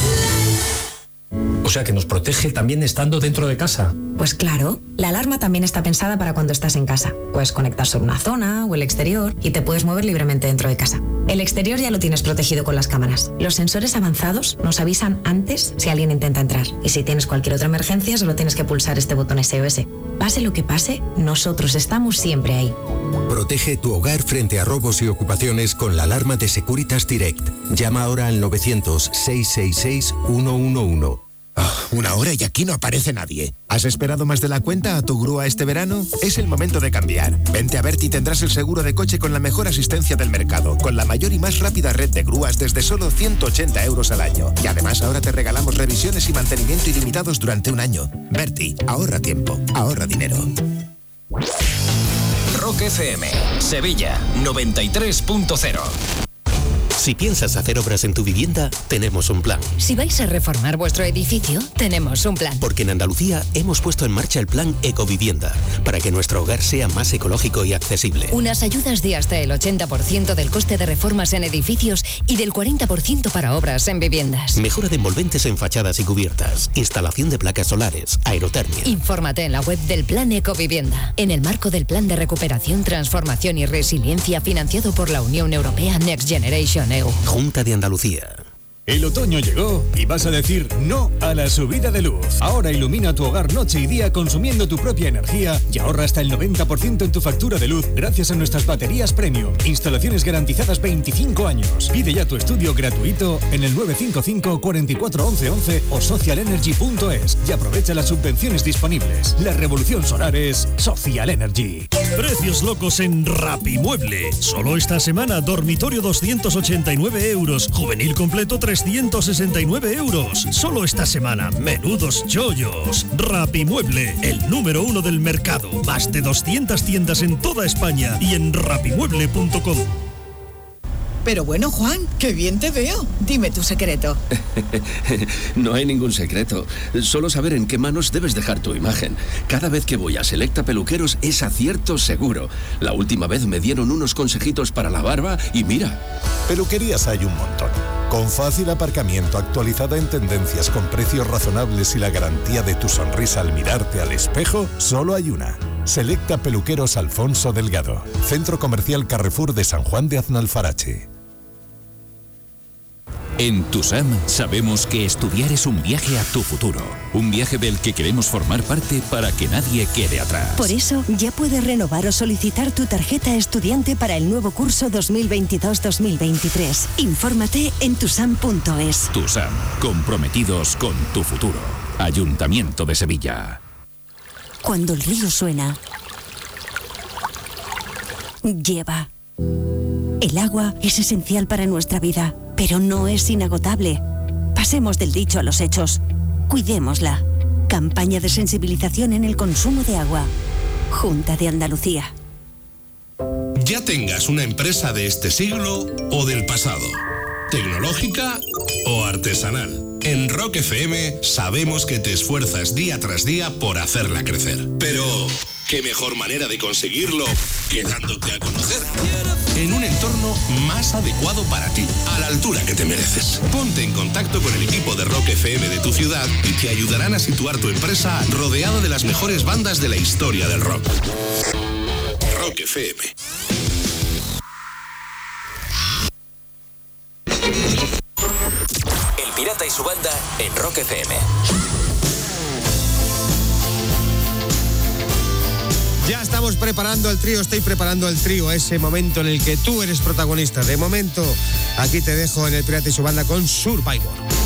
O sea que nos protege también estando dentro de casa. Pues claro, la alarma también está pensada para cuando estás en casa. Puedes conectar sobre una zona o el exterior y te puedes mover libremente dentro de casa. El exterior ya lo tienes protegido con las cámaras. Los sensores avanzados nos avisan antes si alguien intenta entrar. Y si tienes cualquier otra emergencia, solo tienes que pulsar este botón SOS. Pase lo que pase, nosotros estamos siempre ahí. Protege tu hogar frente a robos y ocupaciones con la alarma de Securitas Direct. Llama ahora al 900-666-111. Ah, una hora y aquí no aparece nadie. ¿Has esperado más de la cuenta a tu grúa este verano? Es el momento de cambiar. Vente a Berti y tendrás el seguro de coche con la mejor asistencia del mercado, con la mayor y más rápida red de grúas desde solo 180 euros al año. Y además ahora te regalamos revisiones y mantenimiento ilimitados durante un año. Berti, ahorra tiempo, ahorra dinero. Rock FM, Sevilla 93.0. Si piensas hacer obras en tu vivienda, tenemos un plan. Si vais a reformar vuestro edificio, tenemos un plan. Porque en Andalucía hemos puesto en marcha el plan Ecovivienda, para que nuestro hogar sea más ecológico y accesible. Unas ayudas de hasta el 80% del coste de reformas en edificios y del 40% para obras en viviendas. Mejora de envolventes en fachadas y cubiertas, instalación de placas solares, aerotermia. Infórmate en la web del Plan Ecovivienda, en el marco del Plan de Recuperación, Transformación y Resiliencia financiado por la Unión Europea Next Generation Junta de Andalucía. El otoño llegó y vas a decir no a la subida de luz. Ahora ilumina tu hogar noche y día consumiendo tu propia energía y ahorra hasta el 90% en tu factura de luz gracias a nuestras baterías premium. Instalaciones garantizadas 25 años. Pide ya tu estudio gratuito en el 955 44 11 11 o socialenergy.es y aprovecha las subvenciones disponibles. La revolución solar es Social Energy. Precios locos en Rapimueble. Solo esta semana, dormitorio 289 euros, juvenil completo 369 euros. Solo esta semana, menudos chollos. Rapimueble, el número uno del mercado. Más de 200 tiendas en toda España y en rapimueble.com. Pero bueno, Juan, qué bien te veo. Dime tu secreto. [LAUGHS] no hay ningún secreto. Solo saber en qué manos debes dejar tu imagen. Cada vez que voy a Selecta Peluqueros es acierto seguro. La última vez me dieron unos consejitos para la barba y mira. Peluquerías hay un montón. Con fácil aparcamiento, actualizada en tendencias, con precios razonables y la garantía de tu sonrisa al mirarte al espejo, solo hay una. Selecta Peluqueros Alfonso Delgado. Centro Comercial Carrefour de San Juan de Aznalfarache. En TUSAM sabemos que estudiar es un viaje a tu futuro, un viaje del que queremos formar parte para que nadie quede atrás. Por eso ya puedes renovar o solicitar tu tarjeta estudiante para el nuevo curso 2022-2023. Infórmate en tusam.es. TUSAM, comprometidos con tu futuro. Ayuntamiento de Sevilla. Cuando el río suena, lleva. El agua es esencial para nuestra vida, pero no es inagotable. Pasemos del dicho a los hechos. Cuidémosla. Campaña de sensibilización en el consumo de agua. Junta de Andalucía. Ya tengas una empresa de este siglo o del pasado, tecnológica o artesanal. En Rock FM sabemos que te esfuerzas día tras día por hacerla crecer. Pero, ¿qué mejor manera de conseguirlo que dándote a conocer? En un entorno más adecuado para ti, a la altura que te mereces. Ponte en contacto con el equipo de Rock FM de tu ciudad y te ayudarán a situar tu empresa rodeado de las mejores bandas de la historia del rock. Rock FM. Y su banda en Rock FM. Ya estamos preparando el trío, estoy preparando el trío, ese momento en el que tú eres protagonista. De momento, aquí te dejo en el Pirata y su banda con Survivor.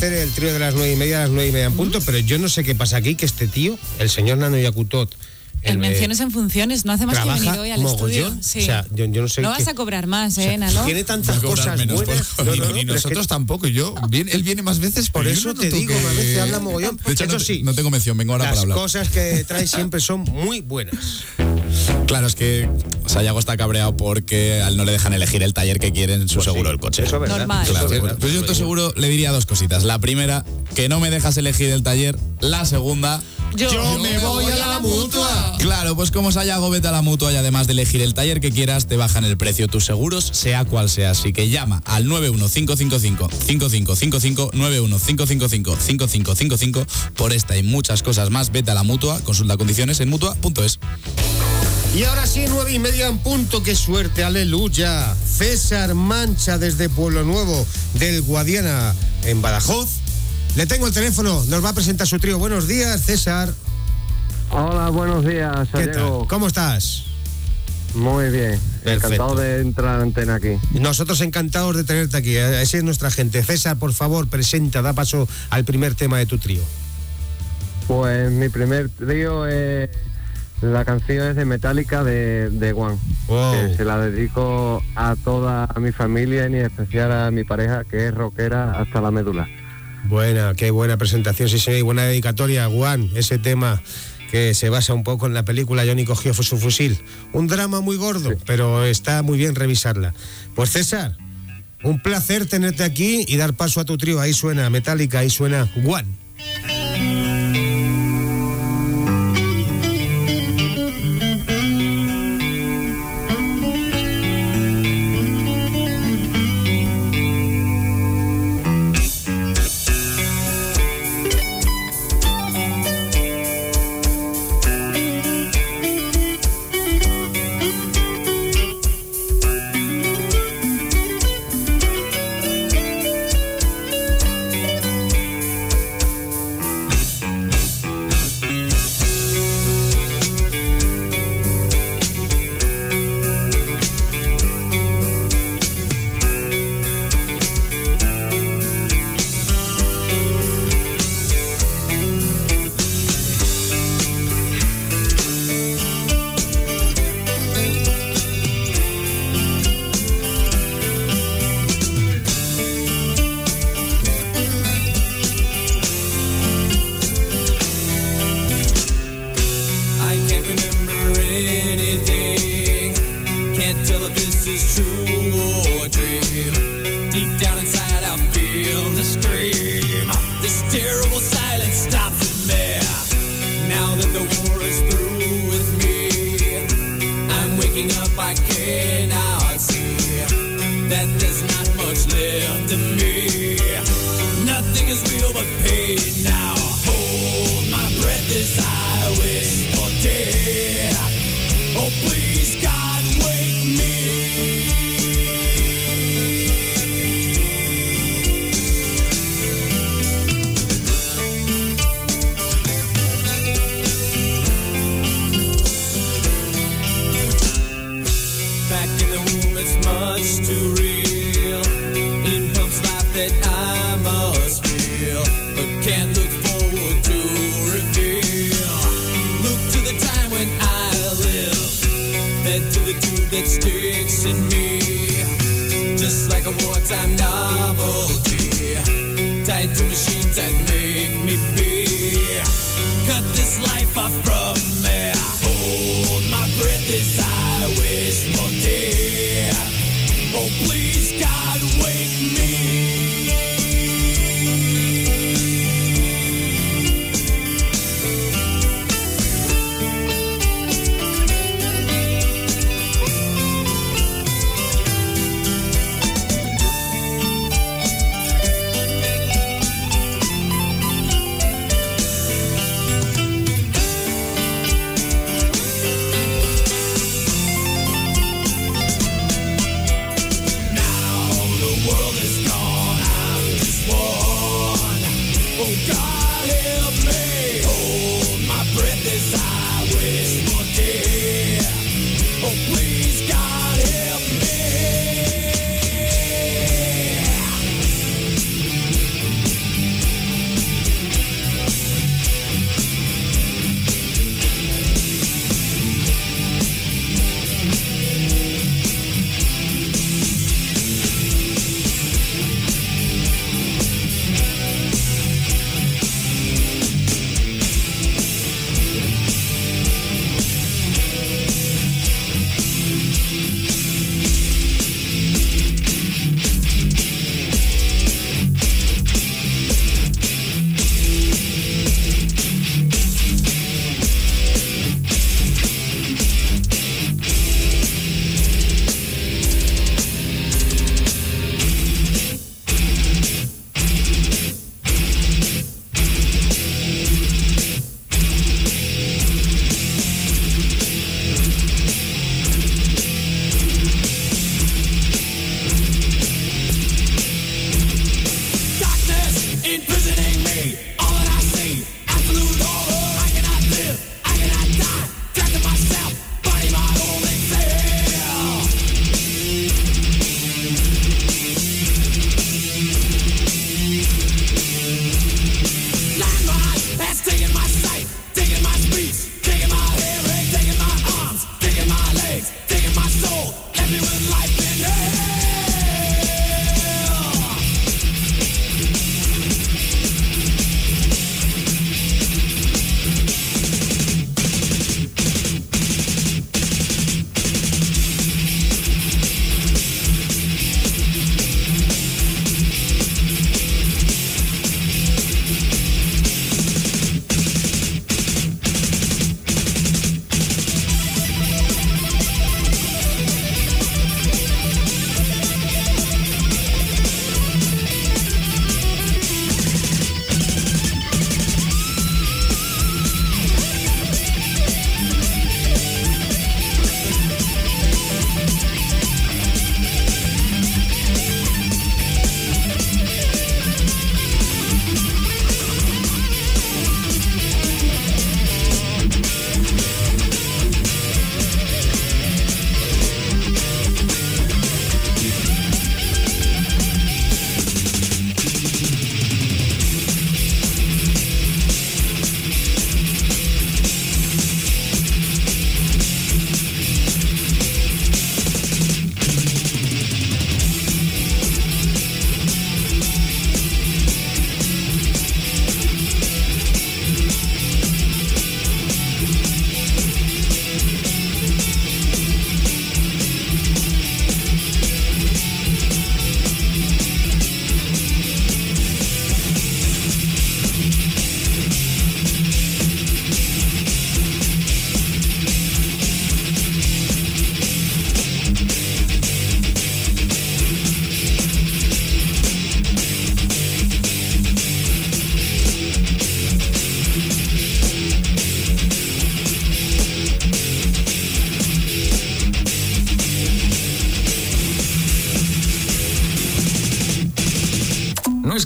Hacer el trío de las nueve y media a las nueve y media en punto, pero yo no sé qué pasa aquí, que este tío, el señor Nano Yacutot, El eh, menciones en funciones, no hace más que venir hoy al mogollón. estudio. Sí. O sea, yo, yo no sé no qué- vas a cobrar más, ¿eh, Nano? tiene tantas Va a cobrar cosas menos por- buenas. No, no, y- no, y es que- nosotros tampoco. Yo, viene- él viene más veces, Por eso te digo, que- a veces habla mogollón. De hecho, Eso sí, no tengo mención, vengo ahora las para hablar. cosas que trae siempre son muy buenas. Claro, es que Sayago está cabreado porque a él no le dejan elegir el taller que quiere en su seguro del coche. Pues eso es verdad, Normal. Claro, eso es pues- verdad. pues yo tu seguro le diría dos cositas. La primera, que no me dejas elegir el taller. La segunda, Yo, me voy a la mutua. Claro, pues como Sayago, vete a la mutua y además de elegir el taller que quieras, te bajan el precio tus seguros, sea cual sea. Así que llama al 91555-5555, 91555-5555 por esta y muchas cosas más. Vete a la mutua, consulta condiciones en mutua.es. Y ahora sí, nueve y media en punto, qué suerte, aleluya. César Mancha desde Pueblo Nuevo del Guadiana en Badajoz. Le tengo el teléfono, nos va a presentar su trío. Buenos días, César. Hola, buenos días, ¿Qué tal? ¿Cómo estás? Muy bien, Perfecto. encantado de entrar a antena aquí. Nosotros encantados de tenerte aquí. eh, Esa es nuestra gente. César, por favor, presenta, da paso al primer tema de tu trío. Pues mi primer trío es la canción es de Metallica de, de One. que se la dedico a toda mi familia y en especial a mi pareja que es rockera hasta la médula. Buena, qué buena presentación, sí, sí, y buena dedicatoria, Juan, ese tema que se basa un poco en la película Johnny cogió su fusil. Un drama muy gordo, pero está muy bien revisarla. Pues César, un placer tenerte aquí y dar paso a tu trío. Ahí suena Metallica, ahí suena One.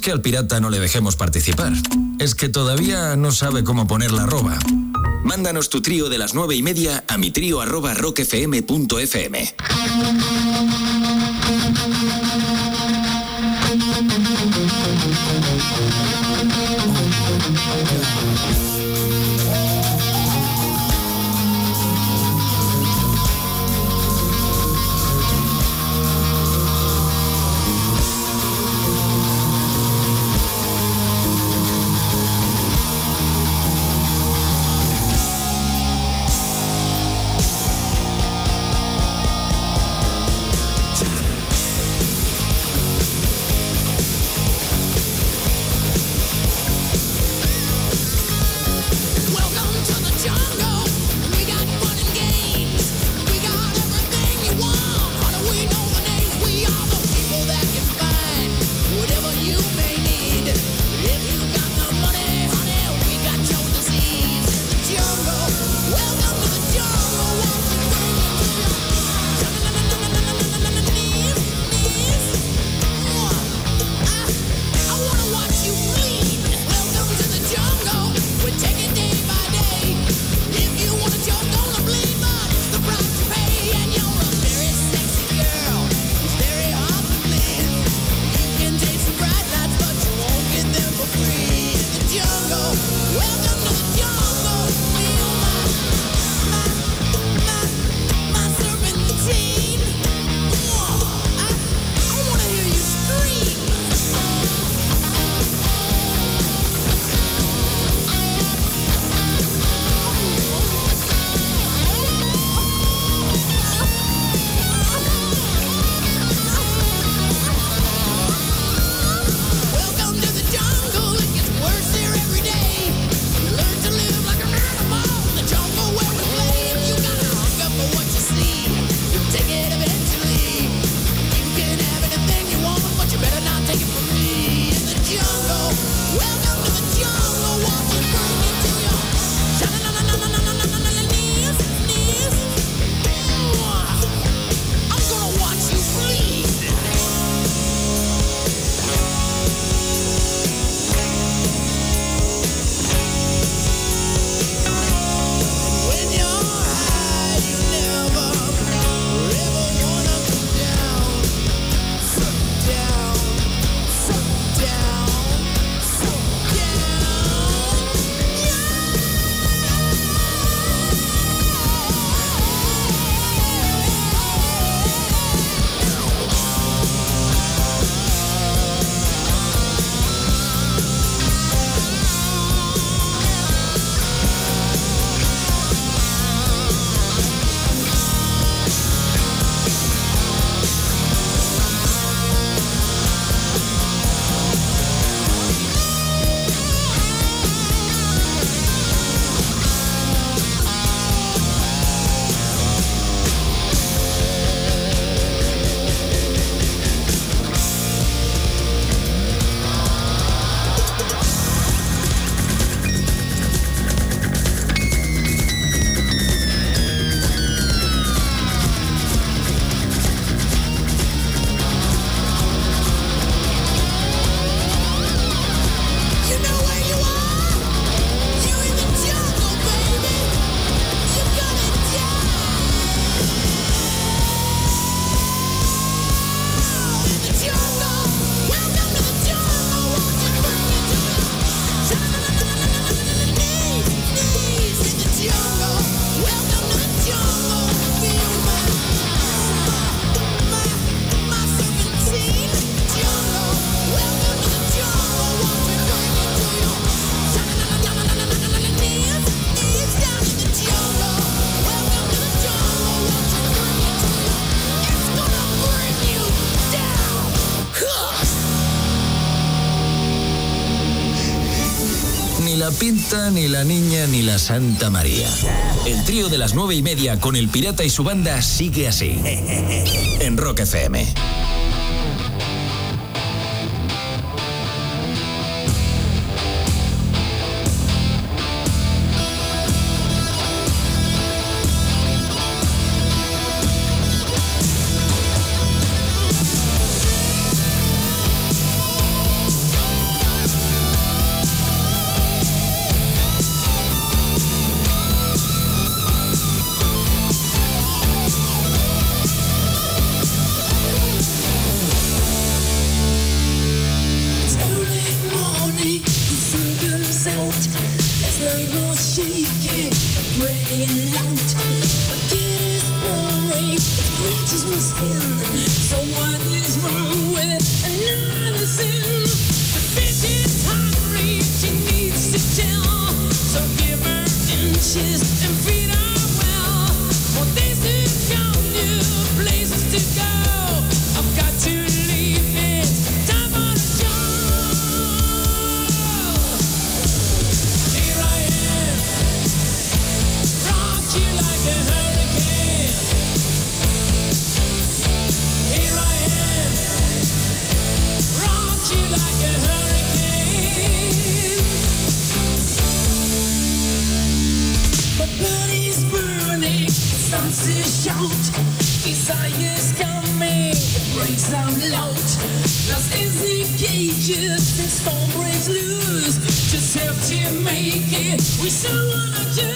que al pirata no le dejemos participar, es que todavía no sabe cómo poner la arroba. Mándanos tu trío de las nueve y media a mi trío arroba rockfm.fm. ni la niña ni la Santa María. El trío de las nueve y media con el pirata y su banda sigue así. En Rock FM. Out loud. Lost in the cages, the storm breaks loose. Just have to make it, we so wanna choose.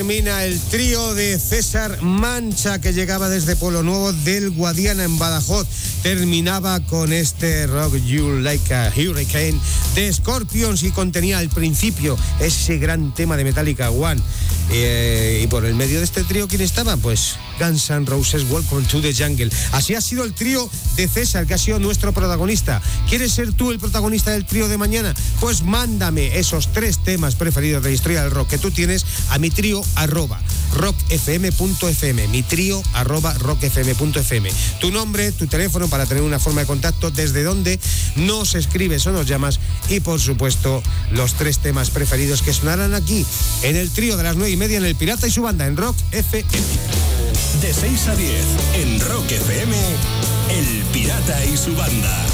Termina el trío de César Mancha que llegaba desde Pueblo Nuevo del Guadiana en Badajoz. Terminaba con este Rock You Like a Hurricane de Scorpions y contenía al principio ese gran tema de Metallica One. Eh, y por el medio de este trío, ¿quién estaba? Pues Guns N' Roses, Welcome to the Jungle. Así ha sido el trío de César, que ha sido nuestro protagonista. ¿Quieres ser tú el protagonista del trío de mañana? Pues mándame esos tres temas preferidos de la historia del rock que tú tienes a mi trío arroba rockfm.fm, mi trío arroba rockfm.fm. Tu nombre, tu teléfono para tener una forma de contacto, desde donde nos escribes o nos llamas y por supuesto los tres temas preferidos que sonarán aquí en el trío de las nueve y media en el Pirata y su banda en Rock FM. De 6 a 10 en Rock FM, El Pirata y su banda.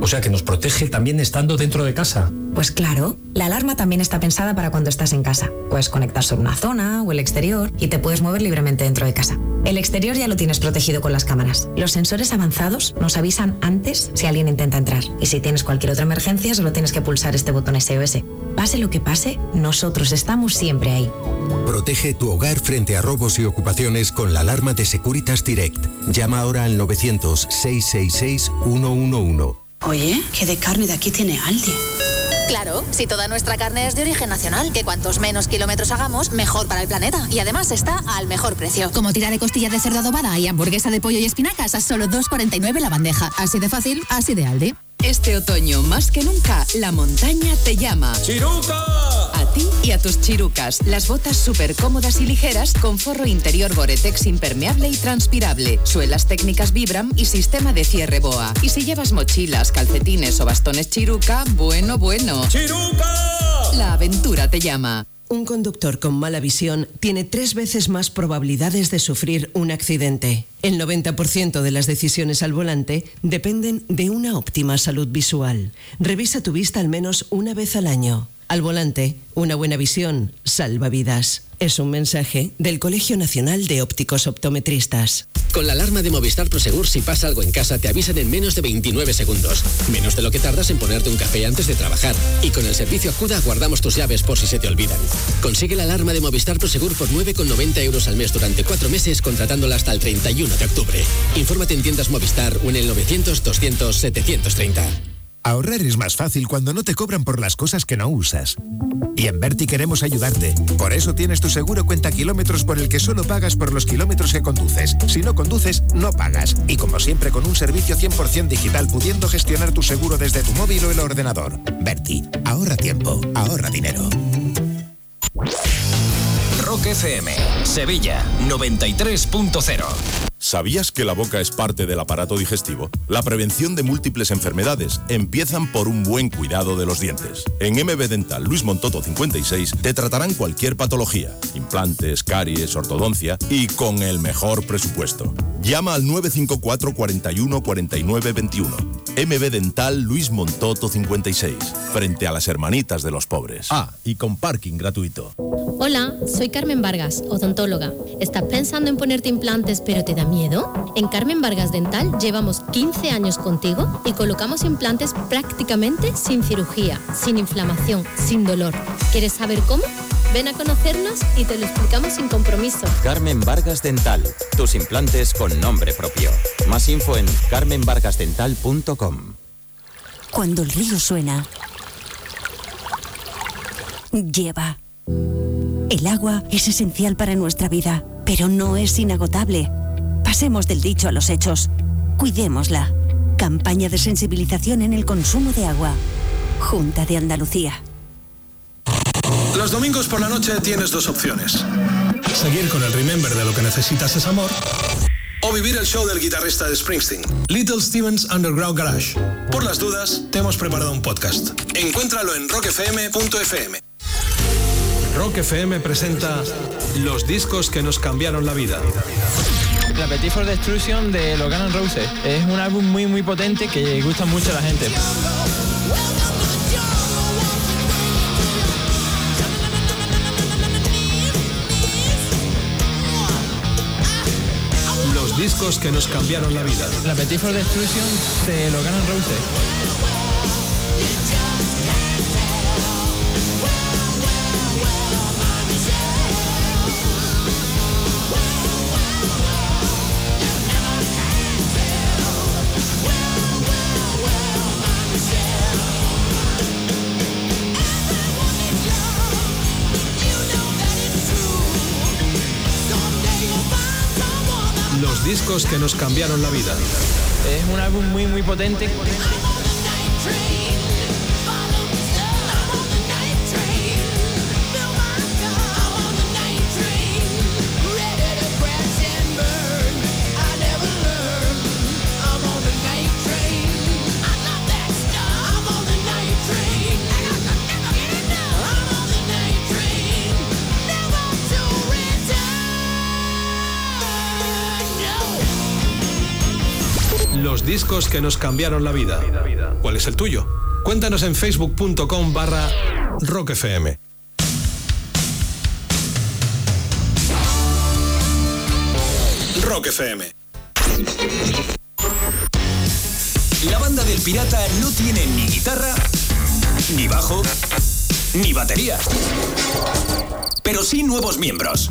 O sea que nos protege también estando dentro de casa. Pues claro, la alarma también está pensada para cuando estás en casa. Puedes conectar sobre una zona o el exterior y te puedes mover libremente dentro de casa. El exterior ya lo tienes protegido con las cámaras. Los sensores avanzados nos avisan antes si alguien intenta entrar. Y si tienes cualquier otra emergencia, solo tienes que pulsar este botón SOS. Pase lo que pase, nosotros estamos siempre ahí. Protege tu hogar frente a robos y ocupaciones con la alarma de Securitas Direct. Llama ahora al 900-666-111. Oye, ¿qué de carne de aquí tiene Aldi? Claro, si toda nuestra carne es de origen nacional, que cuantos menos kilómetros hagamos, mejor para el planeta. Y además está al mejor precio. Como tira de costilla de cerdo adobada y hamburguesa de pollo y espinacas a solo 2,49 la bandeja. Así de fácil, así de Aldi. Este otoño, más que nunca, la montaña te llama. ¡Chiruca! A ti y a tus chirucas. Las botas súper cómodas y ligeras con forro interior Gore-Tex impermeable y transpirable, suelas técnicas Vibram y sistema de cierre BOA. Y si llevas mochilas, calcetines o bastones chiruca, bueno, bueno. ¡Chiruca! La aventura te llama. Un conductor con mala visión tiene tres veces más probabilidades de sufrir un accidente. El 90% de las decisiones al volante dependen de una óptima salud visual. Revisa tu vista al menos una vez al año. Al volante, una buena visión salva vidas. Es un mensaje del Colegio Nacional de Ópticos Optometristas. Con la alarma de Movistar Prosegur, si pasa algo en casa, te avisan en menos de 29 segundos. Menos de lo que tardas en ponerte un café antes de trabajar. Y con el servicio Acuda guardamos tus llaves por si se te olvidan. Consigue la alarma de Movistar Prosegur por 9,90 euros al mes durante cuatro meses, contratándola hasta el 31 de octubre. Infórmate en tiendas Movistar o en el 900-200-730. Ahorrar es más fácil cuando no te cobran por las cosas que no usas. Y en Berti queremos ayudarte. Por eso tienes tu seguro cuenta kilómetros por el que solo pagas por los kilómetros que conduces. Si no conduces, no pagas. Y como siempre, con un servicio 100% digital, pudiendo gestionar tu seguro desde tu móvil o el ordenador. Berti, ahorra tiempo, ahorra dinero. Rock FM, Sevilla 93.0. ¿Sabías que la boca es parte del aparato digestivo? La prevención de múltiples enfermedades empiezan por un buen cuidado de los dientes. En MB Dental Luis Montoto 56 te tratarán cualquier patología, implantes, caries, ortodoncia y con el mejor presupuesto. Llama al 954 41 49 21. MB Dental Luis Montoto 56, frente a las hermanitas de los pobres. Ah, y con parking grtuito. Hola, soy Carmen Vargas, odontóloga. ¿Estás pensando en ponerte implantes pero te da miedo? En Carmen Vargas Dental llevamos 15 años contigo y colocamos implantes prácticamente sin cirugía, sin inflamación, sin dolor. ¿Quieres saber cómo? Ven a conocernos y te lo explicamos sin compromiso. Carmen Vargas Dental, tus implantes con nombre propio. Más info en carmenvargasdental.com. Cuando el río suena, lleva. El agua es esencial para nuestra vida, pero no es inagotable. Pasemos del dicho a los hechos. Cuidémosla. Campaña de sensibilización en el consumo de agua. Junta de Andalucía. Los domingos por la noche tienes dos opciones. Seguir con el Remember de lo que necesitas es amor. O vivir el show del guitarrista de Springsteen, Little Stevens Underground Garage. Por las dudas, te hemos preparado un podcast. Encuéntralo en rockfm.fm. Rock FM presenta los discos que nos cambiaron la vida. La Petit for Destruction de los Guns Roses. Es un álbum muy muy potente que gusta mucho a la gente. Los discos que nos cambiaron la vida. La Petit for Destruction de los Guns Roses. Discos que nos cambiaron la vida. Es un álbum muy muy potente. Que nos cambiaron la vida. ¿Cuál es el tuyo? Cuéntanos en facebook.com barra rockfm. Rock FM. La banda del pirata no tiene ni guitarra, ni bajo, ni batería. Pero sí nuevos miembros.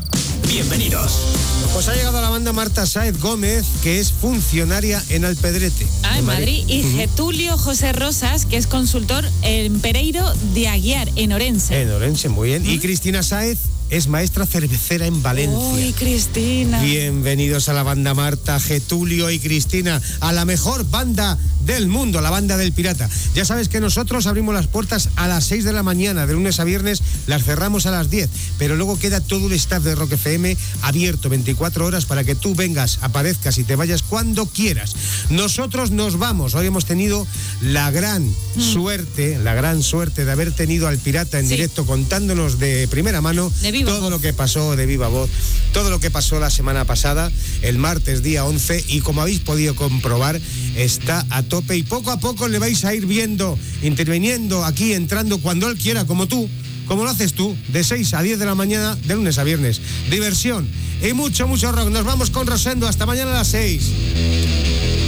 Bienvenidos. Pues ha llegado a la banda Marta Sáez Gómez, que es funcionaria en Alpedrete. Ah, en Madrid. Y. Getulio José Rosas, que es consultor en Pereiro de Aguiar, en Orense. En Orense, muy bien. Y Cristina Sáez es maestra cervecera en Valencia. Uy, Cristina. Bienvenidos a la banda Marta, Getulio y Cristina, a la mejor banda del mundo, la banda del pirata. Ya sabes que nosotros abrimos las puertas a las 6 de la mañana, de lunes a viernes, las cerramos a las 10, pero luego queda todo el staff de Rock FM abierto 24 horas para que tú vengas, aparezcas y te vayas cuando quieras. Nosotros nos vamos, hoy hemos tenido la gran Mm. suerte, la gran suerte de haber tenido al pirata en directo contándonos de primera mano De viva todo lo que pasó de viva voz, todo lo que pasó la semana pasada, el martes día 11, y como habéis podido comprobar, está a tope y poco a poco le vais a ir viendo, interviniendo aquí, entrando cuando él quiera, como tú, como lo haces tú, de 6 a 10 de la mañana, de lunes a viernes. Diversión y mucho, mucho rock. Nos vamos con Rosendo, hasta mañana a las 6.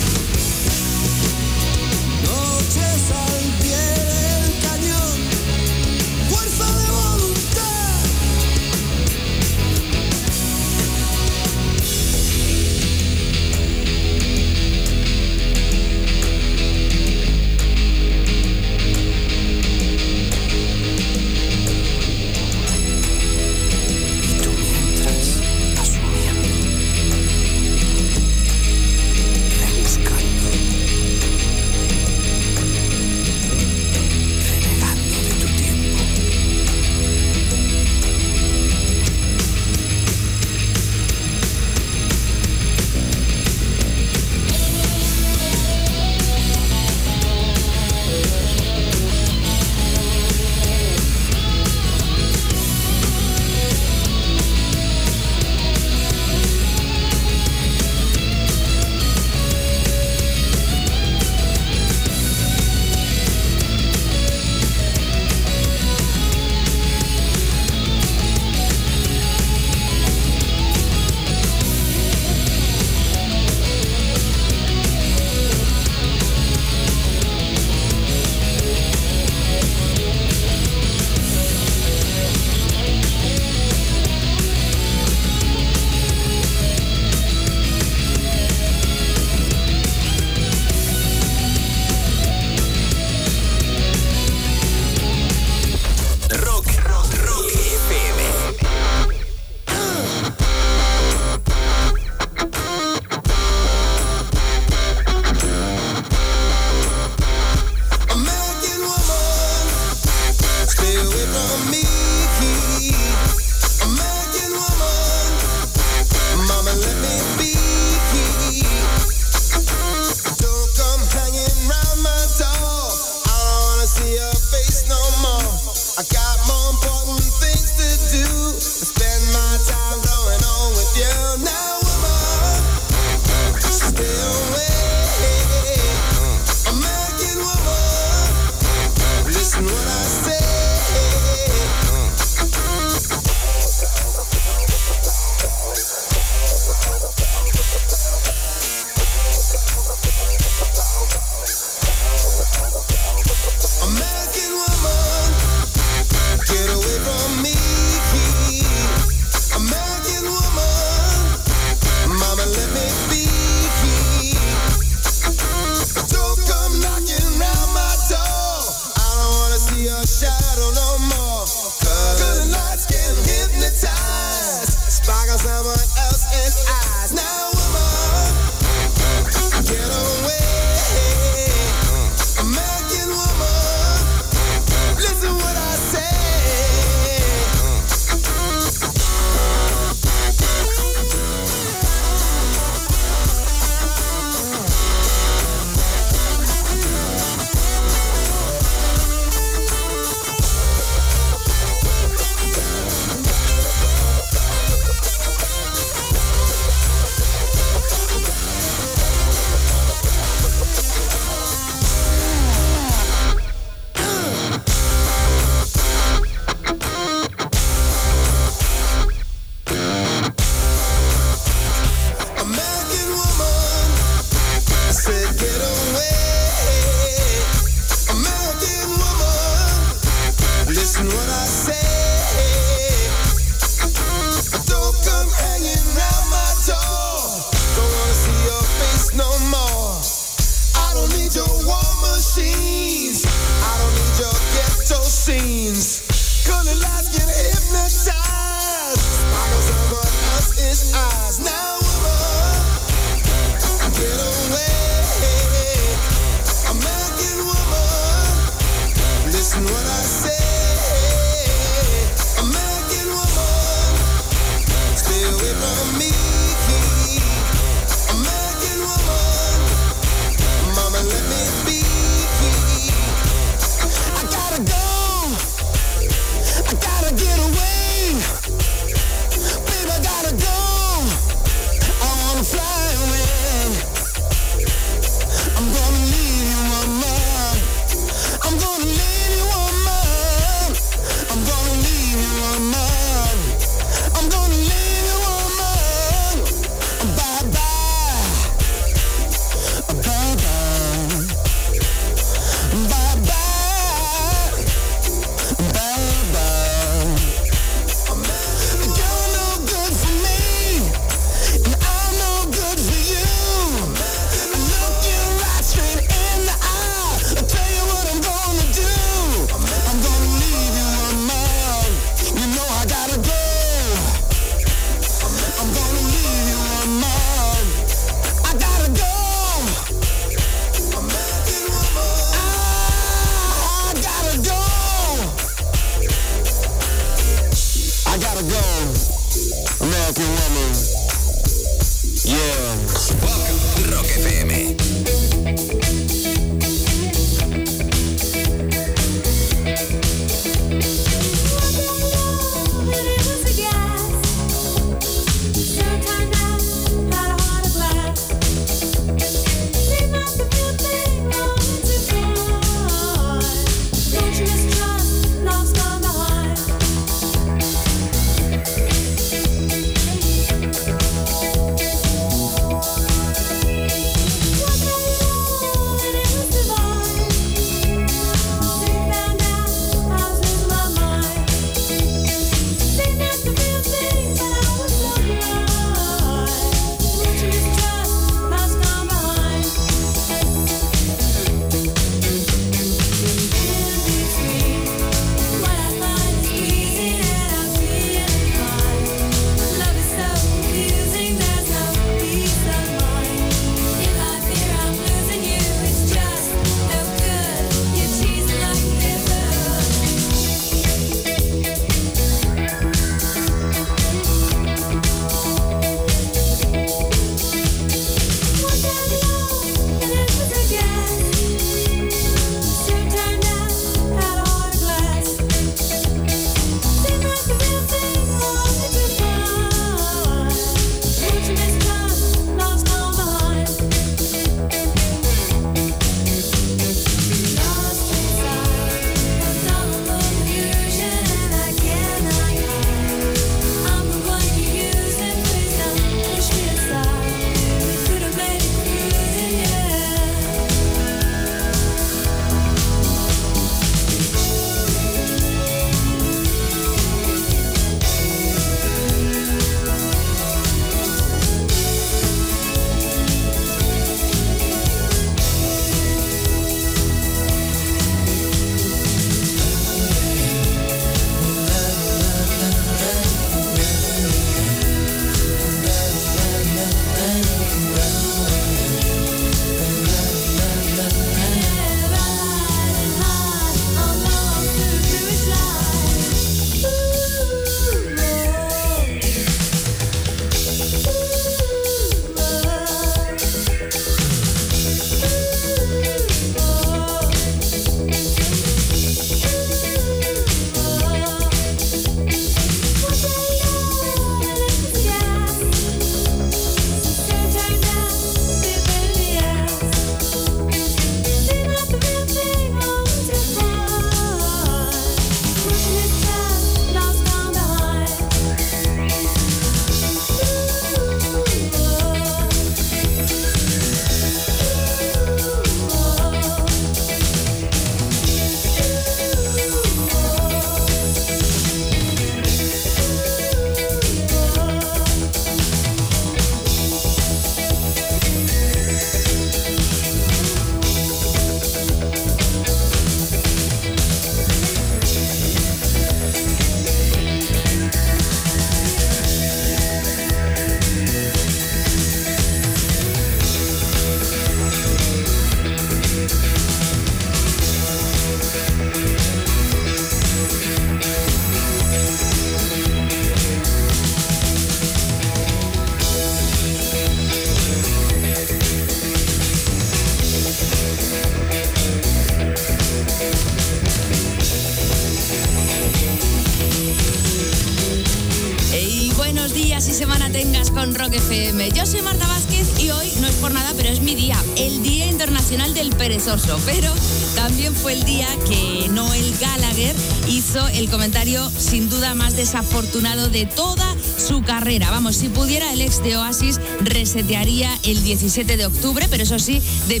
Pero también fue el día que Noel Gallagher hizo el comentario sin duda más desafortunado de toda su carrera. Vamos, si pudiera el ex de Oasis resetearía el 17 de octubre, pero eso sí, de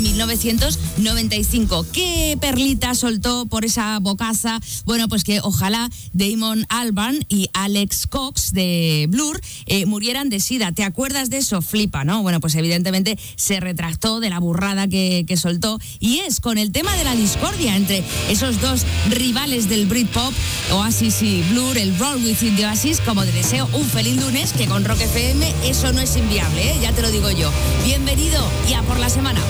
1995. ¿Qué perlita soltó por esa bocaza? Bueno, pues que ojalá Damon Albarn y Alex Cox de Blur eh, murieran de sida. ¿Te acuerdas de eso? Flipa, ¿no? Bueno, pues evidentemente se retractó de la burrada que, que soltó y es con el tema de la discordia entre esos dos rivales del Britpop, Oasis y Blur, el Roll With It de Oasis, como te deseo un feliz lunes, que con Rock FM eso no es inviable, ¿eh? ya te lo digo yo. Bienvenido y a por la semana.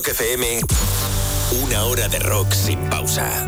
Rock FM, una hora de rock sin pausa.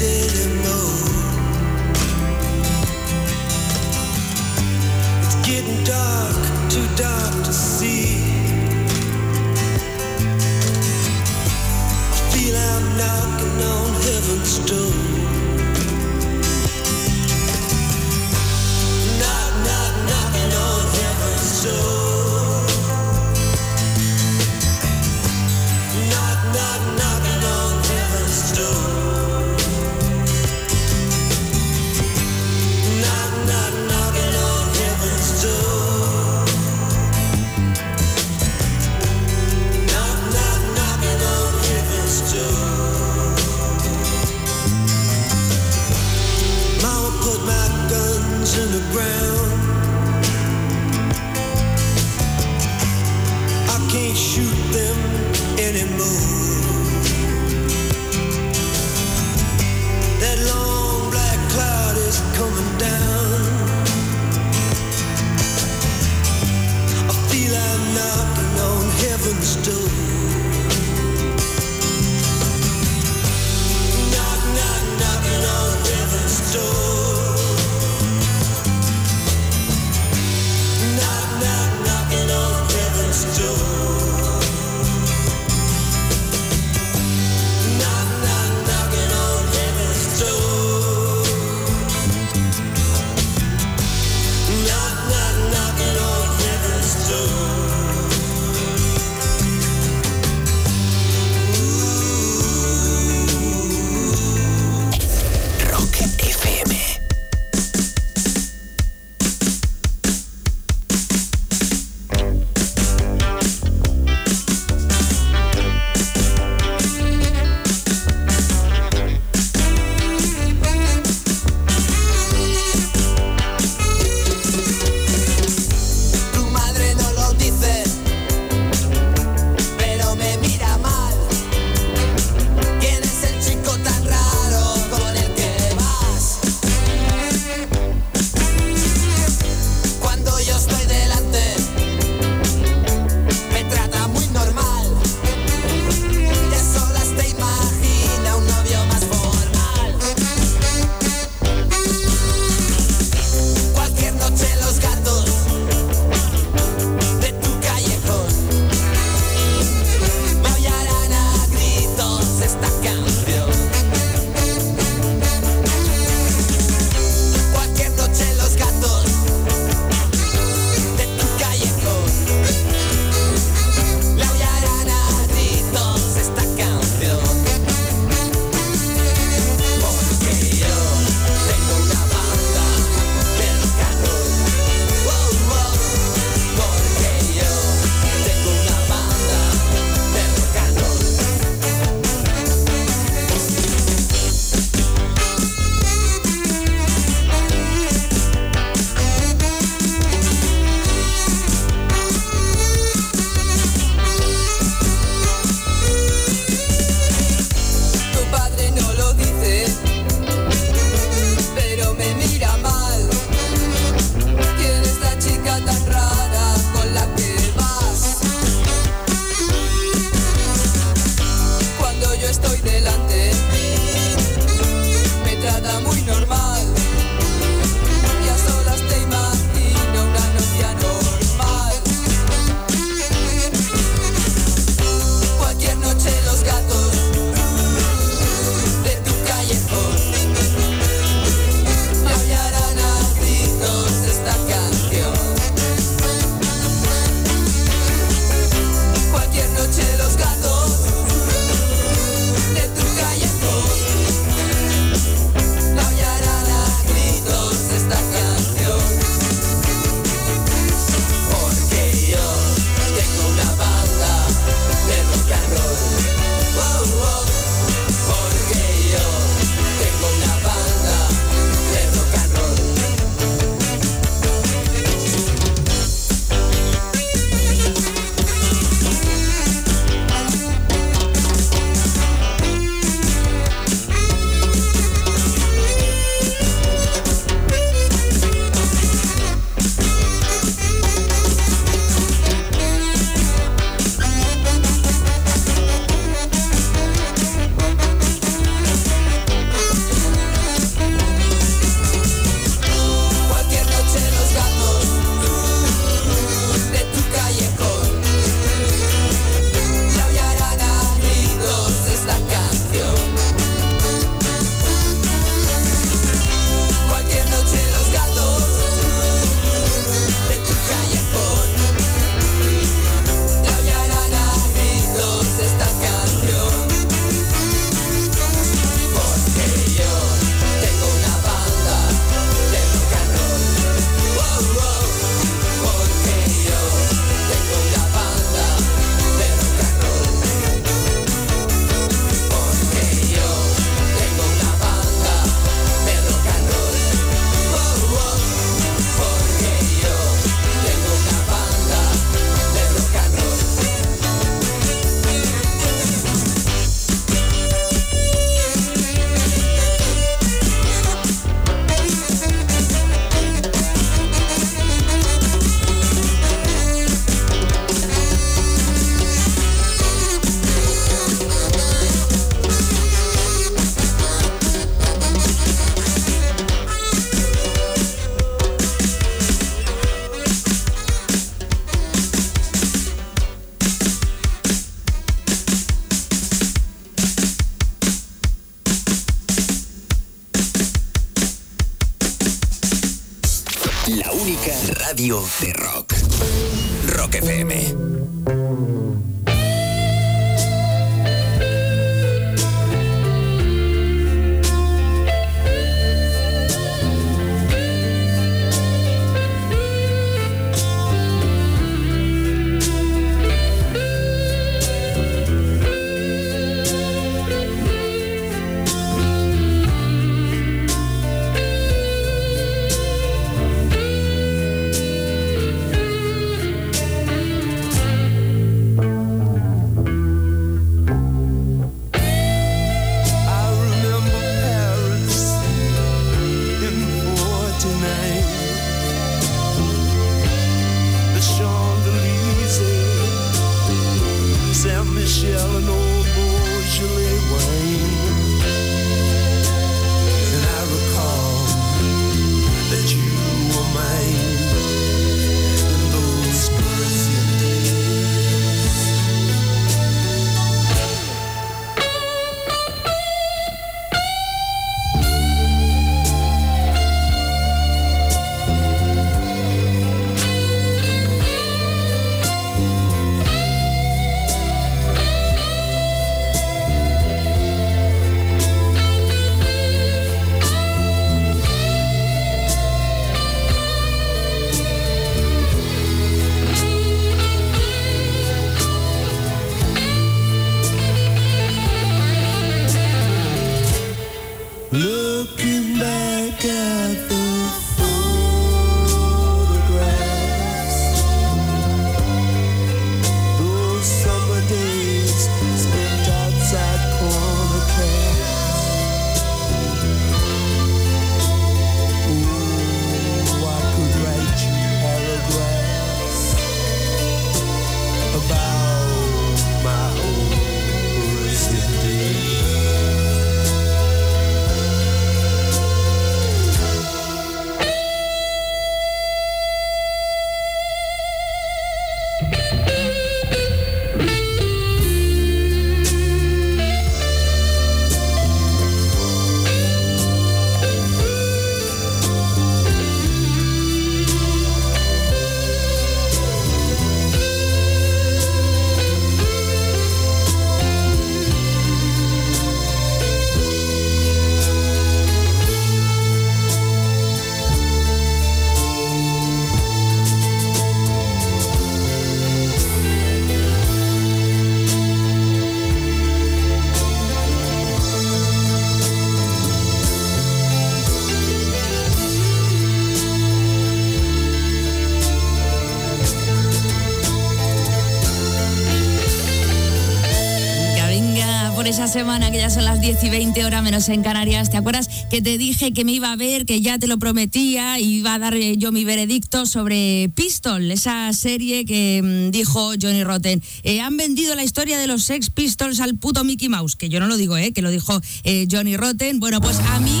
Semana que ya son las 10 y 20 horas menos en Canarias. ¿Te acuerdas que te dije que me iba a ver, que ya te lo prometía y iba a dar yo mi veredicto sobre Pistol, esa serie que mm, dijo Johnny Rotten? Eh, han vendido la historia de los Sex Pistols al puto Mickey Mouse, que yo no lo digo, eh, que lo dijo eh, Johnny Rotten. Bueno, pues a mí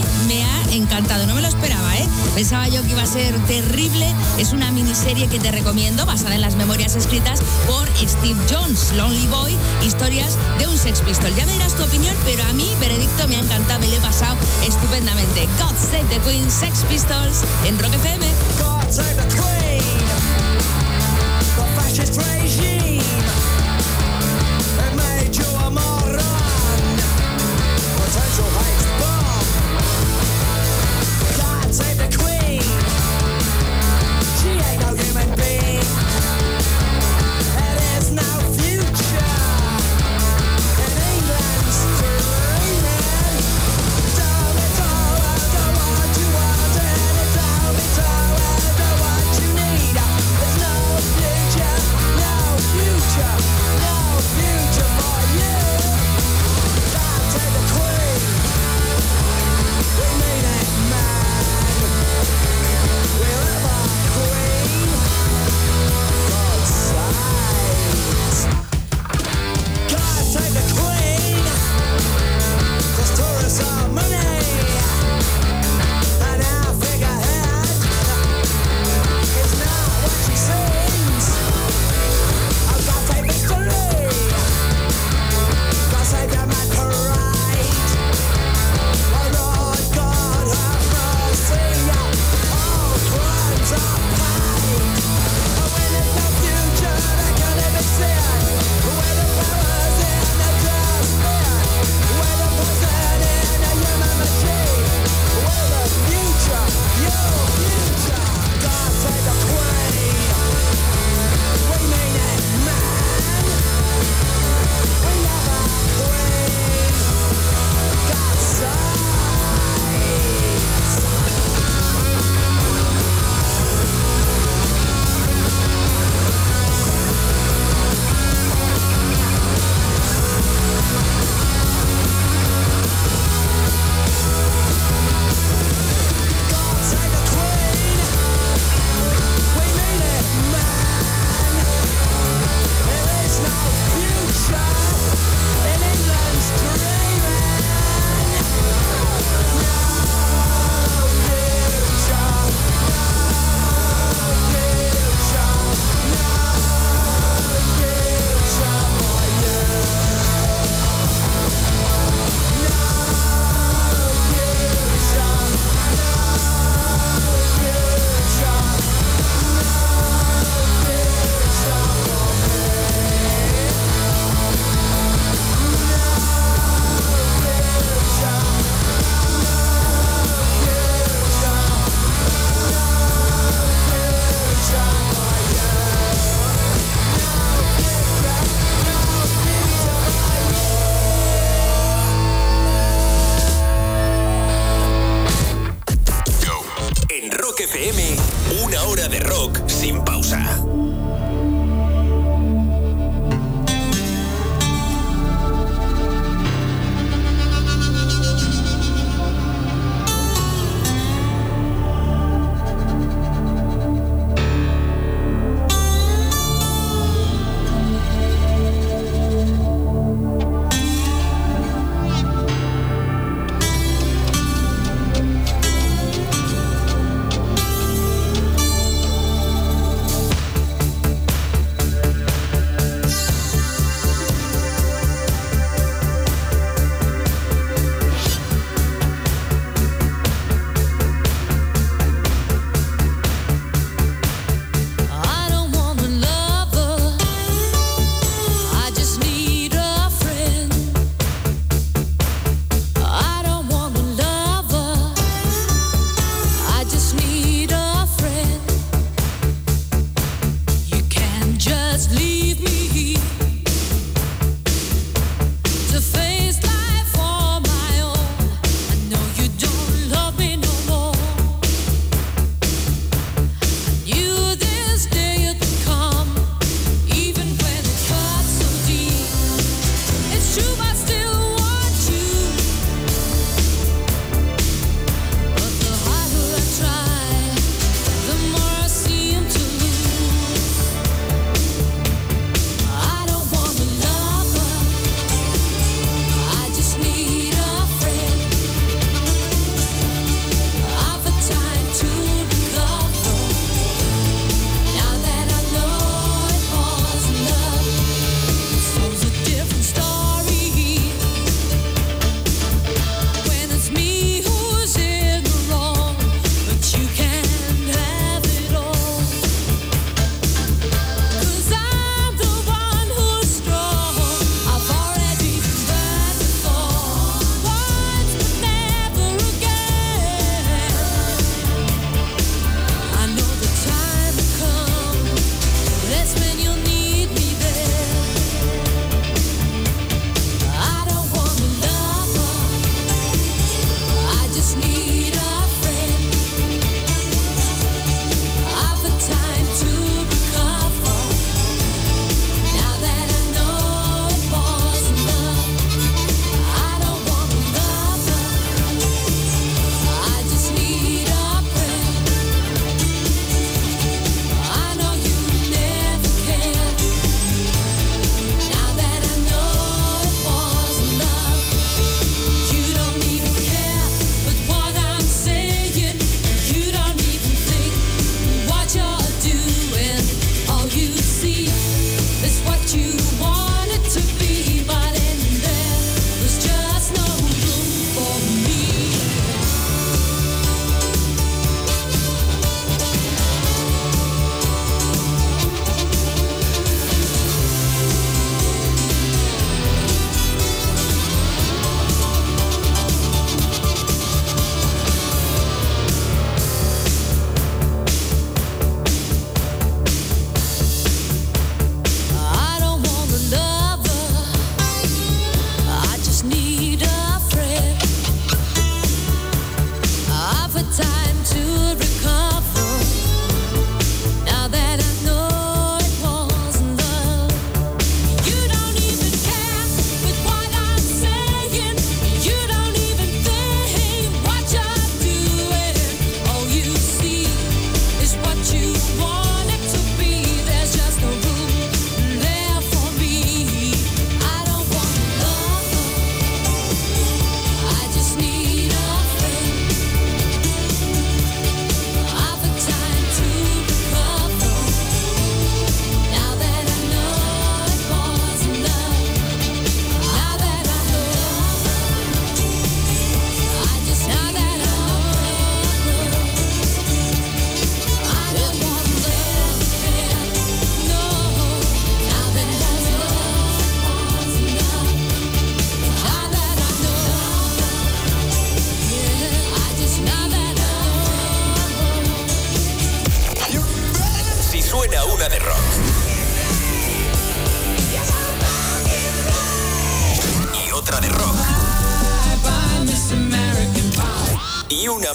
encantado, no me lo esperaba, ¿eh? Pensaba yo que iba a ser terrible. Es una miniserie que te recomiendo, basada en las memorias escritas por Steve Jones, Lonely Boy, historias de un Sex Pistol. Ya me dirás tu opinión, pero a mí, veredicto, me ha encantado, me lo he pasado estupendamente. God Save the Queen, Sex Pistols, en Rock FM. God save the Queen, the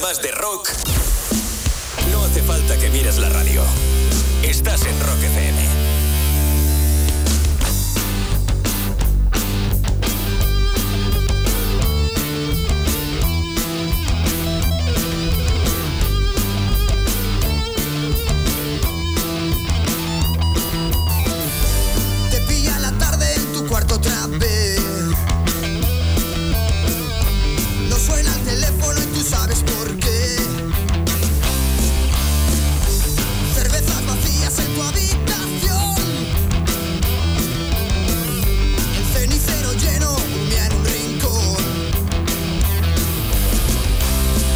más de